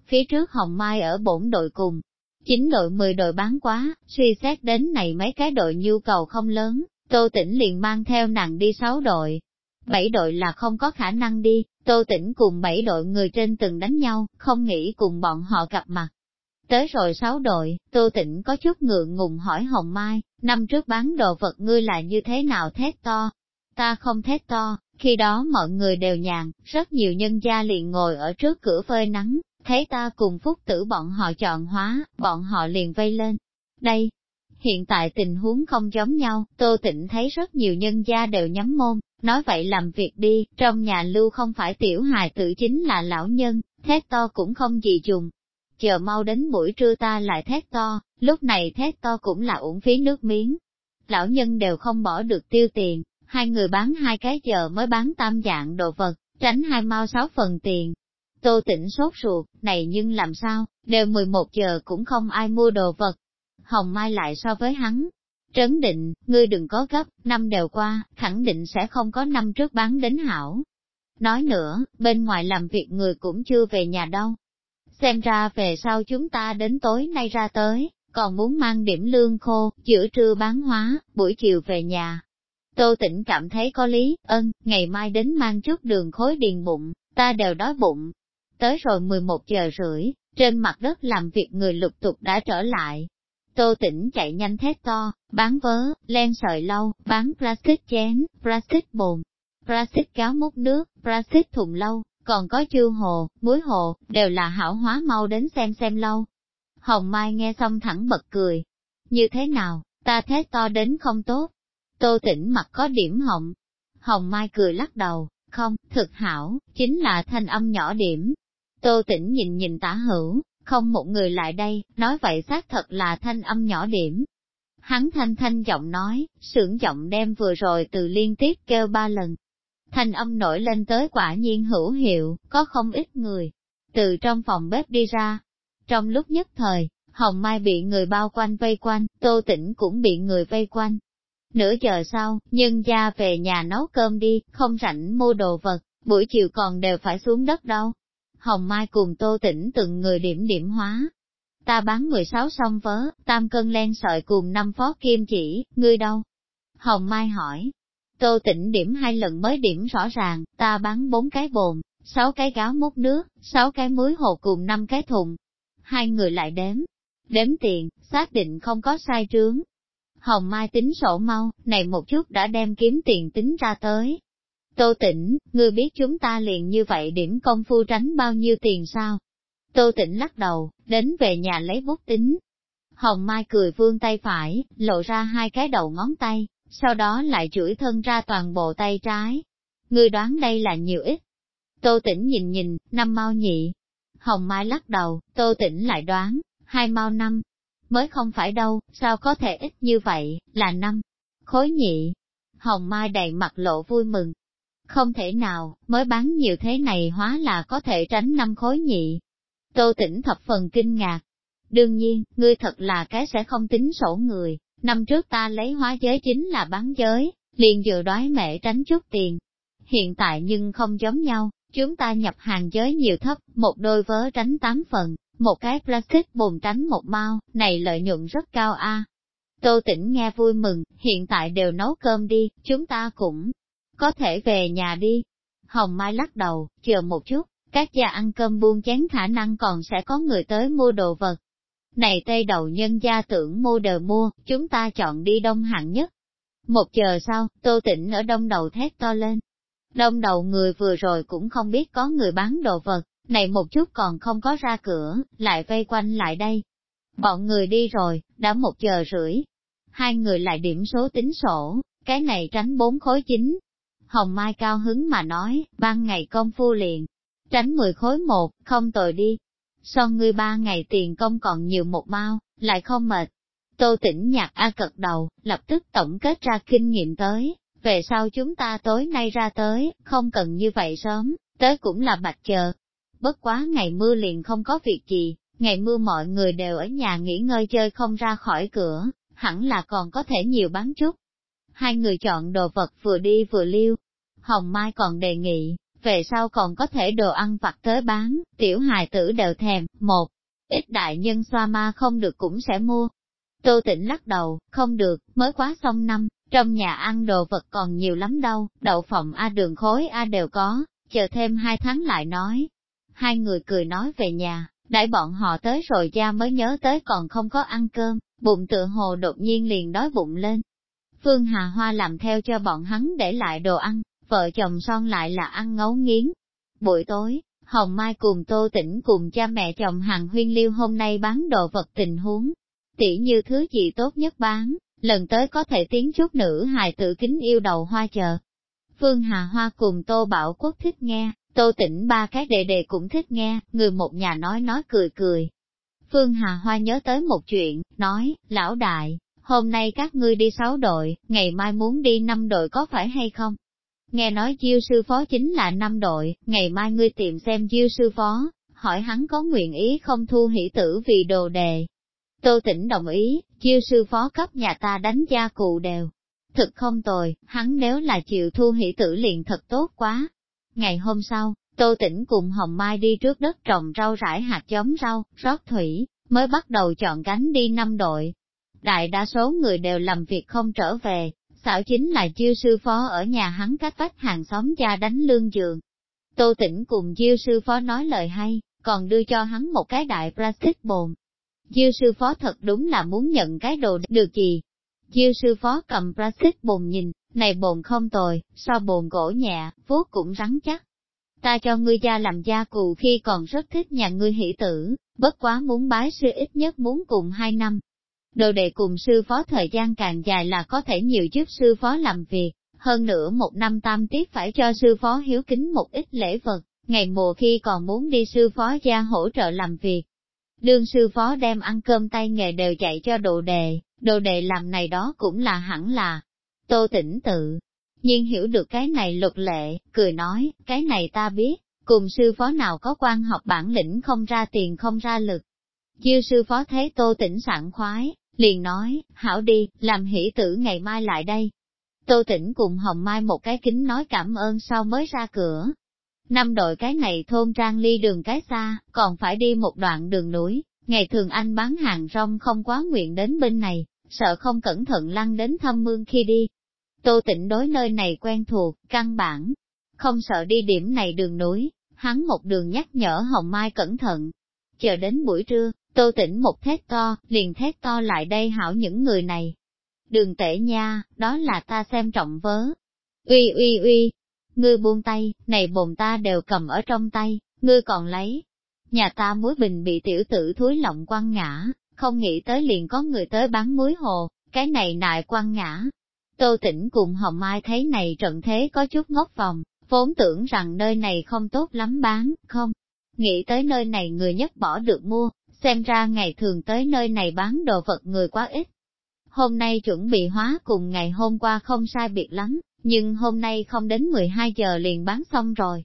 Phía trước Hồng Mai ở bổn đội cùng, chín đội 10 đội bán quá, suy xét đến này mấy cái đội nhu cầu không lớn, Tô Tĩnh liền mang theo nàng đi 6 đội. 7 đội là không có khả năng đi, Tô Tĩnh cùng bảy đội người trên từng đánh nhau, không nghĩ cùng bọn họ gặp mặt. Tới rồi sáu đội, Tô Tĩnh có chút ngượng ngùng hỏi Hồng Mai, năm trước bán đồ vật ngươi là như thế nào thét to? Ta không thét to, khi đó mọi người đều nhàn, rất nhiều nhân gia liền ngồi ở trước cửa phơi nắng, thấy ta cùng phúc tử bọn họ chọn hóa, bọn họ liền vây lên. Đây, hiện tại tình huống không giống nhau, Tô Tịnh thấy rất nhiều nhân gia đều nhắm môn, nói vậy làm việc đi, trong nhà lưu không phải tiểu hài tự chính là lão nhân, thét to cũng không gì dùng. Chờ mau đến buổi trưa ta lại thét to, lúc này thét to cũng là uổng phí nước miếng. Lão nhân đều không bỏ được tiêu tiền, hai người bán hai cái giờ mới bán tam dạng đồ vật, tránh hai mau sáu phần tiền. Tô tỉnh sốt ruột, này nhưng làm sao, đều 11 giờ cũng không ai mua đồ vật. Hồng Mai lại so với hắn. Trấn định, ngươi đừng có gấp, năm đều qua, khẳng định sẽ không có năm trước bán đến hảo. Nói nữa, bên ngoài làm việc người cũng chưa về nhà đâu. Xem ra về sau chúng ta đến tối nay ra tới, còn muốn mang điểm lương khô, giữa trưa bán hóa, buổi chiều về nhà, Tô Tĩnh cảm thấy có lý, ân, ngày mai đến mang chút đường khối điền bụng, ta đều đói bụng. Tới rồi 11 giờ rưỡi, trên mặt đất làm việc người lục tục đã trở lại. Tô Tĩnh chạy nhanh thét to, bán vớ, len sợi lâu, bán plastic chén, plastic bồn, plastic cáo múc nước, plastic thùng lâu, còn có chư hồ, muối hồ, đều là hảo hóa mau đến xem xem lâu. Hồng Mai nghe xong thẳng bật cười. Như thế nào, ta thét to đến không tốt, Tô tỉnh mặt có điểm hồng. Hồng Mai cười lắc đầu, không, thực hảo, chính là thanh âm nhỏ điểm. Tô tỉnh nhìn nhìn tả hữu, không một người lại đây, nói vậy xác thật là thanh âm nhỏ điểm. Hắn thanh thanh giọng nói, sưởng giọng đem vừa rồi từ liên tiếp kêu ba lần. Thanh âm nổi lên tới quả nhiên hữu hiệu, có không ít người. Từ trong phòng bếp đi ra. Trong lúc nhất thời, Hồng Mai bị người bao quanh vây quanh, Tô Tĩnh cũng bị người vây quanh. Nửa giờ sau, nhân gia về nhà nấu cơm đi, không rảnh mua đồ vật, buổi chiều còn đều phải xuống đất đâu. Hồng Mai cùng Tô Tĩnh từng người điểm điểm hóa. Ta bán 16 song vớ, tam cân len sợi cùng năm phó kim chỉ, ngươi đâu? Hồng Mai hỏi. Tô Tĩnh điểm hai lần mới điểm rõ ràng, ta bán bốn cái bồn, sáu cái gáo múc nước, sáu cái muối hồ cùng năm cái thùng. Hai người lại đếm. Đếm tiền, xác định không có sai trướng, Hồng Mai tính sổ mau, này một chút đã đem kiếm tiền tính ra tới. Tô Tĩnh, ngươi biết chúng ta liền như vậy điểm công phu tránh bao nhiêu tiền sao? Tô Tĩnh lắc đầu, đến về nhà lấy bút tính. Hồng Mai cười vương tay phải, lộ ra hai cái đầu ngón tay, sau đó lại chửi thân ra toàn bộ tay trái. Ngươi đoán đây là nhiều ít. Tô Tĩnh nhìn nhìn, năm mau nhị. Hồng Mai lắc đầu, Tô Tĩnh lại đoán, hai mau năm mới không phải đâu, sao có thể ít như vậy, là năm. Khối nhị, hồng mai đầy mặt lộ vui mừng. Không thể nào, mới bán nhiều thế này hóa là có thể tránh năm khối nhị. Tô tỉnh thập phần kinh ngạc. Đương nhiên, ngươi thật là cái sẽ không tính sổ người, năm trước ta lấy hóa giới chính là bán giới, liền dự đoái mẹ tránh chút tiền. Hiện tại nhưng không giống nhau, chúng ta nhập hàng giới nhiều thấp, một đôi vớ tránh tám phần, một cái plastic bồn tránh một bao, này lợi nhuận rất cao a. Tô tỉnh nghe vui mừng, hiện tại đều nấu cơm đi, chúng ta cũng có thể về nhà đi. Hồng Mai lắc đầu, chờ một chút, các gia ăn cơm buông chén khả năng còn sẽ có người tới mua đồ vật. Này tây đầu nhân gia tưởng mua đờ mua, chúng ta chọn đi đông hạng nhất. Một giờ sau, tô tỉnh ở đông đầu thét to lên. Đông đầu người vừa rồi cũng không biết có người bán đồ vật, này một chút còn không có ra cửa, lại vây quanh lại đây. Bọn người đi rồi, đã một giờ rưỡi. Hai người lại điểm số tính sổ, cái này tránh bốn khối chính. Hồng Mai cao hứng mà nói, ban ngày công phu liền, tránh mười khối một, không tồi đi. So ngươi ba ngày tiền công còn nhiều một mau, lại không mệt. Tô tỉnh nhạc A cật đầu, lập tức tổng kết ra kinh nghiệm tới, về sau chúng ta tối nay ra tới, không cần như vậy sớm, tới cũng là bạch chờ, bất quá ngày mưa liền không có việc gì, ngày mưa mọi người đều ở nhà nghỉ ngơi chơi không ra khỏi cửa, hẳn là còn có thể nhiều bán chút. Hai người chọn đồ vật vừa đi vừa lưu, Hồng Mai còn đề nghị, về sau còn có thể đồ ăn vặt tới bán, tiểu hài tử đều thèm, một, ít đại nhân xoa ma không được cũng sẽ mua. Tô tỉnh lắc đầu, không được, mới quá xong năm, trong nhà ăn đồ vật còn nhiều lắm đâu, đậu phộng A đường khối A đều có, chờ thêm hai tháng lại nói. Hai người cười nói về nhà, đãi bọn họ tới rồi cha mới nhớ tới còn không có ăn cơm, bụng tựa hồ đột nhiên liền đói bụng lên. Phương Hà Hoa làm theo cho bọn hắn để lại đồ ăn, vợ chồng son lại là ăn ngấu nghiến. Buổi tối, Hồng Mai cùng Tô Tĩnh cùng cha mẹ chồng hàng huyên liêu hôm nay bán đồ vật tình huống. Tỉ như thứ gì tốt nhất bán, lần tới có thể tiến chút nữ hài tự kính yêu đầu hoa chờ. Phương Hà Hoa cùng Tô Bảo Quốc thích nghe, Tô Tĩnh ba cái đệ đệ cũng thích nghe, người một nhà nói nói cười cười. Phương Hà Hoa nhớ tới một chuyện, nói, lão đại, hôm nay các ngươi đi sáu đội, ngày mai muốn đi năm đội có phải hay không? Nghe nói chiêu sư phó chính là năm đội, ngày mai ngươi tìm xem chiêu sư phó, hỏi hắn có nguyện ý không thu hỷ tử vì đồ đề. Tô tỉnh đồng ý, chiêu sư phó cấp nhà ta đánh gia cụ đều. Thực không tồi, hắn nếu là chịu thu hỷ tử liền thật tốt quá. Ngày hôm sau, Tô Tĩnh cùng Hồng Mai đi trước đất trồng rau rải hạt giống rau, rót thủy, mới bắt đầu chọn cánh đi năm đội. Đại đa số người đều làm việc không trở về, xảo chính là chiêu sư phó ở nhà hắn cách vách hàng xóm cha đánh lương giường. Tô Tĩnh cùng chiêu sư phó nói lời hay, còn đưa cho hắn một cái đại plastic bồn. Chiêu sư phó thật đúng là muốn nhận cái đồ được gì. Chiêu sư phó cầm plastic bồn nhìn, này bồn không tồi, so bồn gỗ nhẹ, vuốt cũng rắn chắc. Ta cho ngươi gia làm gia cụ khi còn rất thích nhà ngươi hỷ tử, bất quá muốn bái sư ít nhất muốn cùng hai năm, Đồ đệ cùng sư phó thời gian càng dài là có thể nhiều giúp sư phó làm việc, hơn nữa một năm tam tiết phải cho sư phó hiếu kính một ít lễ vật, ngày mùa khi còn muốn đi sư phó gia hỗ trợ làm việc. Đương sư phó đem ăn cơm tay nghề đều chạy cho đồ đệ. đồ đệ làm này đó cũng là hẳn là. Tô tỉnh tự, nhiên hiểu được cái này luật lệ, cười nói, cái này ta biết, cùng sư phó nào có quan học bản lĩnh không ra tiền không ra lực. Dư sư phó thấy tô tỉnh sảng khoái, liền nói, hảo đi, làm hỷ tử ngày mai lại đây. Tô tỉnh cùng Hồng Mai một cái kính nói cảm ơn sau mới ra cửa. Năm đội cái này thôn trang ly đường cái xa, còn phải đi một đoạn đường núi, ngày thường anh bán hàng rong không quá nguyện đến bên này, sợ không cẩn thận lăn đến thâm mương khi đi. Tô tỉnh đối nơi này quen thuộc, căn bản, không sợ đi điểm này đường núi, hắn một đường nhắc nhở Hồng Mai cẩn thận. Chờ đến buổi trưa, Tô tỉnh một thét to, liền thét to lại đây hảo những người này. Đường tể nha, đó là ta xem trọng vớ. Uy uy uy, ngươi buông tay, này bồn ta đều cầm ở trong tay, ngươi còn lấy. Nhà ta muối bình bị tiểu tử thúi lộng quăng ngã, không nghĩ tới liền có người tới bán muối hồ, cái này nại quăng ngã. Tô tỉnh cùng Hồng Mai thấy này trận thế có chút ngốc vòng, vốn tưởng rằng nơi này không tốt lắm bán, không. Nghĩ tới nơi này người nhất bỏ được mua, xem ra ngày thường tới nơi này bán đồ vật người quá ít. Hôm nay chuẩn bị hóa cùng ngày hôm qua không sai biệt lắm, nhưng hôm nay không đến 12 giờ liền bán xong rồi.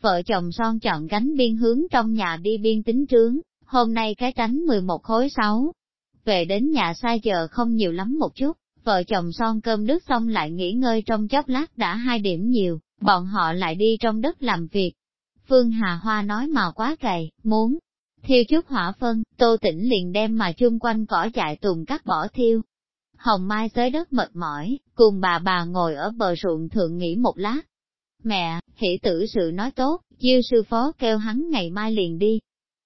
Vợ chồng son chọn gánh biên hướng trong nhà đi biên tính trướng, hôm nay cái tránh 11 khối 6. Về đến nhà sai giờ không nhiều lắm một chút, vợ chồng son cơm nước xong lại nghỉ ngơi trong chốc lát đã hai điểm nhiều, bọn họ lại đi trong đất làm việc. Phương Hà Hoa nói mà quá cày, muốn thiêu chút hỏa phân, tô tĩnh liền đem mà chung quanh cỏ dại tùng cắt bỏ thiêu. Hồng Mai tới đất mệt mỏi, cùng bà bà ngồi ở bờ ruộng thượng nghỉ một lát. Mẹ, hỷ tử sự nói tốt, diêu sư phó kêu hắn ngày mai liền đi.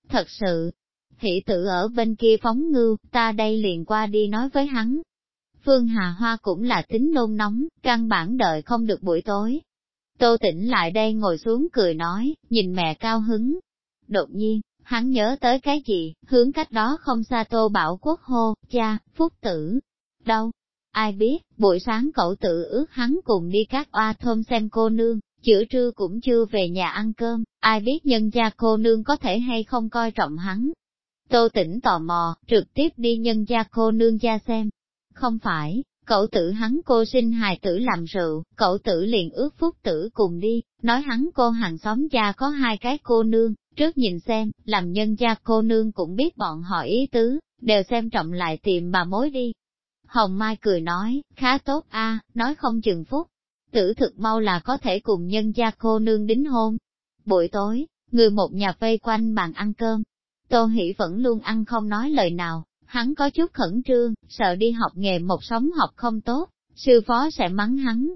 Thật sự, hỷ tử ở bên kia phóng ngưu, ta đây liền qua đi nói với hắn. Phương Hà Hoa cũng là tính nôn nóng, căn bản đợi không được buổi tối. Tô tỉnh lại đây ngồi xuống cười nói, nhìn mẹ cao hứng. Đột nhiên, Hắn nhớ tới cái gì, hướng cách đó không xa tô bảo quốc hô, cha, phúc tử. Đâu? Ai biết, buổi sáng cậu tự ước hắn cùng đi các oa thôn xem cô nương, chữa trưa cũng chưa về nhà ăn cơm, ai biết nhân gia cô nương có thể hay không coi trọng hắn. Tô tỉnh tò mò, trực tiếp đi nhân gia cô nương gia xem. Không phải, cậu tử hắn cô sinh hài tử làm rượu, cậu tử liền ước phúc tử cùng đi, nói hắn cô hàng xóm gia có hai cái cô nương, trước nhìn xem, làm nhân gia cô nương cũng biết bọn họ ý tứ, đều xem trọng lại tìm bà mối đi. Hồng Mai cười nói, khá tốt a, nói không chừng phúc, tử thực mau là có thể cùng nhân gia cô nương đính hôn. Buổi tối, người một nhà vây quanh bàn ăn cơm, Tô Hỷ vẫn luôn ăn không nói lời nào, hắn có chút khẩn trương, sợ đi học nghề một sống học không tốt, sư phó sẽ mắng hắn.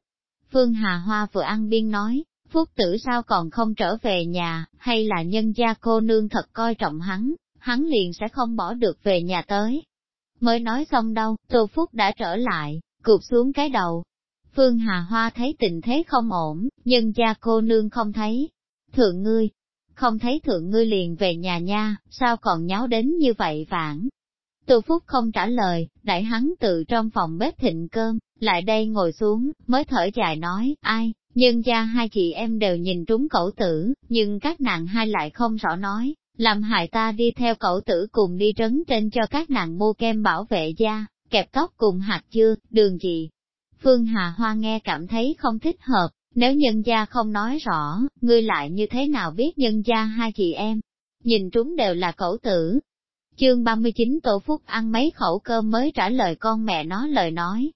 Phương Hà Hoa vừa ăn biên nói, Phúc tử sao còn không trở về nhà, hay là nhân gia cô nương thật coi trọng hắn, hắn liền sẽ không bỏ được về nhà tới. Mới nói xong đâu, Tô Phúc đã trở lại, cụp xuống cái đầu. Phương Hà Hoa thấy tình thế không ổn, nhân gia cô nương không thấy. Thượng ngươi, không thấy thượng ngươi liền về nhà nha, sao còn nháo đến như vậy vãn. Tô Phúc không trả lời, đại hắn tự trong phòng bếp thịnh cơm, lại đây ngồi xuống, mới thở dài nói, ai, nhưng gia hai chị em đều nhìn trúng cậu tử, nhưng các nàng hai lại không rõ nói, làm hại ta đi theo cậu tử cùng đi trấn trên cho các nàng mua kem bảo vệ da, kẹp tóc cùng hạt chưa, đường gì. Phương Hà Hoa nghe cảm thấy không thích hợp, nếu nhân gia không nói rõ, ngươi lại như thế nào biết nhân gia hai chị em, nhìn trúng đều là cậu tử. Chương 39 Tổ Phúc ăn mấy khẩu cơm mới trả lời con mẹ nó lời nói.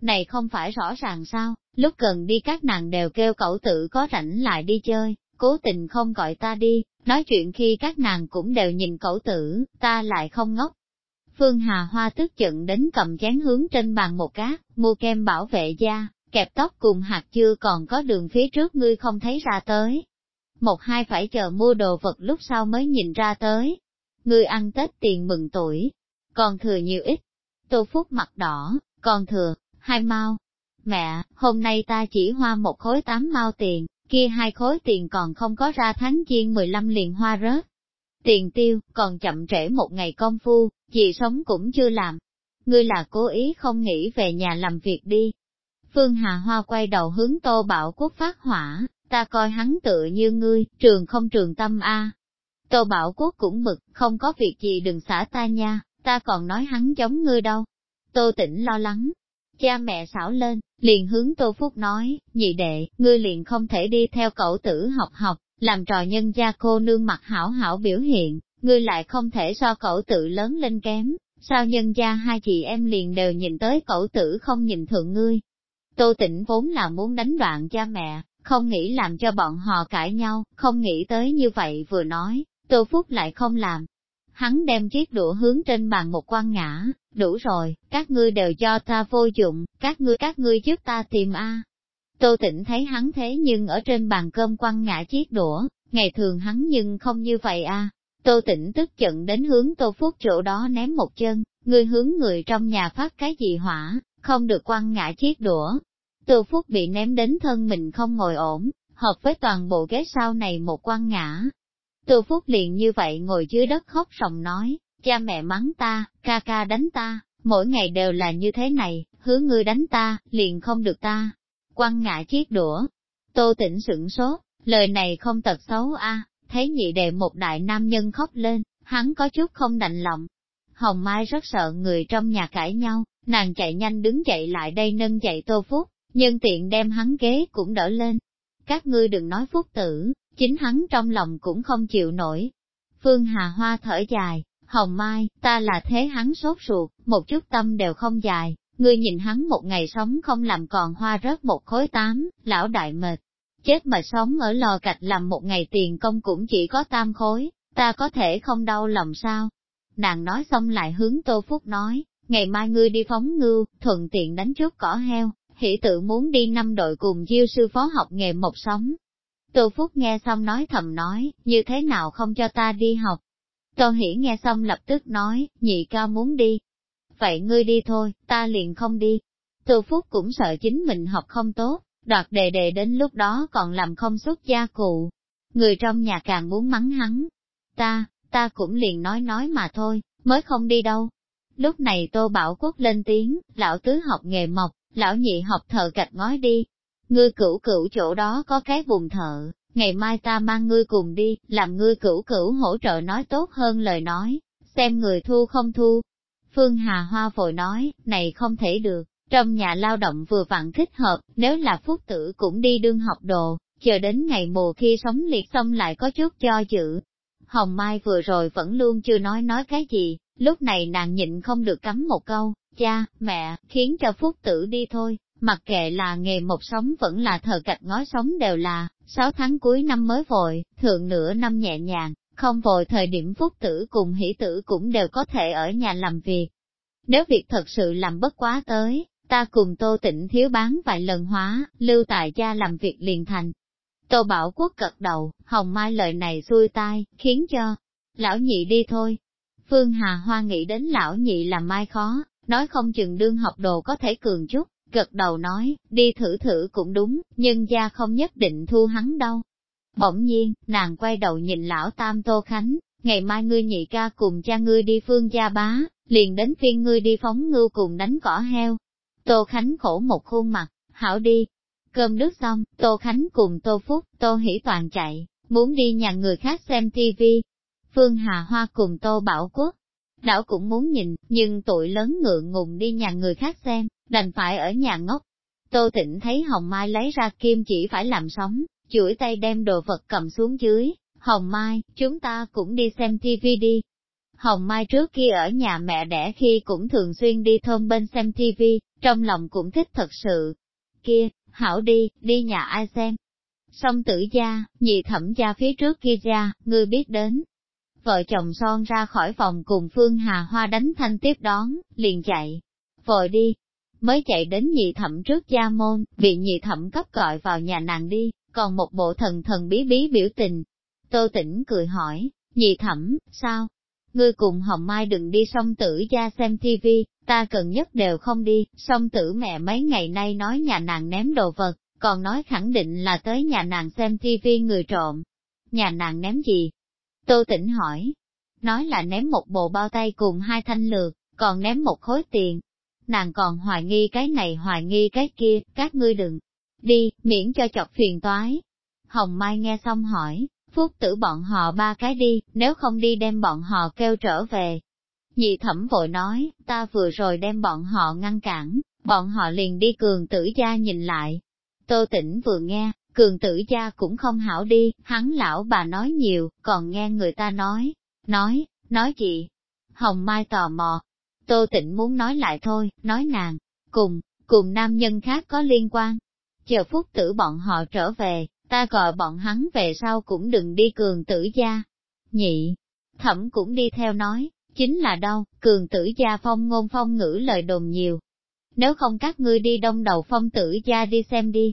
Này không phải rõ ràng sao, lúc cần đi các nàng đều kêu cậu tử có rảnh lại đi chơi, cố tình không gọi ta đi, nói chuyện khi các nàng cũng đều nhìn cậu tử, ta lại không ngốc. Phương Hà Hoa tức giận đến cầm chén hướng trên bàn một cát, mua kem bảo vệ da, kẹp tóc cùng hạt chưa còn có đường phía trước ngươi không thấy ra tới. Một hai phải chờ mua đồ vật lúc sau mới nhìn ra tới. Ngươi ăn Tết tiền mừng tuổi, còn thừa nhiều ít. Tô Phúc mặt đỏ, còn thừa, hai mau. Mẹ, hôm nay ta chỉ hoa một khối tám mau tiền, kia hai khối tiền còn không có ra tháng chiên 15 liền hoa rớt. Tiền tiêu, còn chậm trễ một ngày công phu, chị sống cũng chưa làm. Ngươi là cố ý không nghĩ về nhà làm việc đi, Phương Hà Hoa quay đầu hướng Tô Bảo Quốc phát hỏa, ta coi hắn tựa như ngươi, trường không trường tâm a. Tô Bảo Quốc cũng mực, không có việc gì đừng xả ta nha, ta còn nói hắn giống ngươi đâu. Tô Tĩnh lo lắng, cha mẹ xảo lên, liền hướng Tô Phúc nói, nhị đệ, ngươi liền không thể đi theo cậu tử học học, làm trò nhân gia cô nương mặt hảo hảo biểu hiện, ngươi lại không thể so cậu tử lớn lên kém, sao nhân gia hai chị em liền đều nhìn tới cậu tử không nhìn thượng ngươi, Tô Tĩnh vốn là muốn đánh đoạn cha mẹ, không nghĩ làm cho bọn họ cãi nhau, không nghĩ tới như vậy vừa nói, Tô Phúc lại không làm. Hắn đem chiếc đũa hướng trên bàn một quan ngã, đủ rồi, các ngươi đều cho ta vô dụng, các ngươi các ngươi giúp ta tìm A. Tô Tĩnh thấy hắn thế nhưng ở trên bàn cơm quăng ngã chiếc đũa, ngày thường hắn nhưng không như vậy a. Tô Tĩnh tức giận đến hướng Tô Phúc chỗ đó ném một chân, người hướng người trong nhà phát cái gì hỏa, không được quăng ngã chiếc đũa, Tô Phúc bị ném đến thân mình không ngồi ổn, hợp với toàn bộ ghế sau này một quan ngã. Tô Phúc liền như vậy ngồi dưới đất khóc sòng nói, cha mẹ mắng ta, ca ca đánh ta, mỗi ngày đều là như thế này, hứa ngươi đánh ta, liền không được ta. Quăng ngã chiếc đũa. Tô tỉnh sửng sốt, lời này không tật xấu a thấy nhị đệ một đại nam nhân khóc lên, hắn có chút không đành lòng. Hồng Mai rất sợ người trong nhà cãi nhau, nàng chạy nhanh đứng dậy lại đây nâng dậy Tô Phúc, nhân tiện đem hắn ghế cũng đỡ lên. Các ngươi đừng nói phúc tử, chính hắn trong lòng cũng không chịu nổi. Phương Hà Hoa thở dài, Hồng Mai, ta là thế hắn sốt ruột, một chút tâm đều không dài, ngươi nhìn hắn một ngày sống không làm còn hoa rớt một khối tám, lão đại mệt. Chết mà sống ở lò cạch làm một ngày tiền công cũng chỉ có tam khối, ta có thể không đau lòng sao? Nàng nói xong lại hướng Tô Phúc nói, ngày mai ngươi đi phóng ngưu, thuận tiện đánh chút cỏ heo, hỷ tự muốn đi năm đội cùng diêu sư phó học nghề một sống. Tô Phúc nghe xong nói thầm nói, như thế nào không cho ta đi học. Tô Hỷ nghe xong lập tức nói, nhị ca muốn đi. Vậy ngươi đi thôi, ta liền không đi. Tô Phúc cũng sợ chính mình học không tốt, đoạt đề đề đến lúc đó còn làm không xuất gia cụ. Người trong nhà càng muốn mắng hắn. Ta, ta cũng liền nói nói mà thôi, mới không đi đâu. Lúc này Tô Bảo Quốc lên tiếng, lão tứ học nghề mộc, lão nhị học thợ gạch ngói đi. Ngươi cửu cửu chỗ đó có cái vùng thợ, ngày mai ta mang ngươi cùng đi, làm ngươi cửu cửu hỗ trợ nói tốt hơn lời nói, xem người thu không thu. Phương Hà Hoa vội nói, này không thể được, Trong nhà lao động vừa vặn thích hợp, nếu là phúc tử cũng đi đương học đồ, chờ đến ngày mùa khi sống liệt xong lại có chút cho dự. Hồng Mai vừa rồi vẫn luôn chưa nói nói cái gì, lúc này nàng nhịn không được cắm một câu, cha, mẹ, khiến cho phúc tử đi thôi, mặc kệ là nghề một sống vẫn là thờ cạch ngói sống đều là, sáu tháng cuối năm mới vội, thượng nửa năm nhẹ nhàng, không vội thời điểm phúc tử cùng hỷ tử cũng đều có thể ở nhà làm việc. Nếu việc thật sự làm bất quá tới, ta cùng tô tịnh thiếu bán vài lần hóa, lưu tại gia làm việc liền thành. Tô Bảo Quốc cật đầu, hồng mai lời này xuôi tai, khiến cho, lão nhị đi thôi. Phương Hà Hoa nghĩ đến lão nhị làm mai khó, nói không chừng đương học đồ có thể cường chút, gật đầu nói, đi thử thử cũng đúng, nhưng gia không nhất định thu hắn đâu. Bỗng nhiên, nàng quay đầu nhìn lão Tam Tô Khánh, ngày mai ngươi nhị ca cùng cha ngươi đi phương gia bá, liền đến phiên ngươi đi phóng ngưu cùng đánh cỏ heo. Tô Khánh khổ một khuôn mặt, hảo đi. Cơm nước xong, Tô Khánh cùng Tô Phúc, Tô Hỷ Toàn chạy, muốn đi nhà người khác xem tivi. Phương Hà Hoa cùng Tô Bảo Quốc, đảo cũng muốn nhìn, nhưng tuổi lớn ngượng ngùng đi nhà người khác xem, đành phải ở nhà ngốc. Tô Tịnh thấy Hồng Mai lấy ra kim chỉ phải làm sống, chuỗi tay đem đồ vật cầm xuống dưới, Hồng Mai, chúng ta cũng đi xem TV đi. Hồng Mai trước kia ở nhà mẹ đẻ khi cũng thường xuyên đi thôn bên xem TV, trong lòng cũng thích thật sự. Kia, hảo đi, đi nhà ai xem. Song tử gia, nhị thẩm gia phía trước kia ra, ngươi biết đến. Vợ chồng son ra khỏi phòng cùng Phương Hà Hoa đánh thanh tiếp đón, liền chạy. Vội đi, mới chạy đến nhị thẩm trước gia môn, bị nhị thẩm cấp gọi vào nhà nàng đi, còn một bộ thần thần bí bí biểu tình. Tô tỉnh cười hỏi, nhị thẩm, sao? Ngươi cùng Hồng Mai đừng đi song tử gia xem tivi, ta cần nhất đều không đi, song tử mẹ mấy ngày nay nói nhà nàng ném đồ vật, còn nói khẳng định là tới nhà nàng xem tivi người trộm. Nhà nàng ném gì? Tô tỉnh hỏi. Nói là ném một bộ bao tay cùng hai thanh lược, còn ném một khối tiền, nàng còn hoài nghi cái này hoài nghi cái kia, các ngươi đừng đi, miễn cho chọc phiền toái. Hồng Mai nghe xong hỏi, phúc tử bọn họ ba cái đi, nếu không đi đem bọn họ kêu trở về. Nhị thẩm vội nói, ta vừa rồi đem bọn họ ngăn cản, bọn họ liền đi cường tử gia nhìn lại. Tô tỉnh vừa nghe, cường tử gia cũng không hảo đi, hắn lão bà nói nhiều, còn nghe người ta nói, nói, nói gì? Hồng Mai tò mò, Tô Tịnh muốn nói lại thôi, nói nàng, cùng, cùng nam nhân khác có liên quan. Chờ phút tử bọn họ trở về, ta gọi bọn hắn về sau cũng đừng đi cường tử gia. Nhị, thẩm cũng đi theo nói, chính là đâu, cường tử gia phong ngôn phong ngữ lời đồn nhiều. Nếu không các ngươi đi đông đầu phong tử gia đi xem đi.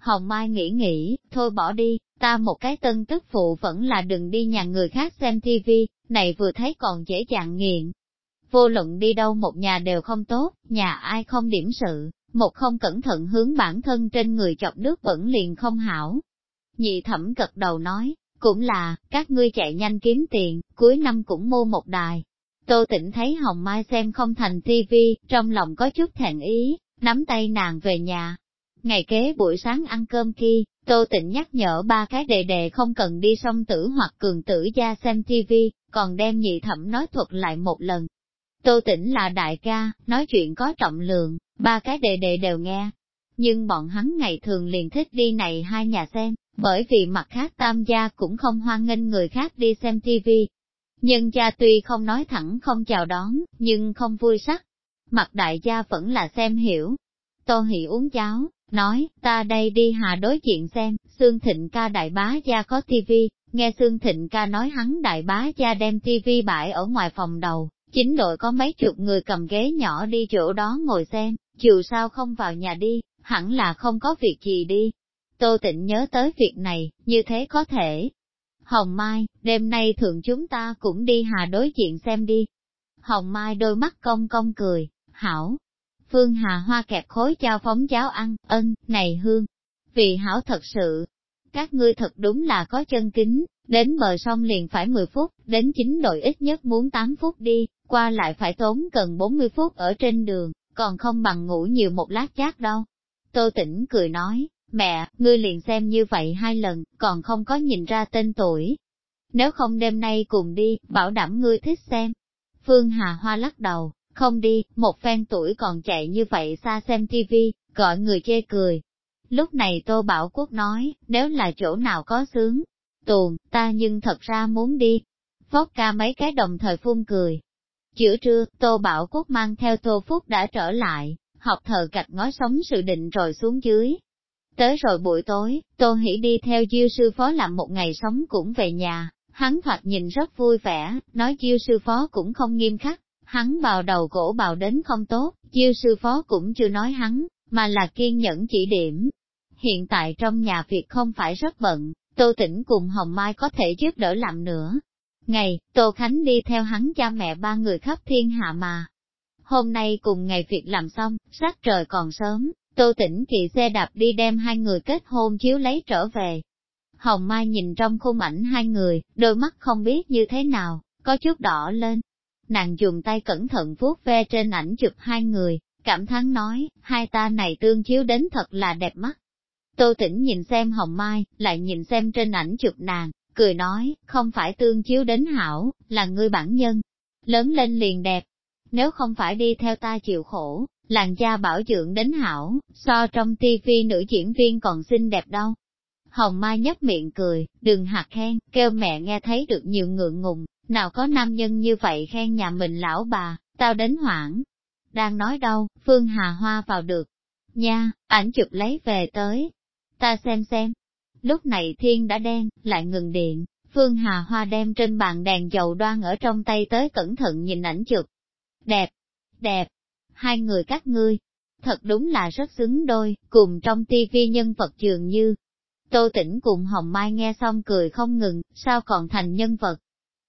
Hồng Mai nghĩ nghĩ, thôi bỏ đi, ta một cái tân tức phụ vẫn là đừng đi nhà người khác xem tivi, này vừa thấy còn dễ dàng nghiện, Vô luận đi đâu một nhà đều không tốt, nhà ai không điểm sự, một không cẩn thận hướng bản thân trên người chọc nước vẫn liền không hảo. Nhị thẩm cật đầu nói, cũng là, các ngươi chạy nhanh kiếm tiền, cuối năm cũng mua một đài. Tô tỉnh thấy Hồng Mai xem không thành tivi, trong lòng có chút thẹn ý, nắm tay nàng về nhà. Ngày kế buổi sáng ăn cơm khi Tô Tịnh nhắc nhở ba cái đề đề không cần đi song tử hoặc cường tử gia xem TV, còn đem nhị thẩm nói thuật lại một lần, Tô Tĩnh là đại ca, nói chuyện có trọng lượng, ba cái đệ đệ đều nghe. Nhưng bọn hắn ngày thường liền thích đi này hai nhà xem, bởi vì mặt khác tam gia cũng không hoan nghênh người khác đi xem TV. Nhưng cha tuy không nói thẳng không chào đón, nhưng không vui sắc. Mặt đại gia vẫn là xem hiểu. Tô Hỷ uống cháo, nói, ta đây đi hà đối diện xem, Sương Thịnh ca đại bá gia có tivi, nghe Sương Thịnh ca nói hắn đại bá gia đem tivi bãi ở ngoài phòng đầu, Chính đội có mấy chục người cầm ghế nhỏ đi chỗ đó ngồi xem, chiều sao không vào nhà đi, hẳn là không có việc gì đi. Tô Tịnh nhớ tới việc này, như thế có thể. Hồng Mai, đêm nay thượng chúng ta cũng đi hà đối diện xem đi. Hồng Mai đôi mắt cong cong cười, hảo. Phương Hà Hoa kẹp khối cho phóng cháo ăn, ân, này hương. Vì hảo thật sự, các ngươi thật đúng là có chân kính, đến bờ sông liền phải 10 phút, đến chính đội ít nhất muốn 8 phút đi, qua lại phải tốn gần 40 phút ở trên đường, còn không bằng ngủ nhiều một lát chát đâu. Tô tỉnh cười nói, mẹ, ngươi liền xem như vậy hai lần, còn không có nhìn ra tên tuổi. Nếu không đêm nay cùng đi, bảo đảm ngươi thích xem. Phương Hà Hoa lắc đầu, không đi, một phen tuổi còn chạy như vậy xa xem tivi, gọi người chê cười. Lúc này Tô Bảo Quốc nói, nếu là chỗ nào có sướng, tuồn, ta nhưng thật ra muốn đi. Phóc ca mấy cái đồng thời phun cười. Giữa trưa, Tô Bảo Quốc mang theo Tô Phúc đã trở lại, học thờ gạch ngói sống sự định rồi xuống dưới. Tới rồi buổi tối, Tô Hỷ đi theo Diêu sư phó làm một ngày sống cũng về nhà, hắn thoạt nhìn rất vui vẻ, nói Diêu sư phó cũng không nghiêm khắc, hắn bào đầu gỗ bào đến không tốt, chiêu sư phó cũng chưa nói hắn, mà là kiên nhẫn chỉ điểm. Hiện tại trong nhà việc không phải rất bận, Tô Tĩnh cùng Hồng Mai có thể giúp đỡ làm nữa. Ngày, Tô Khánh đi theo hắn cha mẹ ba người khắp thiên hạ mà. Hôm nay cùng ngày việc làm xong, sát trời còn sớm, Tô Tĩnh kỵ xe đạp đi đem hai người kết hôn chiếu lấy trở về. Hồng Mai nhìn trong khung ảnh hai người, đôi mắt không biết như thế nào, có chút đỏ lên. Nàng dùng tay cẩn thận vuốt ve trên ảnh chụp hai người, cảm thán nói, hai ta này tương chiếu đến thật là đẹp mắt. Tô Tĩnh nhìn xem Hồng Mai, lại nhìn xem trên ảnh chụp nàng, cười nói, không phải tương chiếu đến hảo, là ngươi bản nhân. Lớn lên liền đẹp. Nếu không phải đi theo ta chịu khổ, làn da bảo dưỡng đến hảo, so trong tivi nữ diễn viên còn xinh đẹp đâu. Hồng Mai nhấp miệng cười, đừng hạt khen, kêu mẹ nghe thấy được nhiều ngượng ngùng, nào có nam nhân như vậy khen nhà mình lão bà, tao đến hoảng. Đang nói đâu, Phương Hà Hoa vào được. Nha, ảnh chụp lấy về tới. Ta xem xem. Lúc này thiên đã đen, lại ngừng điện, Phương Hà Hoa đem trên bàn đèn dầu đoan ở trong tay tới cẩn thận nhìn ảnh chụp. Đẹp, đẹp, hai người các ngươi, thật đúng là rất xứng đôi, cùng trong tivi nhân vật dường như. Tô Tĩnh cùng Hồng Mai nghe xong cười không ngừng, sao còn thành nhân vật.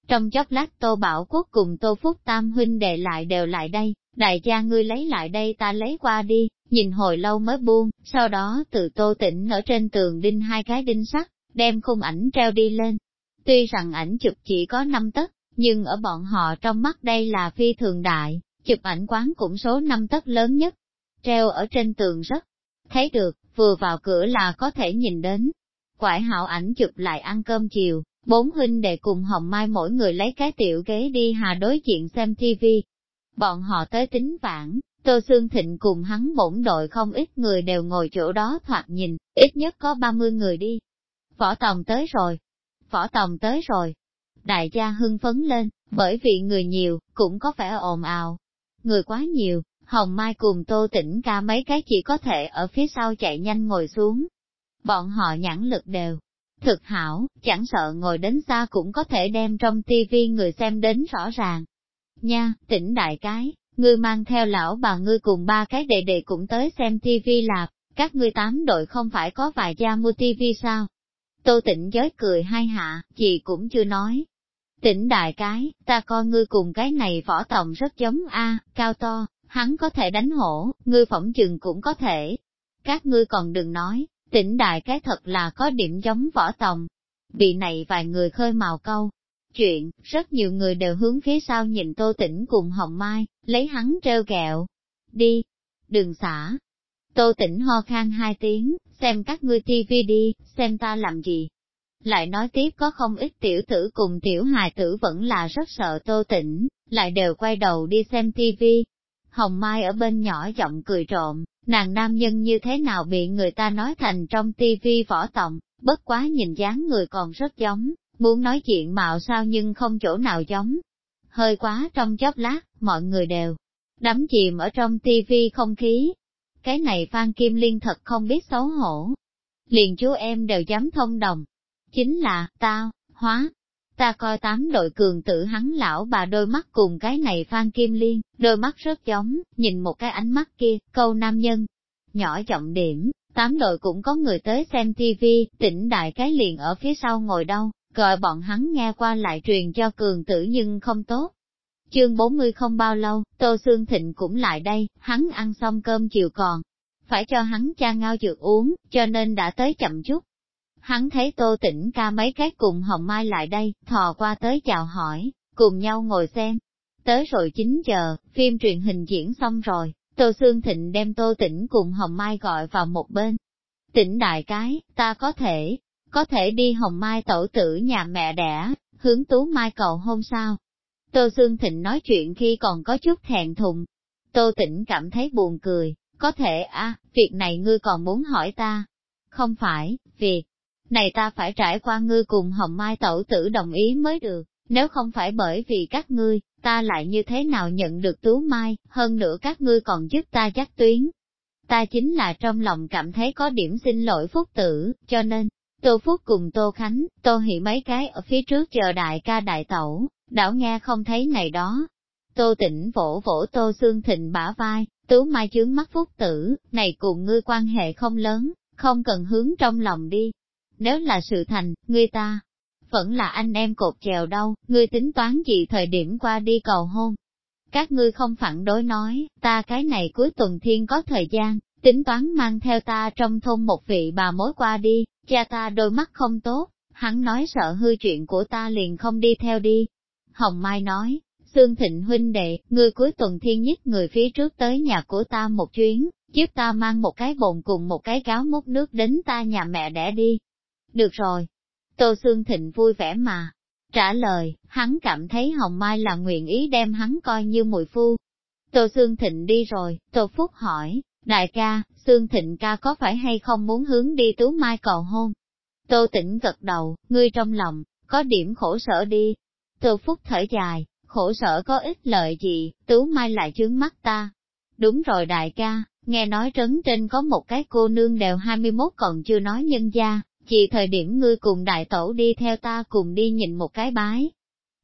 Trong chốc lát Tô Bảo Quốc cùng Tô Phúc Tam huynh đệ lại đều lại đây, đại gia ngươi lấy lại đây ta lấy qua đi, nhìn hồi lâu mới buông, sau đó từ Tô Tĩnh ở trên tường đinh hai cái đinh sắt, đem khung ảnh treo đi lên. Tuy rằng ảnh chụp chỉ có năm tấc, nhưng ở bọn họ trong mắt đây là phi thường đại, chụp ảnh quán cũng số năm tấc lớn nhất, treo ở trên tường rất thấy được, vừa vào cửa là có thể nhìn đến. Quải hạo ảnh chụp lại ăn cơm chiều, bốn huynh đệ cùng Hồng Mai mỗi người lấy cái tiểu ghế đi hà đối diện xem TV. Bọn họ tới tính vãn, Tô Sương Thịnh cùng hắn bổn đội không ít người đều ngồi chỗ đó thoạt nhìn, ít nhất có 30 người đi. Võ Tòng tới rồi. Võ Tòng tới rồi. Đại gia hưng phấn lên, bởi vì người nhiều, cũng có vẻ ồn ào, người quá nhiều, Hồng Mai cùng Tô Tĩnh ca mấy cái chỉ có thể ở phía sau chạy nhanh ngồi xuống. Bọn họ nhãn lực đều, thực hảo, chẳng sợ ngồi đến xa cũng có thể đem trong tivi người xem đến rõ ràng. Nha, tỉnh đại cái, ngươi mang theo lão bà ngươi cùng ba cái đệ đệ cũng tới xem tivi lạp, các ngươi tám đội không phải có vài gia mua tivi sao? Tô tĩnh giới cười hai hạ, chị cũng chưa nói, Tỉnh đại cái, ta coi ngươi cùng cái này võ tổng rất giống A, cao to, hắn có thể đánh hổ, ngươi phỏng chừng cũng có thể. Các ngươi còn đừng nói, tỉnh đại cái thật là có điểm giống võ tòng. Bị này vài người khơi màu câu. Chuyện, rất nhiều người đều hướng phía sau nhìn tô tỉnh cùng Hồng Mai, lấy hắn treo kẹo. Đi, đừng xả. Tô tỉnh ho khan hai tiếng, xem các ngươi tivi đi, xem ta làm gì, lại nói tiếp có không ít tiểu tử cùng tiểu hài tử vẫn là rất sợ tô tĩnh, lại đều quay đầu đi xem tivi. Hồng Mai ở bên nhỏ giọng cười trộm, nàng nam nhân như thế nào bị người ta nói thành trong tivi võ tổng, bất quá nhìn dáng người còn rất giống, muốn nói chuyện mạo sao nhưng không chỗ nào giống. Hơi quá trong chốc lát, mọi người đều đắm chìm ở trong tivi không khí. Cái này Phan Kim Liên thật không biết xấu hổ. Liền chú em đều dám thông đồng, chính là, tao, hóa. Ta coi tám đội cường tử hắn lão bà đôi mắt cùng cái này Phan Kim Liên, đôi mắt rất giống, nhìn một cái ánh mắt kia, câu nam nhân. Nhỏ trọng điểm, tám đội cũng có người tới xem TV, tỉnh đại cái liền ở phía sau ngồi đâu, gọi bọn hắn nghe qua lại truyền cho cường tử nhưng không tốt. Chương 40 không bao lâu, Tô Sương Thịnh cũng lại đây, hắn ăn xong cơm chiều còn. Phải cho hắn cha ngao dược uống, cho nên đã tới chậm chút. Hắn thấy Tô Tĩnh ca mấy cái cùng Hồng Mai lại đây, thò qua tới chào hỏi, cùng nhau ngồi xem. Tới rồi 9 giờ, phim truyền hình diễn xong rồi, Tô Sương Thịnh đem Tô Tĩnh cùng Hồng Mai gọi vào một bên. Tĩnh đại cái, ta có thể, có thể đi Hồng Mai tổ tử nhà mẹ đẻ, hướng Tú Mai cầu hôn sao. Tô Sương Thịnh nói chuyện khi còn có chút thẹn thùng. Tô Tĩnh cảm thấy buồn cười, có thể a việc này ngươi còn muốn hỏi ta. Không phải, việc này ta phải trải qua ngươi cùng Hồng Mai tẩu tử đồng ý mới được, nếu không phải bởi vì các ngươi, ta lại như thế nào nhận được Tú Mai, hơn nữa các ngươi còn giúp ta chắc tuyến. Ta chính là trong lòng cảm thấy có điểm xin lỗi Phúc tử, cho nên, Tô Phúc cùng Tô Khánh, Tô Hỷ mấy cái ở phía trước chờ đại ca đại tẩu, đảo nghe không thấy này đó. Tô Tĩnh vỗ vỗ Tô Xương Thịnh bả vai, Tú Mai chướng mắt Phúc tử, này cùng ngươi quan hệ không lớn, không cần hướng trong lòng đi. Nếu là sự thành, ngươi ta, vẫn là anh em cột chèo đâu, ngươi tính toán gì thời điểm qua đi cầu hôn. Các ngươi không phản đối nói, ta cái này cuối tuần thiên có thời gian, tính toán mang theo ta trong thôn một vị bà mối qua đi, cha ta đôi mắt không tốt, hắn nói sợ hư chuyện của ta liền không đi theo đi. Hồng Mai nói, Sương Thịnh huynh đệ, ngươi cuối tuần thiên nhất người phía trước tới nhà của ta một chuyến, giúp ta mang một cái bồn cùng một cái gáo múc nước đến ta nhà mẹ đẻ đi. Được rồi. Tô Sương Thịnh vui vẻ mà. Trả lời, hắn cảm thấy Hồng Mai là nguyện ý đem hắn coi như mùi phu. Tô Sương Thịnh đi rồi, Tô Phúc hỏi, đại ca, Sương Thịnh ca có phải hay không muốn hướng đi Tú Mai cầu hôn? Tô Tĩnh gật đầu, ngươi trong lòng, có điểm khổ sở đi. Tô Phúc thở dài, khổ sở có ích lợi gì, Tú Mai lại chướng mắt ta. Đúng rồi đại ca, nghe nói trấn trên có một cái cô nương đều 21 còn chưa nói nhân gia, chỉ thời điểm ngươi cùng đại tổ đi theo ta cùng đi nhìn một cái bái.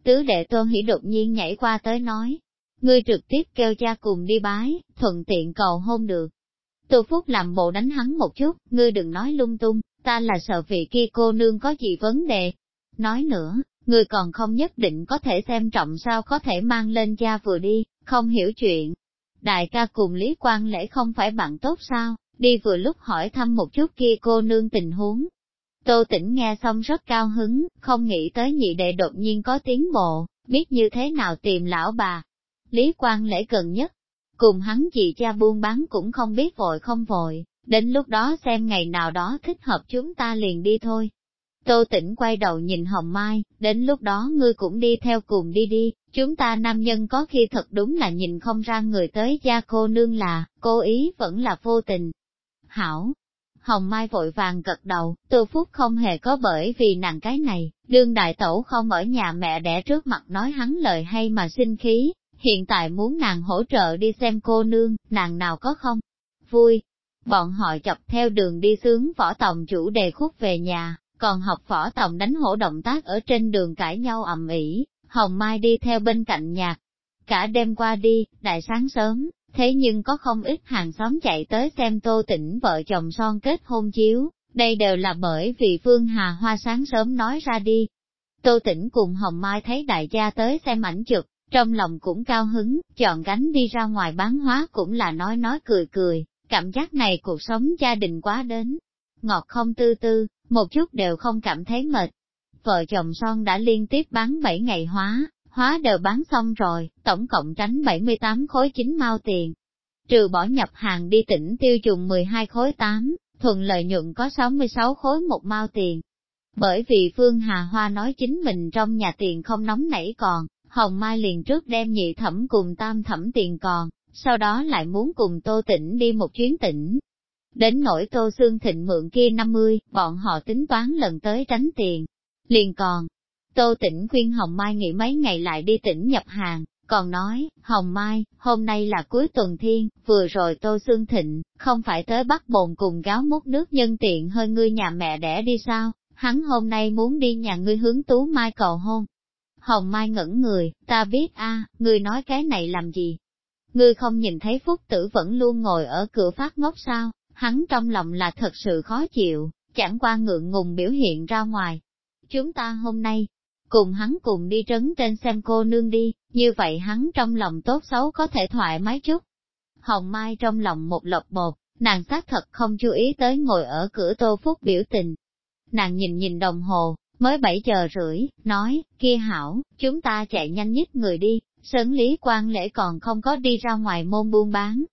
Tứ đệ tôn hỉ đột nhiên nhảy qua tới nói, ngươi trực tiếp kêu cha cùng đi bái, thuận tiện cầu hôn được. Tô Phúc làm bộ đánh hắn một chút, ngươi đừng nói lung tung, ta là sợ vị kia cô nương có gì vấn đề. Nói nữa, ngươi còn không nhất định có thể xem trọng sao có thể mang lên cha vừa đi, không hiểu chuyện. Đại ca cùng Lý Quang Lễ không phải bạn tốt sao, đi vừa lúc hỏi thăm một chút kia cô nương tình huống. Tô tỉnh nghe xong rất cao hứng, không nghĩ tới nhị đệ đột nhiên có tiến bộ, biết như thế nào tìm lão bà. Lý Quang Lễ gần nhất, cùng hắn chị cha buôn bán cũng không biết vội không vội, đến lúc đó xem ngày nào đó thích hợp chúng ta liền đi thôi. Tô tỉnh quay đầu nhìn Hồng Mai, đến lúc đó ngươi cũng đi theo cùng đi đi, chúng ta nam nhân có khi thật đúng là nhìn không ra người tới gia cô nương là, cố ý vẫn là vô tình. Hảo, Hồng Mai vội vàng gật đầu, từ Phúc không hề có bởi vì nàng cái này, đương đại tẩu không ở nhà mẹ đẻ trước mặt nói hắn lời hay mà sinh khí, hiện tại muốn nàng hỗ trợ đi xem cô nương, nàng nào có không? Vui! Bọn họ chọc theo đường đi sướng võ tòng chủ đề khúc về nhà, còn học võ tòng đánh hổ động tác ở trên đường cãi nhau ầm ĩ. Hồng Mai đi theo bên cạnh nhạc. Cả đêm qua đi, đại sáng sớm, thế nhưng có không ít hàng xóm chạy tới xem tô tĩnh vợ chồng son kết hôn chiếu, đây đều là bởi vì Phương Hà Hoa sáng sớm nói ra đi. Tô tĩnh cùng Hồng Mai thấy đại gia tới xem ảnh chụp, trong lòng cũng cao hứng, chọn gánh đi ra ngoài bán hóa cũng là nói nói cười cười, cảm giác này cuộc sống gia đình quá đến. Ngọt không tư tư, một chút đều không cảm thấy mệt. Vợ chồng son đã liên tiếp bán 7 ngày hóa, hóa đều bán xong rồi, tổng cộng tránh 78 khối 9 mao tiền. Trừ bỏ nhập hàng đi tỉnh tiêu dùng 12 khối 8, thuận lợi nhuận có 66 khối một mao tiền. Bởi vì Phương Hà Hoa nói chính mình trong nhà tiền không nóng nảy còn, Hồng Mai liền trước đem nhị thẩm cùng tam thẩm tiền còn, sau đó lại muốn cùng Tô Tĩnh đi một chuyến tỉnh. Đến nỗi Tô Xương Thịnh mượn kia 50, bọn họ tính toán lần tới tránh tiền. Liền còn, Tô Tĩnh khuyên Hồng Mai nghỉ mấy ngày lại đi tỉnh nhập hàng, còn nói, Hồng Mai, hôm nay là cuối tuần thiên, vừa rồi Tô Xương Thịnh, không phải tới bắt bồn cùng gáo múc nước nhân tiện hơi ngươi nhà mẹ đẻ đi sao, hắn hôm nay muốn đi nhà ngươi hướng Tú Mai cầu hôn, Hồng Mai ngẩn người, ta biết a, ngươi nói cái này làm gì? Ngươi không nhìn thấy Phúc Tử vẫn luôn ngồi ở cửa phát ngốc sao, hắn trong lòng là thật sự khó chịu, chẳng qua ngượng ngùng biểu hiện ra ngoài. Chúng ta hôm nay, cùng hắn cùng đi trấn trên xem cô nương đi, như vậy hắn trong lòng tốt xấu có thể thoải mái chút. Hồng Mai trong lòng một lộc một nàng xác thật không chú ý tới ngồi ở cửa tô phúc biểu tình. Nàng nhìn nhìn đồng hồ, Mới 7 giờ rưỡi, nói, kia hảo, chúng ta chạy nhanh nhất người đi, sớm lý quan lễ còn không có đi ra ngoài môn buôn bán.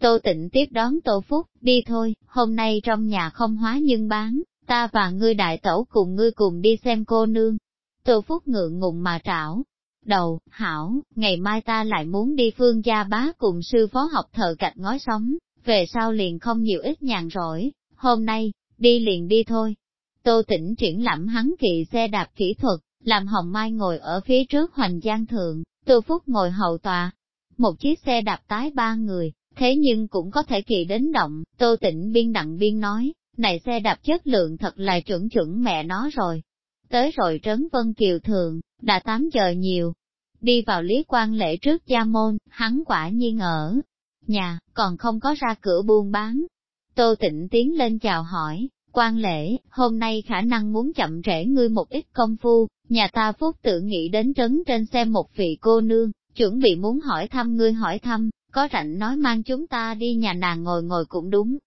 Tô tịnh tiếp đón Tô Phúc, đi thôi, hôm nay trong nhà không hóa nhưng bán, ta và ngươi đại tẩu cùng ngươi cùng đi xem cô nương. Tô Phúc ngượng ngùng mà trảo. đầu, hảo, ngày mai ta lại muốn đi phương gia bá cùng sư phó học thợ gạch ngói sống, về sau liền không nhiều ít nhàn rỗi, hôm nay, đi liền đi thôi. Tô tỉnh triển lãm hắn kỵ xe đạp kỹ thuật, làm Hồng Mai ngồi ở phía trước hoành giang thượng, Tô Phúc ngồi hậu tòa. Một chiếc xe đạp tái ba người, thế nhưng cũng có thể kỵ đến động, Tô Tĩnh biên đặng biên nói, này xe đạp chất lượng thật là chuẩn chuẩn mẹ nó rồi. Tới rồi Trấn Vân Kiều thượng đã 8 giờ nhiều. Đi vào lý quan lễ trước gia môn, hắn quả nhiên ở nhà, còn không có ra cửa buôn bán. Tô Tịnh tiến lên chào hỏi, quan lễ, hôm nay khả năng muốn chậm trễ ngươi một ít công phu, nhà ta phúc tự nghĩ đến trấn trên xem một vị cô nương, chuẩn bị muốn hỏi thăm ngươi hỏi thăm, có rảnh nói mang chúng ta đi nhà nàng ngồi ngồi cũng đúng.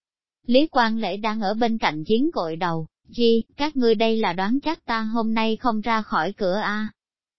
Lý quan lễ đang ở bên cạnh chiến cội đầu, chi, các ngươi đây là đoán chắc ta hôm nay không ra khỏi cửa a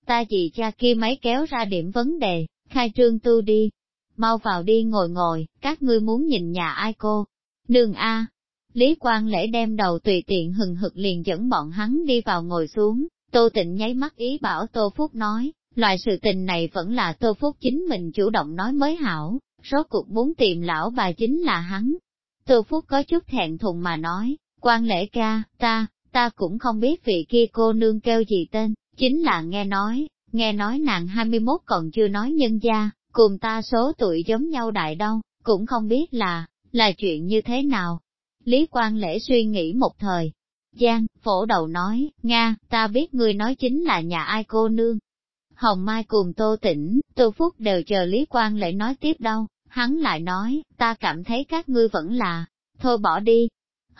Ta chỉ cha kia máy kéo ra điểm vấn đề, khai trương tu đi, mau vào đi ngồi ngồi, các ngươi muốn nhìn nhà ai cô. Nương A. Lý Quang lễ đem đầu tùy tiện hừng hực liền dẫn bọn hắn đi vào ngồi xuống, Tô Tịnh nháy mắt ý bảo Tô Phúc nói, loại sự tình này vẫn là Tô Phúc chính mình chủ động nói mới hảo, rốt cuộc muốn tìm lão bà chính là hắn. Tô Phúc có chút thẹn thùng mà nói, quan lễ ca, ta, ta cũng không biết vị kia cô nương kêu gì tên, chính là nghe nói, nghe nói nàng 21 còn chưa nói nhân gia, cùng ta số tuổi giống nhau đại đâu, cũng không biết là, là chuyện như thế nào. Lý quan Lễ suy nghĩ một thời. Giang, phổ đầu nói, Nga, ta biết ngươi nói chính là nhà ai cô nương. Hồng Mai cùng Tô Tĩnh, Tô Phúc đều chờ Lý Quang Lễ nói tiếp đâu, hắn lại nói, ta cảm thấy các ngươi vẫn là, thôi bỏ đi.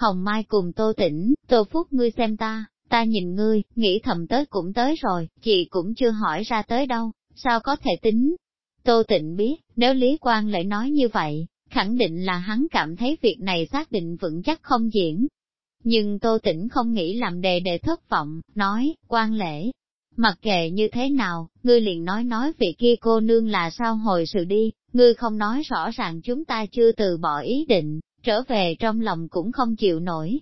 Hồng Mai cùng Tô Tĩnh, Tô Phúc ngươi xem ta, ta nhìn ngươi, nghĩ thầm tới cũng tới rồi, chị cũng chưa hỏi ra tới đâu, sao có thể tính, Tô Tịnh biết, nếu Lý Quang lại nói như vậy, khẳng định là hắn cảm thấy việc này xác định vững chắc không diễn. Nhưng Tô Tĩnh không nghĩ làm đề để thất vọng, nói, quan lễ, mặc kệ như thế nào, ngươi liền nói nói vị kia cô nương là sao hồi sự đi, ngươi không nói rõ ràng chúng ta chưa từ bỏ ý định, trở về trong lòng cũng không chịu nổi.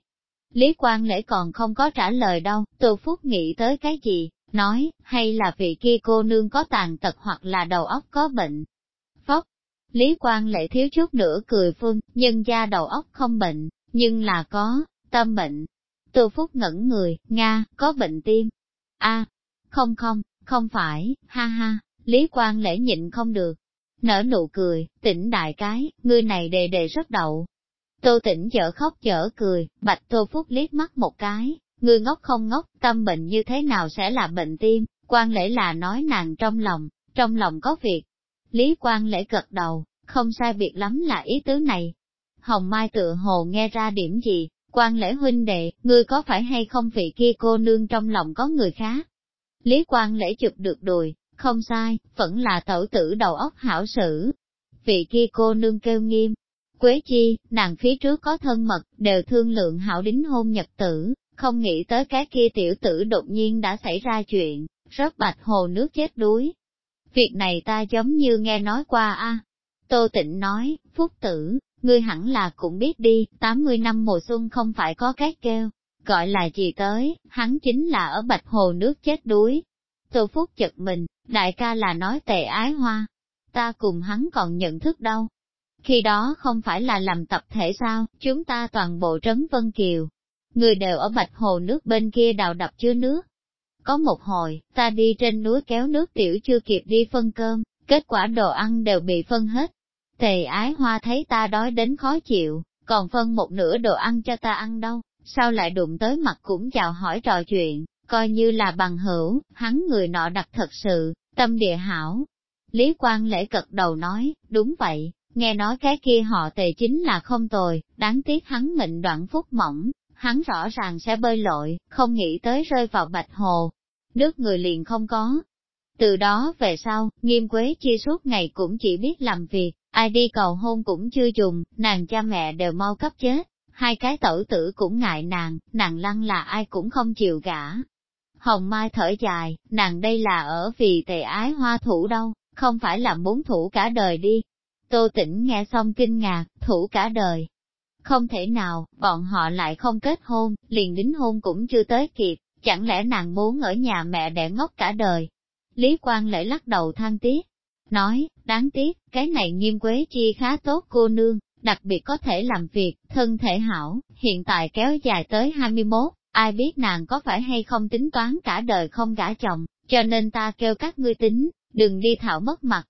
Lý Quang lễ còn không có trả lời đâu, Tô Phúc nghĩ tới cái gì, nói, hay là vị kia cô nương có tàn tật hoặc là đầu óc có bệnh. Phóc, Lý Quang lễ thiếu chút nữa cười phương, nhân gia đầu óc không bệnh, nhưng là có, tâm bệnh. Tô Phúc ngẩn người, Nga, có bệnh tim. a không không, không phải, ha ha, Lý Quang lễ nhịn không được. Nở nụ cười, tỉnh đại cái, ngươi này đề đề rất đậu. Tô tỉnh chở khóc chở cười, bạch Tô Phúc liếc mắt một cái, Người ngốc không ngốc, tâm bệnh như thế nào sẽ là bệnh tim, quan lễ là nói nàng trong lòng, trong lòng có việc. Lý quan lễ gật đầu, không sai biệt lắm là ý tứ này. Hồng Mai tự hồ nghe ra điểm gì, quan lễ huynh đệ, ngươi có phải hay không vị kia cô nương trong lòng có người khác? Lý quan lễ chụp được đùi, không sai, vẫn là tẩu tử đầu óc hảo sử. Vị kia cô nương kêu nghiêm. Quế chi, nàng phía trước có thân mật, đều thương lượng hảo đính hôn nhật tử, không nghĩ tới cái kia tiểu tử đột nhiên đã xảy ra chuyện, rớt bạch hồ nước chết đuối. Việc này ta giống như nghe nói qua a. Tô Tịnh nói, Phúc tử, ngươi hẳn là cũng biết đi, 80 năm mùa xuân không phải có cái kêu, gọi là gì tới, hắn chính là ở bạch hồ nước chết đuối. Tô Phúc chật mình, đại ca là nói tệ ái hoa, ta cùng hắn còn nhận thức đâu. Khi đó không phải là làm tập thể sao, chúng ta toàn bộ trấn Vân Kiều, người đều ở bạch hồ nước bên kia đào đập chứa nước. Có một hồi, ta đi trên núi kéo nước tiểu chưa kịp đi phân cơm, kết quả đồ ăn đều bị phân hết. Tề ái hoa thấy ta đói đến khó chịu, còn phân một nửa đồ ăn cho ta ăn đâu, sao lại đụng tới mặt cũng chào hỏi trò chuyện, coi như là bằng hữu, hắn người nọ đặt thật sự, tâm địa hảo. Lý Quang lễ cật đầu nói, đúng vậy, nghe nói cái kia họ tề chính là không tồi, đáng tiếc hắn mệnh đoạn phúc mỏng, hắn rõ ràng sẽ bơi lội, không nghĩ tới rơi vào bạch hồ. Nước người liền không có. Từ đó về sau, nghiêm quế chi suốt ngày cũng chỉ biết làm việc, ai đi cầu hôn cũng chưa dùng, nàng cha mẹ đều mau cấp chết, hai cái tẩu tử cũng ngại nàng, nàng lăng là ai cũng không chịu gả. Hồng Mai thở dài, nàng đây là ở vì tề ái hoa thủ đâu, không phải là muốn thủ cả đời đi. Tô Tĩnh nghe xong kinh ngạc, thủ cả đời, không thể nào, bọn họ lại không kết hôn, liền đính hôn cũng chưa tới kịp, chẳng lẽ nàng muốn ở nhà mẹ để ngốc cả đời. Lý Quang lễ lắc đầu than tiếc, nói, đáng tiếc, cái này nghiêm quế chi khá tốt cô nương, đặc biệt có thể làm việc, thân thể hảo, hiện tại kéo dài tới 21, ai biết nàng có phải hay không tính toán cả đời không gả chồng, cho nên ta kêu các ngươi tính, đừng đi thảo mất mặt.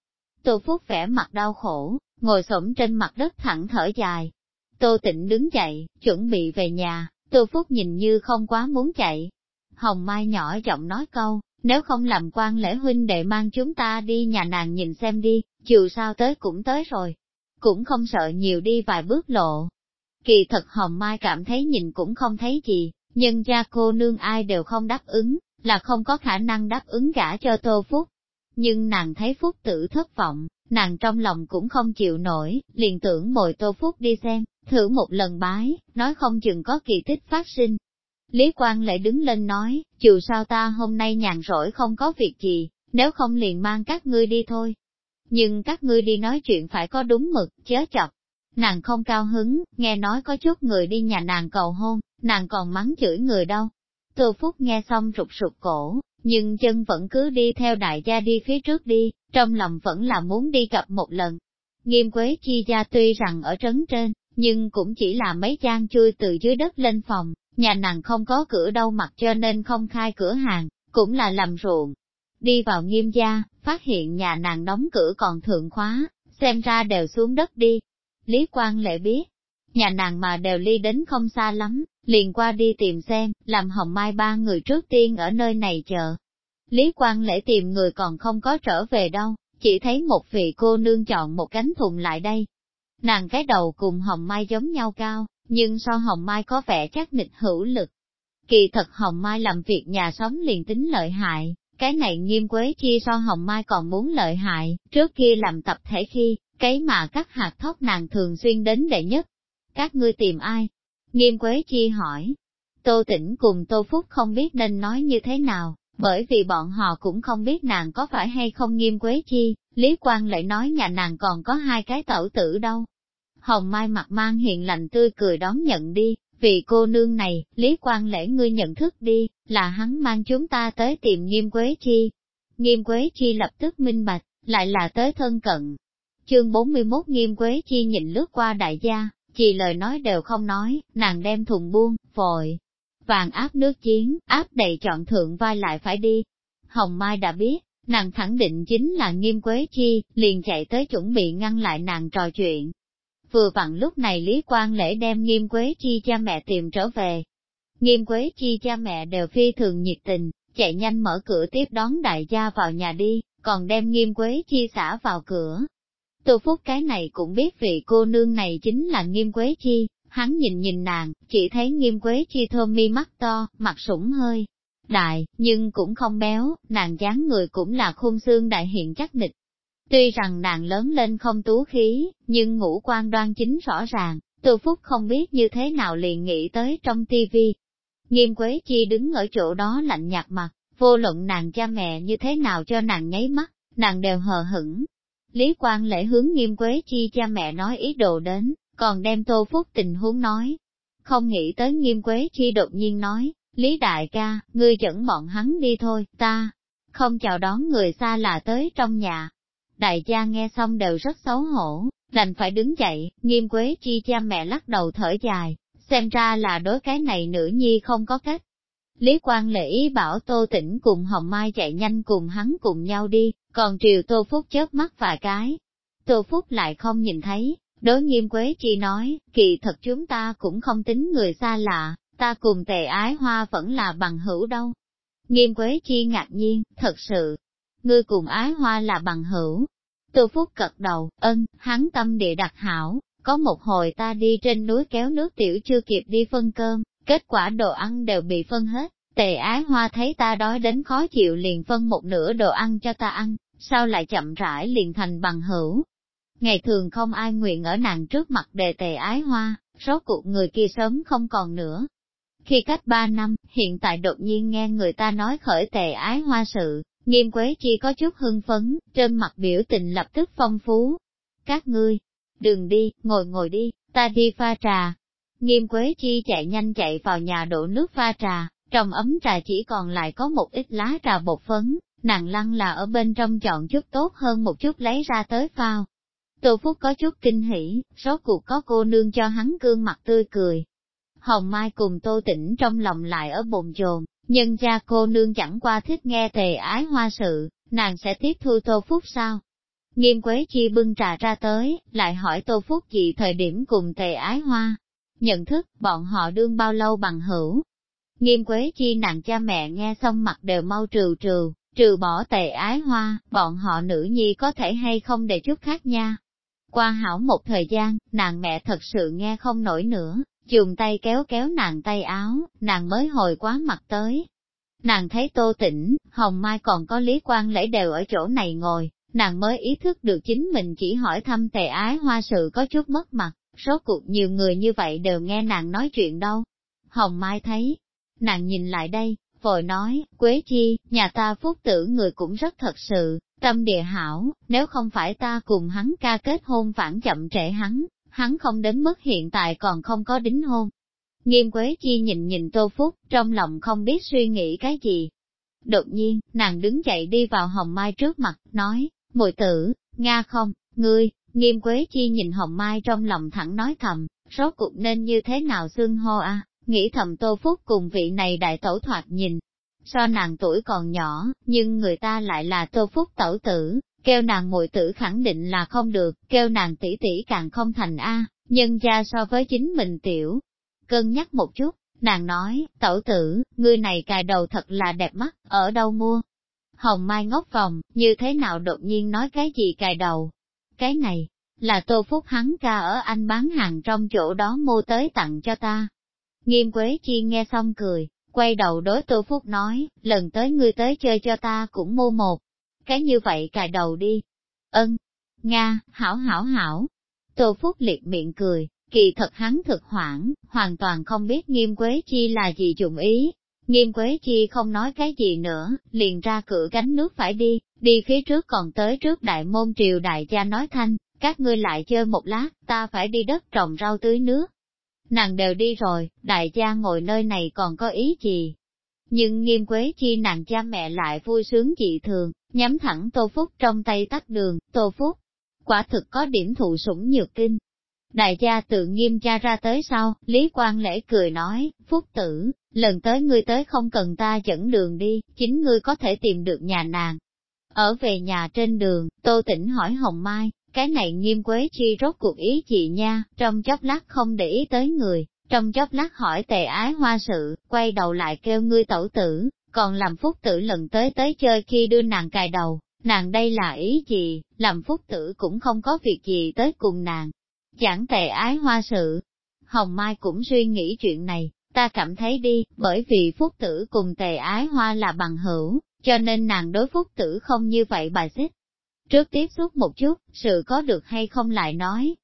Tô Phúc vẻ mặt đau khổ, ngồi xổm trên mặt đất thẳng thở dài. Tô Tịnh đứng dậy, chuẩn bị về nhà, Tô Phúc nhìn như không quá muốn chạy. Hồng Mai nhỏ giọng nói câu, nếu không làm quan lễ huynh đệ mang chúng ta đi nhà nàng nhìn xem đi, dù sao tới cũng tới rồi. Cũng không sợ nhiều đi vài bước lộ. Kỳ thật Hồng Mai cảm thấy nhìn cũng không thấy gì, nhưng cha cô nương ai đều không đáp ứng, là không có khả năng đáp ứng gả cho Tô Phúc. Nhưng nàng thấy Phúc tử thất vọng, nàng trong lòng cũng không chịu nổi, liền tưởng bồi Tô Phúc đi xem, thử một lần bái, nói không chừng có kỳ tích phát sinh. Lý Quang lại đứng lên nói, dù sao ta hôm nay nhàn rỗi không có việc gì, nếu không liền mang các ngươi đi thôi. Nhưng các ngươi đi nói chuyện phải có đúng mực, chớ chọc. Nàng không cao hứng, nghe nói có chút người đi nhà nàng cầu hôn, nàng còn mắng chửi người đâu. Tô Phúc nghe xong rụt rụt cổ, nhưng chân vẫn cứ đi theo đại gia đi phía trước đi, trong lòng vẫn là muốn đi gặp một lần. Nghiêm Quế Chi gia tuy rằng ở trấn trên, nhưng cũng chỉ là mấy trang chui từ dưới đất lên phòng, nhà nàng không có cửa đâu mặc cho nên không khai cửa hàng, cũng là làm ruộng. Đi vào nghiêm gia, phát hiện nhà nàng đóng cửa còn thượng khóa, xem ra đều xuống đất đi. Lý Quang lệ biết, nhà nàng mà đều ly đến không xa lắm, liền qua đi tìm xem, làm hồng mai ba người trước tiên ở nơi này chờ. Lý Quang lễ tìm người còn không có trở về đâu, chỉ thấy một vị cô nương chọn một cánh thùng lại đây. Nàng cái đầu cùng hồng mai giống nhau cao, nhưng so hồng mai có vẻ chắc nịch hữu lực. Kỳ thật hồng mai làm việc nhà xóm liền tính lợi hại, cái này nghiêm quế chi so hồng mai còn muốn lợi hại, trước kia làm tập thể khi, cái mà các hạt thóc nàng thường xuyên đến đệ nhất. Các ngươi tìm ai? Nghiêm quế chi hỏi. Tô tĩnh cùng Tô Phúc không biết nên nói như thế nào, bởi vì bọn họ cũng không biết nàng có phải hay không nghiêm quế chi, Lý Quang lại nói nhà nàng còn có hai cái tẩu tử đâu. Hồng Mai mặt mang hiện lành tươi cười đón nhận đi, vì cô nương này, Lý Quang lễ ngươi nhận thức đi, là hắn mang chúng ta tới tìm nghiêm quế chi. Nghiêm quế chi lập tức minh bạch, lại là tới thân cận. Chương 41 nghiêm quế chi nhìn lướt qua đại gia, chỉ lời nói đều không nói, nàng đem thùng buông, vội, vàng áp nước chiến, áp đầy chọn thượng vai lại phải đi. Hồng Mai đã biết, nàng khẳng định chính là nghiêm quế chi, liền chạy tới chuẩn bị ngăn lại nàng trò chuyện. Vừa vặn lúc này Lý Quang Lễ đem nghiêm quế chi cha mẹ tìm trở về. Nghiêm quế chi cha mẹ đều phi thường nhiệt tình, chạy nhanh mở cửa tiếp đón đại gia vào nhà đi, còn đem nghiêm quế chi xả vào cửa. Tô Phúc cái này cũng biết vị cô nương này chính là nghiêm quế chi, Hắn nhìn nhìn nàng, chỉ thấy nghiêm quế chi thơm mi mắt to, mặt sủng hơi đại, nhưng cũng không béo, nàng dáng người cũng là khung xương đại hiện chắc nịch. Tuy rằng nàng lớn lên không tú khí, nhưng ngũ quan đoan chính rõ ràng, Tô phúc không biết như thế nào liền nghĩ tới trong tivi. Nghiêm quế chi đứng ở chỗ đó lạnh nhạt mặt, vô luận nàng cha mẹ như thế nào cho nàng nháy mắt, nàng đều hờ hững. Lý Quang lễ hướng nghiêm quế chi cha mẹ nói ý đồ đến, còn đem Tô Phúc tình huống nói. Không nghĩ tới nghiêm quế chi đột nhiên nói, Lý đại ca, ngươi dẫn bọn hắn đi thôi, ta không chào đón người xa là tới trong nhà. Đại gia nghe xong đều rất xấu hổ, đành phải đứng dậy, nghiêm quế chi cha mẹ lắc đầu thở dài, xem ra là đối cái này nữ nhi không có cách. Lý Quang lễ ý bảo Tô Tĩnh cùng Hồng Mai chạy nhanh cùng hắn cùng nhau đi, còn triều Tô Phúc chớp mắt vài cái. Tô Phúc lại không nhìn thấy, Đối nghiêm Quế Chi nói, kỳ thật chúng ta cũng không tính người xa lạ, ta cùng tề ái hoa vẫn là bằng hữu đâu. Nghiêm Quế Chi ngạc nhiên, thật sự, ngươi cùng ái hoa là bằng hữu. Tô Phúc cật đầu, ân, hắn tâm địa đặc hảo, có một hồi ta đi trên núi kéo nước tiểu chưa kịp đi phân cơm, kết quả đồ ăn đều bị phân hết, tề ái hoa thấy ta đói đến khó chịu liền phân một nửa đồ ăn cho ta ăn, sao lại chậm rãi liền thành bằng hữu, Ngày thường không ai nguyện ở nàng trước mặt đề tề ái hoa, rốt cuộc người kia sớm không còn nữa. Khi cách ba năm, hiện tại đột nhiên nghe người ta nói khởi tề ái hoa sự, nghiêm quế chi có chút hưng phấn, trên mặt biểu tình lập tức phong phú. Các ngươi, đừng đi, ngồi ngồi đi, ta đi pha trà. Nghiêm quế chi chạy nhanh chạy vào nhà đổ nước pha trà, trong ấm trà chỉ còn lại có một ít lá trà bột phấn, nàng lăng là ở bên trong chọn chút tốt hơn một chút lấy ra tới phao. Tô Phúc có chút kinh hỉ, số cuộc có cô nương cho hắn gương mặt tươi cười. Hồng Mai cùng Tô Tĩnh trong lòng lại ở bồn chồn, nhân cha cô nương chẳng qua thích nghe tề ái hoa sự, nàng sẽ tiếp thu Tô Phúc sao? Nghiêm Quế Chi bưng trà ra tới, lại hỏi Tô Phúc gì thời điểm cùng tề ái hoa. Nhận thức, bọn họ đương bao lâu bằng hữu. Nghiêm Quế Chi nàng cha mẹ nghe xong mặt đều mau trừ trừ, trừ bỏ tề ái hoa, bọn họ nữ nhi có thể hay không để chút khác nha. Qua hảo một thời gian, nàng mẹ thật sự nghe không nổi nữa, dùng tay kéo kéo nàng tay áo, nàng mới hồi quá mặt tới. Nàng thấy tô tỉnh, hồng mai còn có lý quan lễ đều ở chỗ này ngồi, nàng mới ý thức được chính mình chỉ hỏi thăm tề ái hoa sự có chút mất mặt, rốt cuộc nhiều người như vậy đều nghe nàng nói chuyện đâu. Hồng Mai thấy, nàng nhìn lại đây, vội nói, Quế Chi, nhà ta phúc tử người cũng rất thật sự, tâm địa hảo, nếu không phải ta cùng hắn ca kết hôn phản chậm trễ hắn, hắn không đến mức hiện tại còn không có đính hôn. Nghiêm Quế Chi nhìn nhìn Tô Phúc, trong lòng không biết suy nghĩ cái gì. Đột nhiên, nàng đứng dậy đi vào Hồng Mai trước mặt, nói, muội tử, Nga không, ngươi, Nghiêm Quế Chi nhìn Hồng Mai trong lòng thẳng nói thầm, rốt cuộc nên như thế nào xương hô a nghĩ thầm Tô Phúc cùng vị này đại tẩu thoạt nhìn. So nàng tuổi còn nhỏ, nhưng người ta lại là Tô Phúc tẩu tử, kêu nàng muội tử khẳng định là không được, kêu nàng tỷ tỷ càng không thành A, nhân gia so với chính mình tiểu. Cân nhắc một chút, nàng nói, tẩu tử, ngươi này cài đầu thật là đẹp mắt, ở đâu mua? Hồng Mai ngốc vòng, như thế nào đột nhiên nói cái gì cài đầu? Cái này, là tô phúc hắn ca ở anh bán hàng trong chỗ đó mua tới tặng cho ta. Nghiêm Quế Chi nghe xong cười, quay đầu đối Tô Phúc nói, lần tới ngươi tới chơi cho ta cũng mua một. Cái như vậy cài đầu đi. Ân, Nga, hảo hảo hảo. Tô Phúc liệt miệng cười, kỳ thật hắn thực hoảng, hoàn toàn không biết nghiêm quế chi là gì dụng ý. Nghiêm quế chi không nói cái gì nữa, liền ra cửa gánh nước phải đi, đi phía trước còn tới trước đại môn triều đại cha nói thanh, các ngươi lại chơi một lát, ta phải đi đất trồng rau tưới nước. Nàng đều đi rồi, đại gia ngồi nơi này còn có ý gì? Nhưng nghiêm quế chi nàng cha mẹ lại vui sướng dị thường, nhắm thẳng Tô Phúc trong tay tắt đường, Tô Phúc. Quả thực có điểm thụ sủng nhược kinh. Đại gia tự nghiêm cha ra tới sau, Lý Quang Lễ cười nói, Phúc tử, lần tới ngươi tới không cần ta dẫn đường đi, chính ngươi có thể tìm được nhà nàng. Ở về nhà trên đường, Tô Tĩnh hỏi Hồng Mai, cái này nghiêm quế chi rốt cuộc ý chị nha, trong chốc lát không để ý tới người, trong chốc lát hỏi tề ái hoa sự, quay đầu lại kêu ngươi tẩu tử, còn làm phúc tử lần tới tới chơi khi đưa nàng cài đầu, nàng đây là ý gì, làm phúc tử cũng không có việc gì tới cùng nàng. Chẳng tề ái hoa sự. Hồng Mai cũng suy nghĩ chuyện này, ta cảm thấy đi, bởi vì phúc tử cùng tề ái hoa là bằng hữu, cho nên nàng đối phúc tử không như vậy bài xích. Trước tiếp xúc một chút, sự có được hay không lại nói.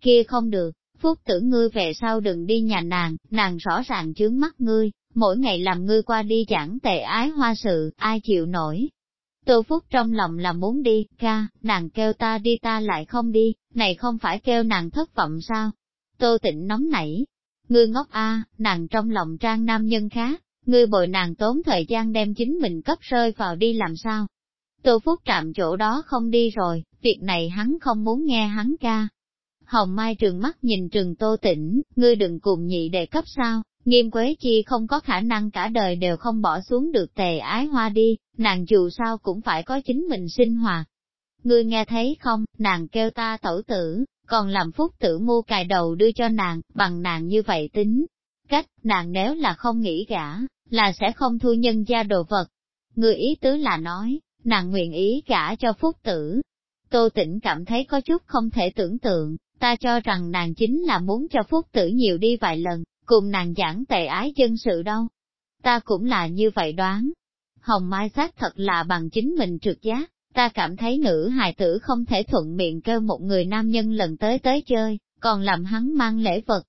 Kia không được, phúc tử ngươi về sau đừng đi nhà nàng, nàng rõ ràng chướng mắt ngươi, mỗi ngày làm ngươi qua đi chẳng tệ ái hoa sự, ai chịu nổi. Tô Phúc trong lòng là muốn đi, ca, nàng kêu ta đi ta lại không đi, này không phải kêu nàng thất vọng sao? Tô Tịnh nóng nảy, ngươi ngốc a, nàng trong lòng trang nam nhân khác, ngươi bồi nàng tốn thời gian đem chính mình cấp rơi vào đi làm sao? Tô Phúc trạm chỗ đó không đi rồi, việc này hắn không muốn nghe hắn ca. Hồng Mai trường mắt nhìn trường Tô Tĩnh, ngươi đừng cùng nhị đề cấp sao, Nghiêm Quế Chi không có khả năng cả đời đều không bỏ xuống được tề ái hoa đi, nàng dù sao cũng phải có chính mình sinh hoạt. Ngươi nghe thấy không, nàng kêu ta tẩu tử, còn làm phúc tử mua cài đầu đưa cho nàng, bằng nàng như vậy tính. Cách, nàng nếu là không nghĩ gả, là sẽ không thu nhân gia đồ vật. Người ý tứ là nói, nàng nguyện ý gả cho phúc tử. Tô tĩnh cảm thấy có chút không thể tưởng tượng, ta cho rằng nàng chính là muốn cho phúc tử nhiều đi vài lần, cùng nàng giảng tệ ái chân sự đâu. Ta cũng là như vậy đoán. Hồng Mai xác thật là bằng chính mình trực giác, ta cảm thấy nữ hài tử không thể thuận miệng kêu một người nam nhân lần tới tới chơi, còn làm hắn mang lễ vật.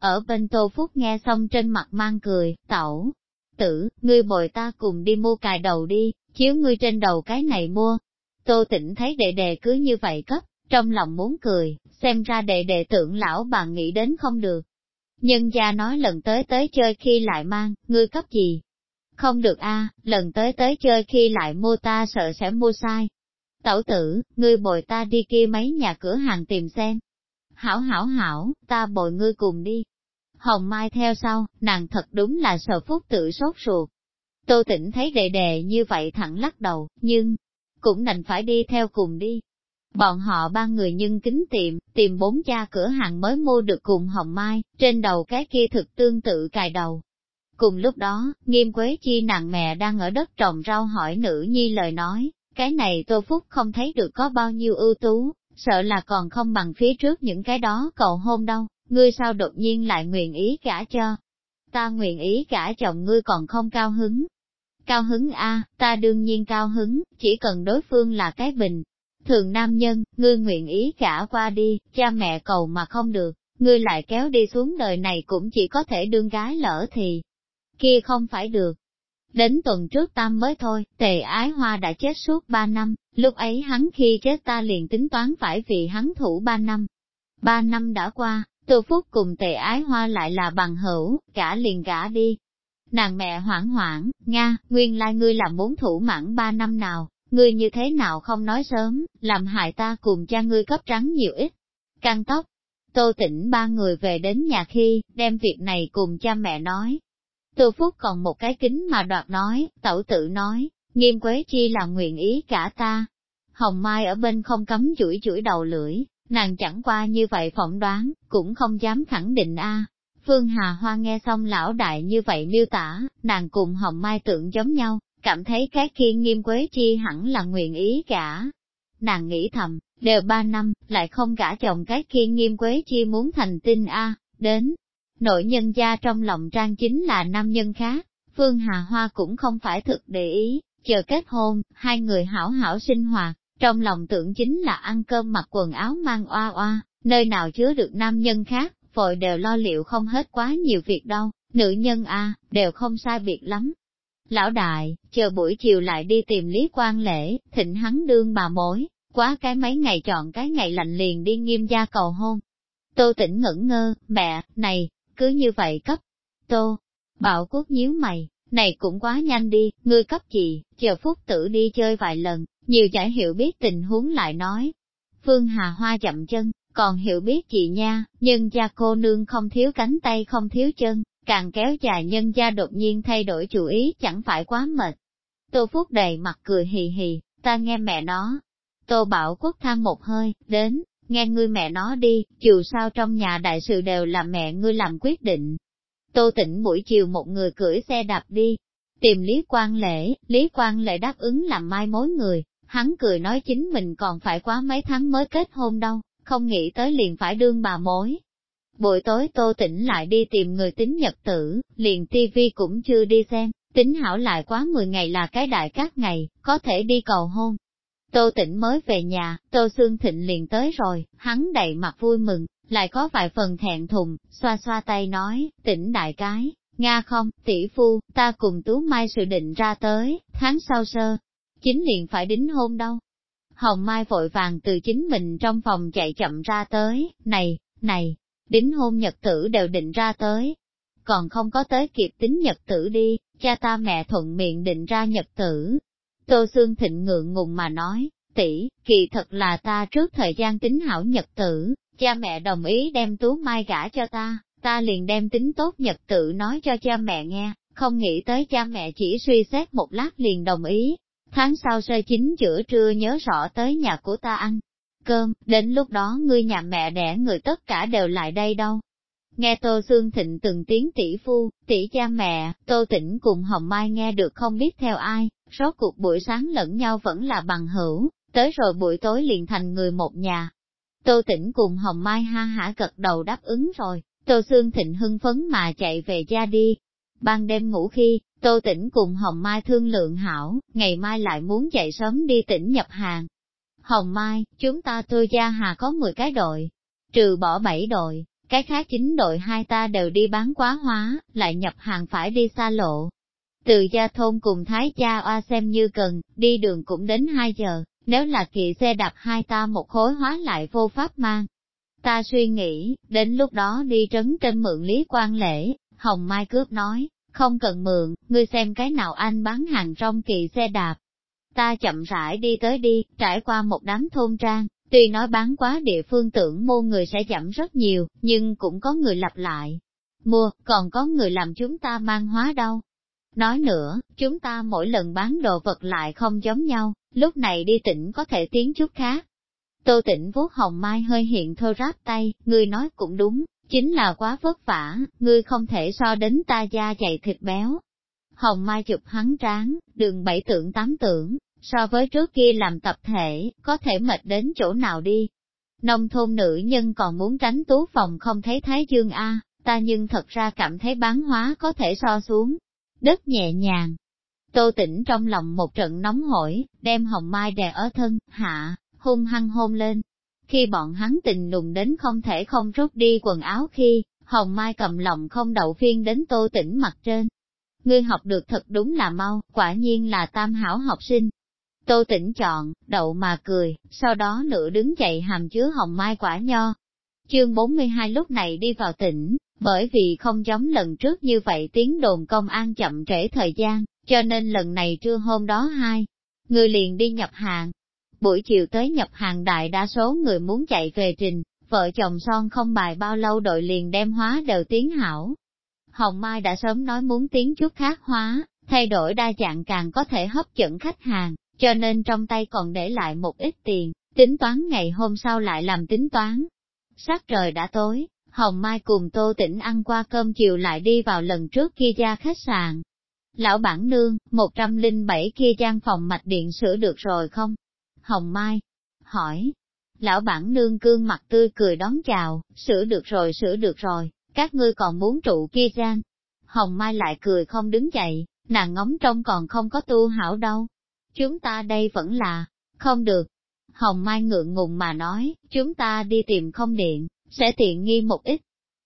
Ở bên Tô Phúc nghe xong trên mặt mang cười, tẩu, tử, ngươi bồi ta cùng đi mua cài đầu đi, chiếu ngươi trên đầu cái này mua. Tô tĩnh thấy đệ đệ cứ như vậy cấp, trong lòng muốn cười, xem ra đệ đệ tưởng lão bà nghĩ đến không được, Nhân gia nói lần tới tới chơi khi lại mang, ngươi cấp gì? Không được a, lần tới tới chơi khi lại mua ta sợ sẽ mua sai. Tẩu tử, ngươi bồi ta đi kia mấy nhà cửa hàng tìm xem. Hảo hảo hảo, ta bồi ngươi cùng đi. Hồng Mai theo sau, nàng thật đúng là sợ phúc tự sốt ruột. Tô tỉnh thấy đệ đệ như vậy thẳng lắc đầu, nhưng, cũng đành phải đi theo cùng đi. Bọn họ ba người nhưng kính tiệm, tìm bốn cha cửa hàng mới mua được cùng Hồng Mai, trên đầu cái kia thực tương tự cài đầu. Cùng lúc đó, nghiêm quế chi nàng mẹ đang ở đất trồng rau hỏi nữ nhi lời nói, cái này Tô Phúc không thấy được có bao nhiêu ưu tú, sợ là còn không bằng phía trước những cái đó cầu hôn đâu, ngươi sao đột nhiên lại nguyện ý cả cho. Ta nguyện ý cả chồng ngươi còn không cao hứng. Cao hứng a, ta đương nhiên cao hứng, chỉ cần đối phương là cái bình. Thường nam nhân, ngươi nguyện ý cả qua đi, cha mẹ cầu mà không được, ngươi lại kéo đi xuống đời này cũng chỉ có thể đương gái lỡ thì. Kia không phải được, Đến tuần trước tam mới thôi, tề ái hoa đã chết suốt ba năm, lúc ấy hắn khi chết ta liền tính toán phải vì hắn thủ ba năm. Ba năm đã qua, Tô Phúc cùng tề ái hoa lại là bằng hữu, cả liền gả đi. Nàng mẹ hoảng hoảng, Nga, nguyên lai ngươi làm bốn thủ mãn ba năm nào, ngươi như thế nào không nói sớm, làm hại ta cùng cha ngươi cấp trắng nhiều ít. Căng tóc, Tô tỉnh ba người về đến nhà khi, đem việc này cùng cha mẹ nói, Tô Phúc còn một cái kính mà đoạt nói, tẩu tự nói, nghiêm quế chi là nguyện ý cả ta. Hồng Mai ở bên không cấm chuỗi chuỗi đầu lưỡi, nàng chẳng qua như vậy phỏng đoán, cũng không dám khẳng định a. Phương Hà Hoa nghe xong lão đại như vậy miêu tả, nàng cùng Hồng Mai tượng giống nhau, cảm thấy cái kia nghiêm quế chi hẳn là nguyện ý cả. Nàng nghĩ thầm, đều ba năm, lại không gả chồng cái kia nghiêm quế chi muốn thành tinh a đến, Nội nhân gia trong lòng trang chính là nam nhân khác, Phương Hà Hoa cũng không phải thực để ý, chờ kết hôn, hai người hảo hảo sinh hoạt, trong lòng tưởng chính là ăn cơm mặc quần áo mang oa oa, nơi nào chứa được nam nhân khác, vội đều lo liệu không hết quá nhiều việc đâu, nữ nhân a đều không sai biệt lắm. Lão đại, chờ buổi chiều lại đi tìm Lý quan Lễ, thịnh hắn đương bà mối, quá cái mấy ngày chọn cái ngày lạnh liền đi nghiêm gia cầu hôn. Tô tỉnh ngẩn ngơ, mẹ, này, cứ như vậy cấp. Tô, Bảo Quốc nhíu mày, này cũng quá nhanh đi, ngươi cấp gì, chờ phúc tử đi chơi vài lần, nhiều giải hiểu biết tình huống lại nói. Phương Hà Hoa chậm chân, còn hiểu biết chị nha, nhưng cha cô nương không thiếu cánh tay không thiếu chân, càng kéo dài nhân gia đột nhiên thay đổi chủ ý chẳng phải quá mệt. Tô Phúc đầy mặt cười hì hì, ta nghe mẹ nó. Tô Bảo Quốc than một hơi, đến, nghe ngươi mẹ nó đi, dù sao trong nhà đại sự đều là mẹ ngươi làm quyết định. Tô Tĩnh buổi chiều một người cưỡi xe đạp đi, tìm Lý Quang Lễ, Lý Quang Lễ đáp ứng làm mai mối người, hắn cười nói chính mình còn phải quá mấy tháng mới kết hôn đâu, không nghĩ tới liền phải đương bà mối. Buổi tối Tô Tĩnh lại đi tìm người tính nhật tử, liền tivi cũng chưa đi xem, tính hảo lại quá 10 ngày là cái đại các ngày, có thể đi cầu hôn, Tô Tĩnh mới về nhà, Tô Sương Thịnh liền tới rồi, hắn đầy mặt vui mừng, lại có vài phần thẹn thùng, xoa xoa tay nói, tỉnh đại cái, Nga không, tỷ phu, ta cùng Tú Mai sự định ra tới, tháng sau sơ, chính liền phải đính hôn đâu. Hồng Mai vội vàng từ chính mình trong phòng chạy chậm ra tới, này, này, đính hôn nhật tử đều định ra tới. Còn không có tới kịp tính nhật tử đi, cha ta mẹ thuận miệng định ra nhật tử, Tô Sương Thịnh ngượng ngùng mà nói, tỷ, kỳ thật là ta trước thời gian tính hảo nhật tử, cha mẹ đồng ý đem tú mai gả cho ta, ta liền đem tính tốt nhật tự nói cho cha mẹ nghe, không nghĩ tới cha mẹ chỉ suy xét một lát liền đồng ý. Tháng sau sơ chính giữa trưa nhớ rõ tới nhà của ta ăn cơm, đến lúc đó ngươi nhà mẹ đẻ người tất cả đều lại đây đâu. Nghe Tô Sương Thịnh từng tiếng tỷ phu, tỷ cha mẹ, Tô Tĩnh cùng Hồng Mai nghe được không biết theo ai, rốt cuộc buổi sáng lẫn nhau vẫn là bằng hữu, tới rồi buổi tối liền thành người một nhà. Tô Tĩnh cùng Hồng Mai ha hả gật đầu đáp ứng rồi, Tô Sương Thịnh hưng phấn mà chạy về gia đi. Ban đêm ngủ khi, Tô Tĩnh cùng Hồng Mai thương lượng hảo, ngày mai lại muốn chạy sớm đi tỉnh nhập hàng. Hồng Mai, chúng ta tôi gia hà có 10 cái đội, trừ bỏ 7 đội, cái khác chính đội hai ta đều đi bán quá hóa, lại nhập hàng phải đi xa lộ, từ gia thôn cùng thái cha oa xem như cần, đi đường cũng đến 2 giờ, nếu là kỵ xe đạp hai ta một khối hóa lại vô pháp mang. Ta suy nghĩ, đến lúc đó đi trấn trên mượn lý quan lễ, Hồng Mai cướp nói, Không cần mượn, ngươi xem cái nào anh bán hàng trong kỳ xe đạp. Ta chậm rãi đi tới đi, trải qua một đám thôn trang, tuy nói bán quá địa phương tưởng mua người sẽ giảm rất nhiều, nhưng cũng có người lặp lại. Mua, còn có người làm chúng ta mang hóa đâu. Nói nữa, chúng ta mỗi lần bán đồ vật lại không giống nhau, lúc này đi tỉnh có thể tiến chút khác. Tô tỉnh vuốt hồng mai hơi hiện thô ráp tay, ngươi nói cũng đúng, chính là quá vất vả, ngươi không thể so đến ta da dày thịt béo. Hồng mai chụp hắn tráng, đường bảy tưởng tám tưởng, so với trước kia làm tập thể, có thể mệt đến chỗ nào đi. Nông thôn nữ nhân còn muốn tránh tú phòng không thấy Thái Dương A, ta nhưng thật ra cảm thấy bán hóa có thể so xuống. Đất nhẹ nhàng. Tô tỉnh trong lòng một trận nóng hổi, đem hồng mai đè ở thân, hạ, hung hăng hôn lên. Khi bọn hắn tình nùng đến không thể không rút đi quần áo khi, hồng mai cầm lòng không đậu phiên đến tô tỉnh mặt trên. Ngươi học được thật đúng là mau, quả nhiên là tam hảo học sinh. Tô tỉnh chọn, đậu mà cười, sau đó nửa đứng dậy hàm chứa hồng mai quả nho. Chương 42 lúc này đi vào tỉnh, bởi vì không giống lần trước như vậy tiếng đồn công an chậm trễ thời gian, cho nên lần này trưa hôm đó hai, người liền đi nhập hàng. Buổi chiều tới nhập hàng đại đa số người muốn chạy về trình, vợ chồng son không bài bao lâu đội liền đem hóa đều tiến hảo. Hồng Mai đã sớm nói muốn tiến chút khác hóa, thay đổi đa dạng càng có thể hấp dẫn khách hàng, cho nên trong tay còn để lại một ít tiền, tính toán ngày hôm sau lại làm tính toán. Sát trời đã tối, Hồng Mai cùng Tô Tĩnh ăn qua cơm chiều lại đi vào lần trước kia ra khách sạn. Lão bản nương, 107 kia gian phòng mạch điện sửa được rồi không? Hồng Mai, hỏi. Lão bản nương cương mặt tươi cười đón chào, sửa được rồi sửa được rồi, các ngươi còn muốn trụ kia gian. Hồng Mai lại cười không đứng dậy, nàng ngóng trông còn không có tu hảo đâu. Chúng ta đây vẫn là, không được. Hồng Mai ngượng ngùng mà nói, chúng ta đi tìm không điện, sẽ tiện nghi một ít.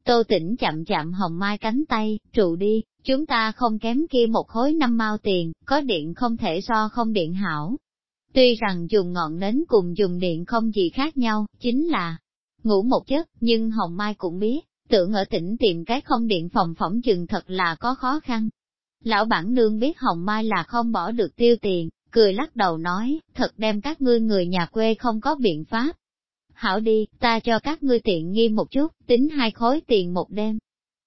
Tô tỉnh chậm chậm hồng mai cánh tay, trụ đi, chúng ta không kém kia một khối năm mao tiền, có điện không thể so không điện hảo. Tuy rằng dùng ngọn nến cùng dùng điện không gì khác nhau, chính là ngủ một giấc, nhưng Hồng Mai cũng biết, tưởng ở tỉnh tìm cái không điện phòng phỏng chừng thật là có khó khăn. Lão bản nương biết Hồng Mai là không bỏ được tiêu tiền, cười lắc đầu nói, thật đem các ngươi người nhà quê không có biện pháp, hảo đi, ta cho các ngươi tiện nghi một chút, tính hai khối tiền một đêm.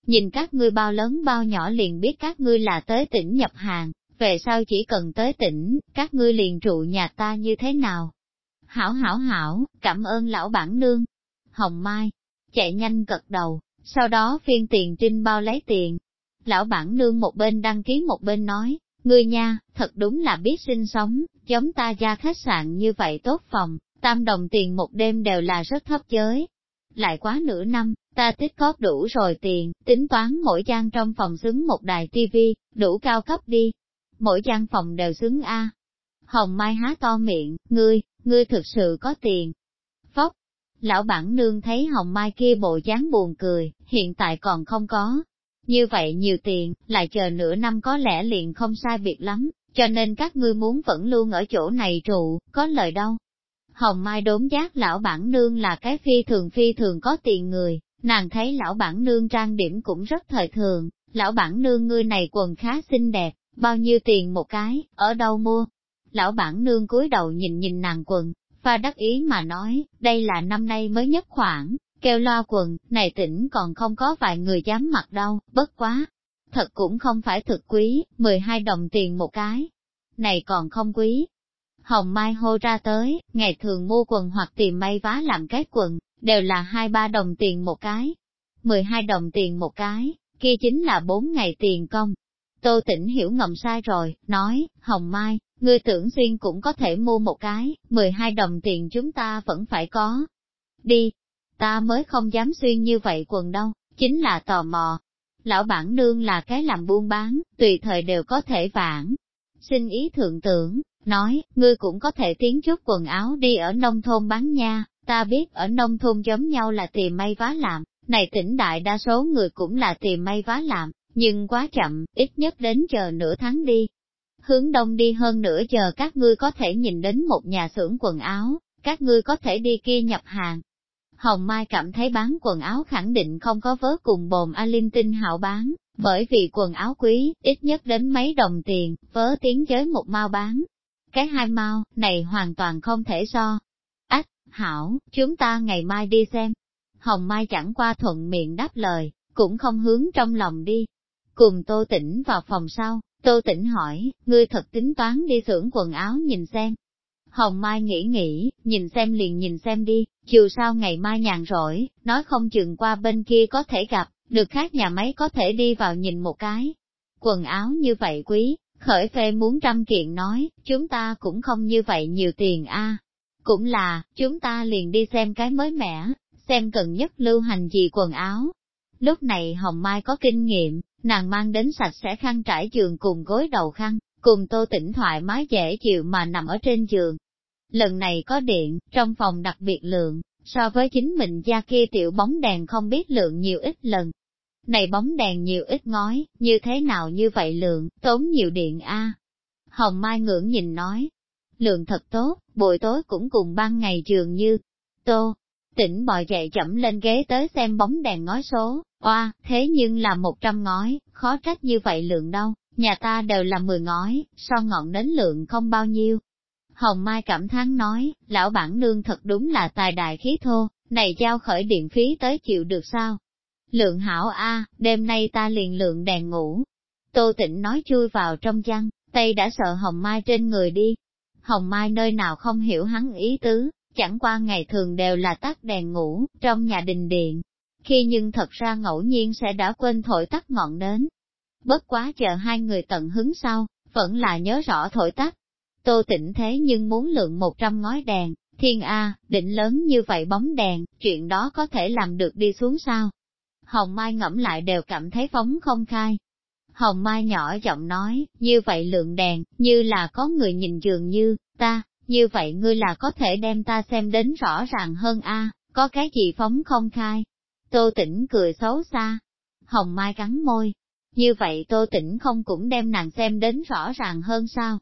Nhìn các ngươi bao lớn bao nhỏ liền biết các ngươi là tới tỉnh nhập hàng, về sau chỉ cần tới tỉnh, các ngươi liền trụ nhà ta như thế nào. Hảo hảo hảo, cảm ơn lão bản nương. Hồng Mai, chạy nhanh cật đầu, sau đó phiên tiền trinh bao lấy tiền. Lão bản nương một bên đăng ký một bên nói, ngươi nha, thật đúng là biết sinh sống, giống ta ra khách sạn như vậy tốt phòng, tam đồng tiền một đêm đều là rất thấp giới. Lại quá nửa năm, ta tích cóp đủ rồi tiền, tính toán mỗi gian trong phòng xứng một đài tivi, đủ cao cấp đi. Mỗi gian phòng đều xứng A. Hồng Mai há to miệng, ngươi, ngươi thực sự có tiền. Phóc, lão bản nương thấy Hồng Mai kia bộ dáng buồn cười, hiện tại còn không có. Như vậy nhiều tiền, lại chờ nửa năm có lẽ liền không sai biệt lắm, cho nên các ngươi muốn vẫn luôn ở chỗ này trụ, có lời đâu. Hồng Mai đốn giác lão bản nương là cái phi thường phi thường có tiền người, nàng thấy lão bản nương trang điểm cũng rất thời thường, lão bản nương ngươi này quần khá xinh đẹp, bao nhiêu tiền một cái, ở đâu mua? Lão bản nương cúi đầu nhìn nhìn nàng quần, và đắc ý mà nói, đây là năm nay mới nhất khoảng, kêu loa quần, này tỉnh còn không có vài người dám mặc đâu, bất quá. Thật cũng không phải thực quý, 12 đồng tiền một cái. Này còn không quý, Hồng Mai hô ra tới, ngày thường mua quần hoặc tìm may vá làm cái quần, đều là hai ba đồng tiền một cái. 12 đồng tiền một cái, kia chính là bốn ngày tiền công. Tô tỉnh hiểu ngầm sai rồi, nói, Hồng Mai, ngươi tưởng xuyên cũng có thể mua một cái, 12 đồng tiền chúng ta vẫn phải có. Đi, ta mới không dám xuyên như vậy quần đâu, chính là tò mò. Lão bản nương là cái làm buôn bán, tùy thời đều có thể vãn. Xin ý thượng tưởng, nói, ngươi cũng có thể tiến chút quần áo đi ở nông thôn bán nha, ta biết ở nông thôn giống nhau là tìm may vá làm, này tỉnh đại đa số người cũng là tìm may vá làm, nhưng quá chậm, ít nhất đến chờ nửa tháng đi. Hướng đông đi hơn nửa giờ các ngươi có thể nhìn đến một nhà xưởng quần áo, các ngươi có thể đi kia nhập hàng. Hồng Mai cảm thấy bán quần áo khẳng định không có vớ cùng bồn A Linh tinh hảo bán, bởi vì quần áo quý, ít nhất đến mấy đồng tiền, vớ tiếng giới một mao bán. Cái hai mau này hoàn toàn không thể so. Ách, hảo, chúng ta ngày mai đi xem. Hồng Mai chẳng qua thuận miệng đáp lời, cũng không hướng trong lòng đi. Cùng Tô Tĩnh vào phòng sau, Tô Tĩnh hỏi, ngươi thật tính toán đi xưởng quần áo nhìn xem. Hồng Mai nghĩ nghĩ, nhìn xem liền nhìn xem đi, chiều sao ngày mai nhàn rỗi, nói không chừng qua bên kia có thể gặp, được khác nhà máy có thể đi vào nhìn một cái. Quần áo như vậy quý, khởi phê muốn trăm kiện nói, chúng ta cũng không như vậy nhiều tiền a. Cũng là, chúng ta liền đi xem cái mới mẻ, xem cần nhất lưu hành gì quần áo. Lúc này Hồng Mai có kinh nghiệm, nàng mang đến sạch sẽ khăn trải giường cùng gối đầu khăn, cùng tô tỉnh thoải mái dễ chịu mà nằm ở trên giường. Lần này có điện, trong phòng đặc biệt lượng, so với chính mình gia kia tiểu bóng đèn không biết lượng nhiều ít lần. Này bóng đèn nhiều ít ngói, như thế nào như vậy lượng, tốn nhiều điện a. Hồng Mai ngưỡng nhìn nói, lượng thật tốt, buổi tối cũng cùng ban ngày trường như, tô, tỉnh bò dậy chậm lên ghế tới xem bóng đèn ngói số, oa, thế nhưng là một trăm ngói, khó trách như vậy lượng đâu, nhà ta đều là mười ngói, so ngọn đến lượng không bao nhiêu. Hồng Mai cảm thán nói, lão bản nương thật đúng là tài đại khí thô, này giao khởi điện phí tới chịu được sao? Lượng hảo A, đêm nay ta liền lượng đèn ngủ. Tô tịnh nói chui vào trong chăn, tay đã sợ Hồng Mai trên người đi. Hồng Mai nơi nào không hiểu hắn ý tứ, chẳng qua ngày thường đều là tắt đèn ngủ, trong nhà đình điện. Khi nhưng thật ra ngẫu nhiên sẽ đã quên thổi tắt ngọn đến. Bất quá chờ hai người tận hứng sau, vẫn là nhớ rõ thổi tắt. Tô tịnh thế nhưng muốn lượng một trăm ngói đèn, thiên A, định lớn như vậy bóng đèn, chuyện đó có thể làm được đi xuống sao? Hồng Mai ngẫm lại đều cảm thấy phóng không khai. Hồng Mai nhỏ giọng nói, như vậy lượng đèn, như là có người nhìn dường như, ta, như vậy ngươi là có thể đem ta xem đến rõ ràng hơn a có cái gì phóng không khai. Tô tĩnh cười xấu xa. Hồng Mai cắn môi. Như vậy tô tĩnh không cũng đem nàng xem đến rõ ràng hơn sao?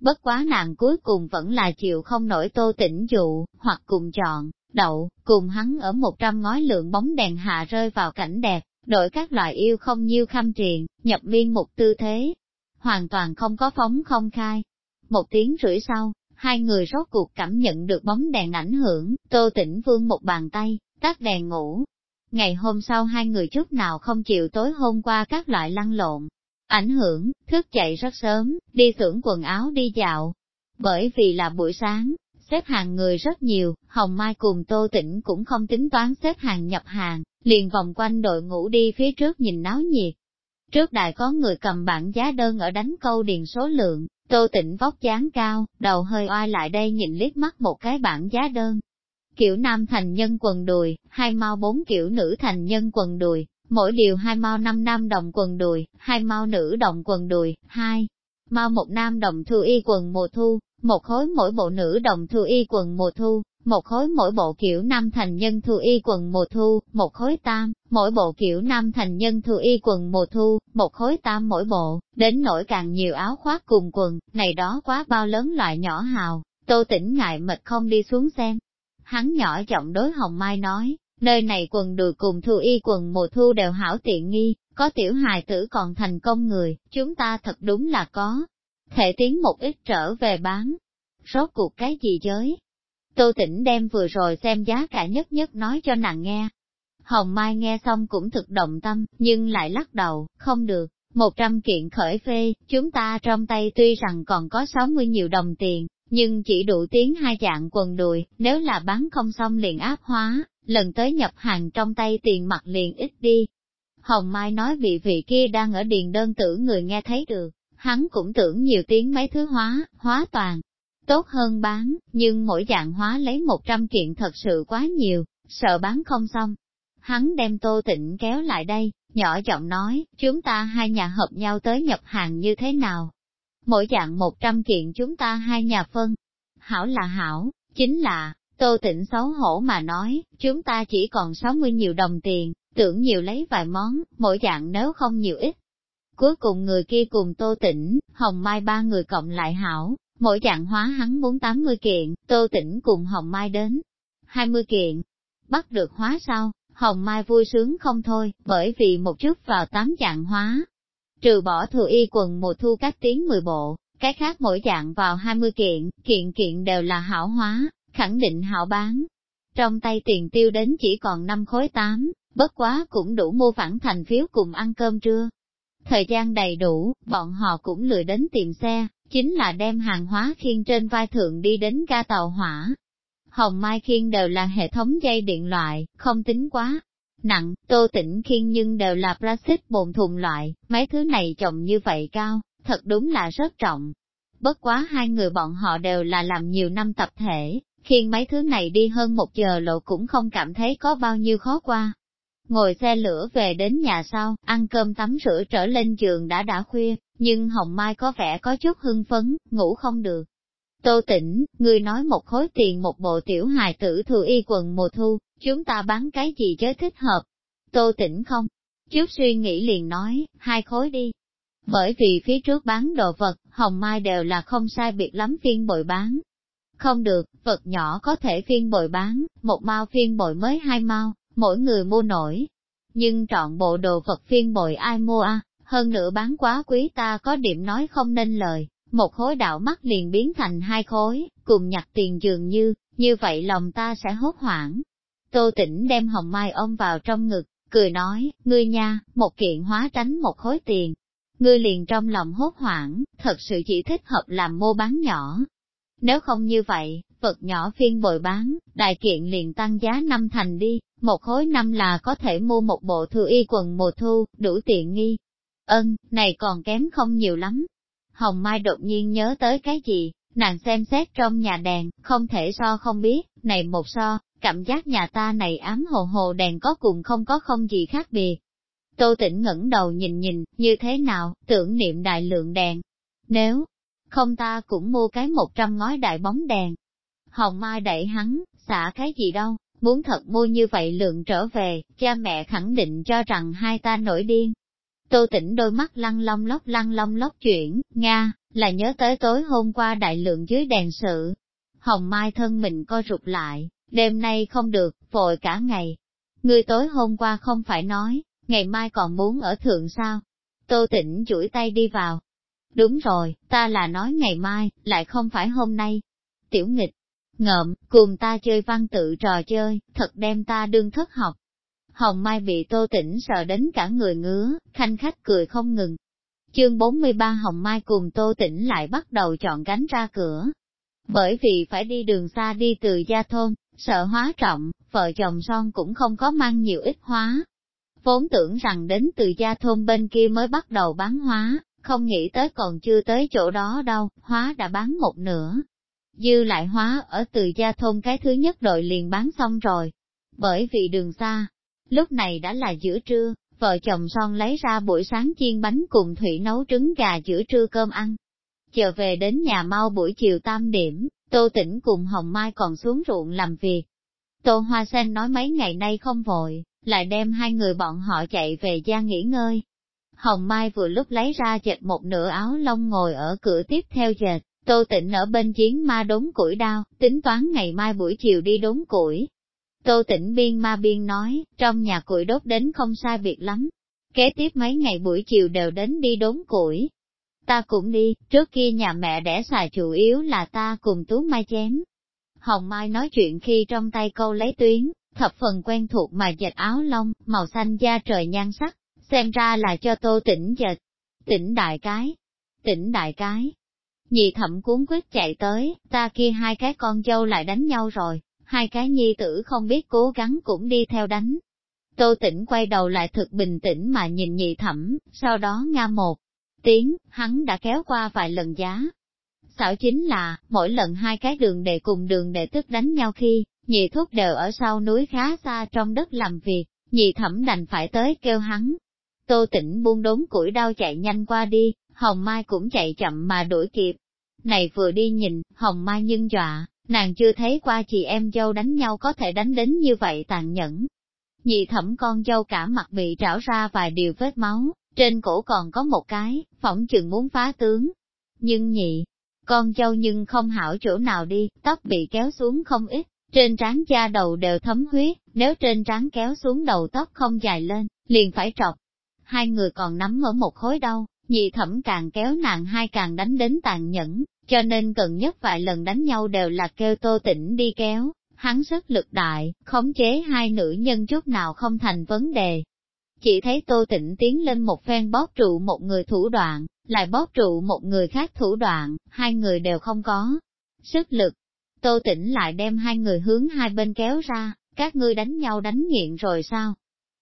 Bất quá nàng cuối cùng vẫn là chịu không nổi tô tĩnh dụ, hoặc cùng chọn, đậu, cùng hắn ở một trăm ngói lượng bóng đèn hạ rơi vào cảnh đẹp, đổi các loại yêu không nhiêu khâm triền, nhập viên một tư thế. Hoàn toàn không có phóng không khai. Một tiếng rưỡi sau, hai người rốt cuộc cảm nhận được bóng đèn ảnh hưởng, tô tĩnh vương một bàn tay, tắt đèn ngủ. Ngày hôm sau hai người chút nào không chịu tối hôm qua các loại lăn lộn, ảnh hưởng, thức dậy rất sớm, đi xưởng quần áo đi dạo. Bởi vì là buổi sáng, xếp hàng người rất nhiều, Hồng Mai cùng Tô Tĩnh cũng không tính toán xếp hàng nhập hàng, liền vòng quanh đội ngũ đi phía trước nhìn náo nhiệt. Trước đại có người cầm bảng giá đơn ở đánh câu điền số lượng, Tô tĩnh vóc dáng cao, đầu hơi oai lại đây nhìn liếc mắt một cái bảng giá đơn. Kiểu nam thành nhân quần đùi, hai mao bốn kiểu nữ thành nhân quần đùi, mỗi điều hai mao năm nam đồng quần đùi, hai mao nữ đồng quần đùi, hai mao một nam đồng thu y quần mùa thu, một khối mỗi bộ nữ đồng thu y quần mùa thu, một khối mỗi bộ kiểu nam thành nhân thu y quần mùa thu, một khối tam, mỗi bộ kiểu nam thành nhân thu y quần mùa thu, một khối tam mỗi bộ, đến nỗi càng nhiều áo khoác cùng quần, này đó quá bao lớn loại nhỏ hào, tô tỉnh ngại mệt không đi xuống xem. Hắn nhỏ giọng đối Hồng Mai nói, nơi này quần đùi cùng thu y quần mùa thu đều hảo tiện nghi, có tiểu hài tử còn thành công người, chúng ta thật đúng là có. Thể tiến một ít trở về bán. Rốt cuộc cái gì giới, Tô Tĩnh đem vừa rồi xem giá cả nhất nhất nói cho nàng nghe. Hồng Mai nghe xong cũng thực động tâm, nhưng lại lắc đầu, không được, một trăm kiện khởi phê, chúng ta trong tay tuy rằng còn có 60 nhiều đồng tiền, nhưng chỉ đủ tiếng hai dạng quần đùi, nếu là bán không xong liền áp hóa, lần tới nhập hàng trong tay tiền mặt liền ít đi. Hồng Mai nói vị vị kia đang ở điền đơn tử người nghe thấy được, hắn cũng tưởng nhiều tiếng mấy thứ hóa, hóa toàn, tốt hơn bán, nhưng mỗi dạng hóa lấy 100 kiện thật sự quá nhiều, sợ bán không xong. Hắn đem Tô Tịnh kéo lại đây, nhỏ giọng nói, chúng ta hai nhà hợp nhau tới nhập hàng như thế nào? Mỗi dạng 100 kiện chúng ta hai nhà phân. Hảo là hảo, chính là, Tô Tịnh xấu hổ mà nói, chúng ta chỉ còn 60 nhiều đồng tiền, tưởng nhiều lấy vài món, mỗi dạng nếu không nhiều ít. Cuối cùng người kia cùng Tô Tĩnh, Hồng Mai ba người cộng lại hảo, Mỗi dạng hóa hắn muốn 80 kiện, Tô Tĩnh cùng Hồng Mai đến. 20 kiện. bắt được hóa sau, Hồng Mai vui sướng không thôi, bởi vì một chút vào tám dạng hóa. Trừ bỏ thừa y quần mùa thu các tiếng 10 bộ, cái khác mỗi dạng vào 20 kiện, kiện kiện đều là hảo hóa, khẳng định hảo bán. Trong tay tiền tiêu đến chỉ còn 5 khối 8, bất quá cũng đủ mua phản thành phiếu cùng ăn cơm trưa. Thời gian đầy đủ, bọn họ cũng lười đến tìm xe, chính là đem hàng hóa khiên trên vai thượng đi đến ga tàu hỏa. Hồng Mai khiên đều là hệ thống dây điện loại, không tính quá nặng, tô tỉnh khiên nhưng đều là plastic bồn thùng loại, mấy thứ này trọng như vậy cao, thật đúng là rất trọng. Bất quá hai người bọn họ đều là làm nhiều năm tập thể, khiên mấy thứ này đi hơn một giờ lộ cũng không cảm thấy có bao nhiêu khó qua. Ngồi xe lửa về đến nhà sau, ăn cơm tắm rửa trở lên giường đã đã khuya, nhưng Hồng Mai có vẻ có chút hưng phấn, ngủ không được. Tô tỉnh, người nói một khối tiền một bộ tiểu hài tử thừa y quần mùa thu, chúng ta bán cái gì chớ thích hợp. Tô tỉnh không? Chút suy nghĩ liền nói, hai khối đi. Bởi vì phía trước bán đồ vật, Hồng Mai đều là không sai biệt lắm phiên bội bán. Không được, vật nhỏ có thể phiên bội bán, một mao phiên bội mới hai mao, mỗi người mua nổi. Nhưng trọn bộ đồ vật phiên bội ai mua à, hơn nữa bán quá quý ta có điểm nói không nên lời, một khối đạo mắt liền biến thành hai khối, cùng nhặt tiền dường như, như vậy lòng ta sẽ hốt hoảng. Tô tỉnh đem hồng mai ôm vào trong ngực, cười nói, ngươi nha, một kiện hóa tránh một khối tiền. Ngươi liền trong lòng hốt hoảng, thật sự chỉ thích hợp làm mua bán nhỏ. Nếu không như vậy, vật nhỏ phiên bồi bán, đại kiện liền tăng giá năm thành đi, một khối năm là có thể mua một bộ thừa y quần mùa thu, đủ tiện nghi. Ân, này còn kém không nhiều lắm. Hồng Mai đột nhiên nhớ tới cái gì, nàng xem xét trong nhà đèn, không thể so không biết, này một so, cảm giác nhà ta này ám hồ hồ đèn có cùng không có không gì khác biệt. Tô tỉnh ngẩng đầu nhìn nhìn, như thế nào, tưởng niệm đại lượng đèn. Nếu không ta cũng mua cái một trăm ngói đại bóng đèn. Hồng Mai đẩy hắn, xả cái gì đâu, muốn thật mua như vậy lượng trở về, cha mẹ khẳng định cho rằng hai ta nổi điên. Tô tỉnh đôi mắt lăn long lóc lăn long lóc chuyển, Nga, là nhớ tới tối hôm qua đại lượng dưới đèn sự. Hồng Mai thân mình co rụt lại, đêm nay không được, vội cả ngày. Người tối hôm qua không phải nói, ngày mai còn muốn ở thượng sao? Tô tỉnh chuỗi tay đi vào. Đúng rồi, ta là nói ngày mai, lại không phải hôm nay. Tiểu nghịch, ngợm, cùng ta chơi văn tự trò chơi, thật đem ta đương thất học. Hồng Mai bị tô tỉnh sợ đến cả người ngứa, khanh khách cười không ngừng. Chương 43 Hồng Mai cùng tô tỉnh lại bắt đầu chọn gánh ra cửa. Bởi vì phải đi đường xa đi từ gia thôn, sợ hóa trọng, vợ chồng son cũng không có mang nhiều ít hóa. Vốn tưởng rằng đến từ gia thôn bên kia mới bắt đầu bán hóa, không nghĩ tới còn chưa tới chỗ đó đâu, hóa đã bán một nửa. Dư lại hóa ở từ gia thôn cái thứ nhất đội liền bán xong rồi. Bởi vì đường xa, lúc này đã là giữa trưa, vợ chồng son lấy ra buổi sáng chiên bánh cùng thủy nấu trứng gà giữa trưa cơm ăn. Chờ về đến nhà mau buổi chiều tam điểm, Tô Tĩnh cùng Hồng Mai còn xuống ruộng làm việc. Tô Hoa Sen nói mấy ngày nay không vội, lại đem hai người bọn họ chạy về gia nghỉ ngơi. Hồng Mai vừa lúc lấy ra dệt một nửa áo lông ngồi ở cửa tiếp theo dệt, Tô Tĩnh ở bên chiến ma đốn củi đao, tính toán ngày mai buổi chiều đi đốn củi. Tô Tĩnh biên ma biên nói, trong nhà củi đốt đến không sai biệt lắm. Kế tiếp mấy ngày buổi chiều đều đến đi đốn củi, Ta cũng đi, trước kia nhà mẹ đẻ xài chủ yếu là ta cùng Tú Mai chém. Hồng Mai nói chuyện khi trong tay câu lấy tuyến, thập phần quen thuộc mà dệt áo lông, màu xanh da trời nhan sắc, xem ra là cho tô Tĩnh dệt. Tỉnh đại cái, tỉnh đại cái. Nhị thẩm cuốn quyết chạy tới, ta kia hai cái con dâu lại đánh nhau rồi, hai cái nhi tử không biết cố gắng cũng đi theo đánh. Tô Tĩnh quay đầu lại thực bình tĩnh mà nhìn nhị thẩm, sau đó nga một tiếng, hắn đã kéo qua vài lần giá. Xảo chính là, mỗi lần hai cái đường đệ cùng đường đệ tức đánh nhau khi, nhị thúc đều ở sau núi khá xa trong đất làm việc, nhị thẩm đành phải tới kêu hắn. Tô Tĩnh buông đốn củi đau chạy nhanh qua đi, Hồng Mai cũng chạy chậm mà đuổi kịp. Này vừa đi nhìn, Hồng Mai nhưng dọa, nàng chưa thấy qua chị em dâu đánh nhau có thể đánh đến như vậy tàn nhẫn. Nhị thẩm con dâu cả mặt bị trảo ra vài điều vết máu, trên cổ còn có một cái, phỏng chừng muốn phá tướng. Nhưng nhị, con dâu nhưng không hảo chỗ nào đi, tóc bị kéo xuống không ít, trên trán da đầu đều thấm huyết, nếu trên trán kéo xuống đầu tóc không dài lên, liền phải trọc. Hai người còn nắm ở một khối đâu, nhị thẩm càng kéo nàng hai càng đánh đến tàn nhẫn, cho nên gần nhất vài lần đánh nhau đều là kêu tô tỉnh đi kéo, hắn sức lực đại, khống chế hai nữ nhân chút nào không thành vấn đề. Chỉ thấy tô tịnh tiến lên một phen bóp trụ một người thủ đoạn, lại bóp trụ một người khác thủ đoạn, hai người đều không có sức lực. Tô tĩnh lại đem hai người hướng hai bên kéo ra, các ngươi đánh nhau đánh nghiện rồi sao?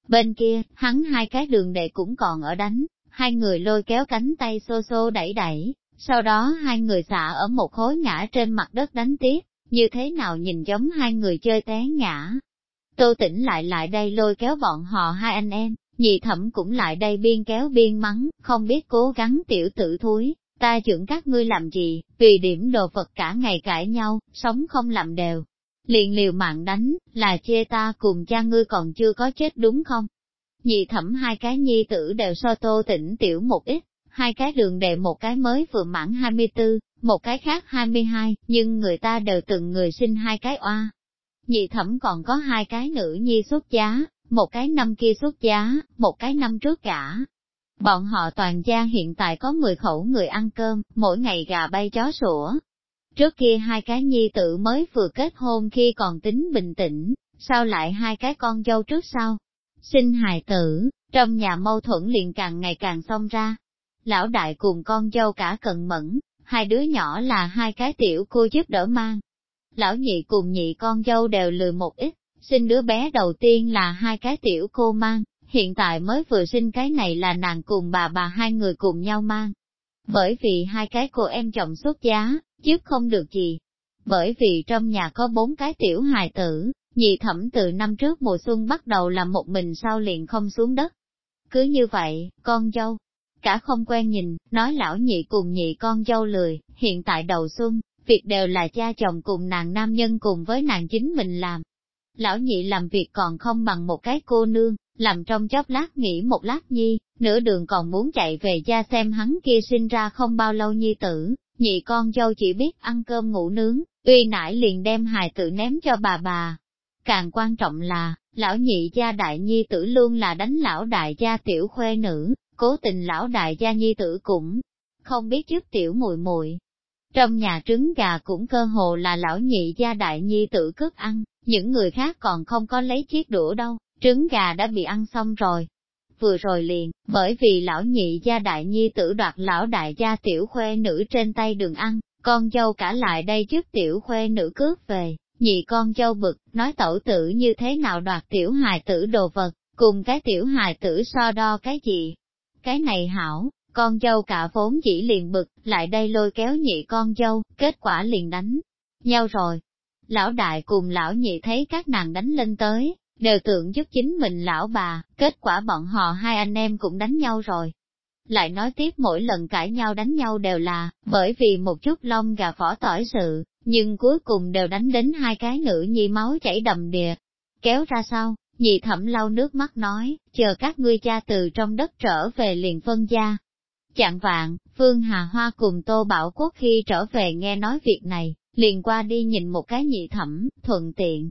Bên kia, hắn hai cái đường đệ cũng còn ở đánh, hai người lôi kéo cánh tay xô xô đẩy đẩy, sau đó hai người xả ở một khối ngã trên mặt đất đánh tiếp, như thế nào nhìn giống hai người chơi té ngã. Tô tỉnh lại lại đây lôi kéo bọn họ hai anh em, nhị thẩm cũng lại đây biên kéo biên mắng, không biết cố gắng tiểu tử thúi, ta trưởng các ngươi làm gì, vì điểm đồ vật cả ngày cãi nhau, sống không làm đều. Liền liều mạng đánh, là chê ta cùng cha ngươi còn chưa có chết đúng không? Nhị thẩm hai cái nhi tử đều so tô tỉnh tiểu một ít, hai cái đường đệ một cái mới vừa mãn 24, một cái khác 22, nhưng người ta đều từng người sinh hai cái oa. Nhị thẩm còn có hai cái nữ nhi xuất giá, một cái năm kia xuất giá, một cái năm trước cả. Bọn họ toàn gia hiện tại có 10 khẩu người ăn cơm, mỗi ngày gà bay chó sủa. Trước kia hai cái nhi tử mới vừa kết hôn khi còn tính bình tĩnh, sao lại hai cái con dâu trước sau? Sinh hài tử, trong nhà mâu thuẫn liền càng ngày càng xông ra. Lão đại cùng con dâu cả cần mẫn, hai đứa nhỏ là hai cái tiểu cô giúp đỡ mang. Lão nhị cùng nhị con dâu đều lười một ít, sinh đứa bé đầu tiên là hai cái tiểu cô mang, hiện tại mới vừa sinh cái này là nàng cùng bà bà hai người cùng nhau mang. Bởi vì hai cái cô em chồng xuất giá, chứ không được gì. Bởi vì trong nhà có bốn cái tiểu hài tử, nhị thẩm từ năm trước mùa xuân bắt đầu làm một mình sau liền không xuống đất. Cứ như vậy, con dâu, cả không quen nhìn, nói lão nhị cùng nhị con dâu lười, hiện tại đầu xuân, việc đều là cha chồng cùng nàng nam nhân cùng với nàng chính mình làm. Lão nhị làm việc còn không bằng một cái cô nương, làm trong chốc lát nghỉ một lát nhi, nửa đường còn muốn chạy về gia xem hắn kia sinh ra không bao lâu nhi tử, nhị con dâu chỉ biết ăn cơm ngủ nướng, uy nải liền đem hài tự ném cho bà bà. Càng quan trọng là, lão nhị gia đại nhi tử luôn là đánh lão đại gia tiểu khuê nữ, cố tình lão đại gia nhi tử cũng không biết giúp tiểu muội muội. Trong nhà trứng gà cũng cơ hồ là lão nhị gia đại nhi tử cướp ăn, những người khác còn không có lấy chiếc đũa đâu, trứng gà đã bị ăn xong rồi. Vừa rồi liền, bởi vì lão nhị gia đại nhi tử đoạt lão đại gia tiểu khuê nữ trên tay đường ăn, con dâu cả lại đây trước tiểu khuê nữ cướp về, nhị con châu bực, nói tẩu tử như thế nào đoạt tiểu hài tử đồ vật, cùng cái tiểu hài tử so đo cái gì, cái này hảo, con dâu cả vốn chỉ liền bực, lại đây lôi kéo nhị con dâu, kết quả liền đánh nhau rồi. Lão đại cùng lão nhị thấy các nàng đánh lên tới, đều tưởng giúp chính mình lão bà, kết quả bọn họ hai anh em cũng đánh nhau rồi. Lại nói tiếp mỗi lần cãi nhau đánh nhau đều là, bởi vì một chút lông gà vỏ tỏi sự, nhưng cuối cùng đều đánh đến hai cái nữ nhi máu chảy đầm đìa. Kéo ra sau, Nhị thẩm lau nước mắt nói, chờ các ngươi cha từ trong đất trở về liền phân gia. Chạng vạn, Phương Hà Hoa cùng Tô Bảo Quốc khi trở về nghe nói việc này, liền qua đi nhìn một cái nhị thẩm, thuận tiện,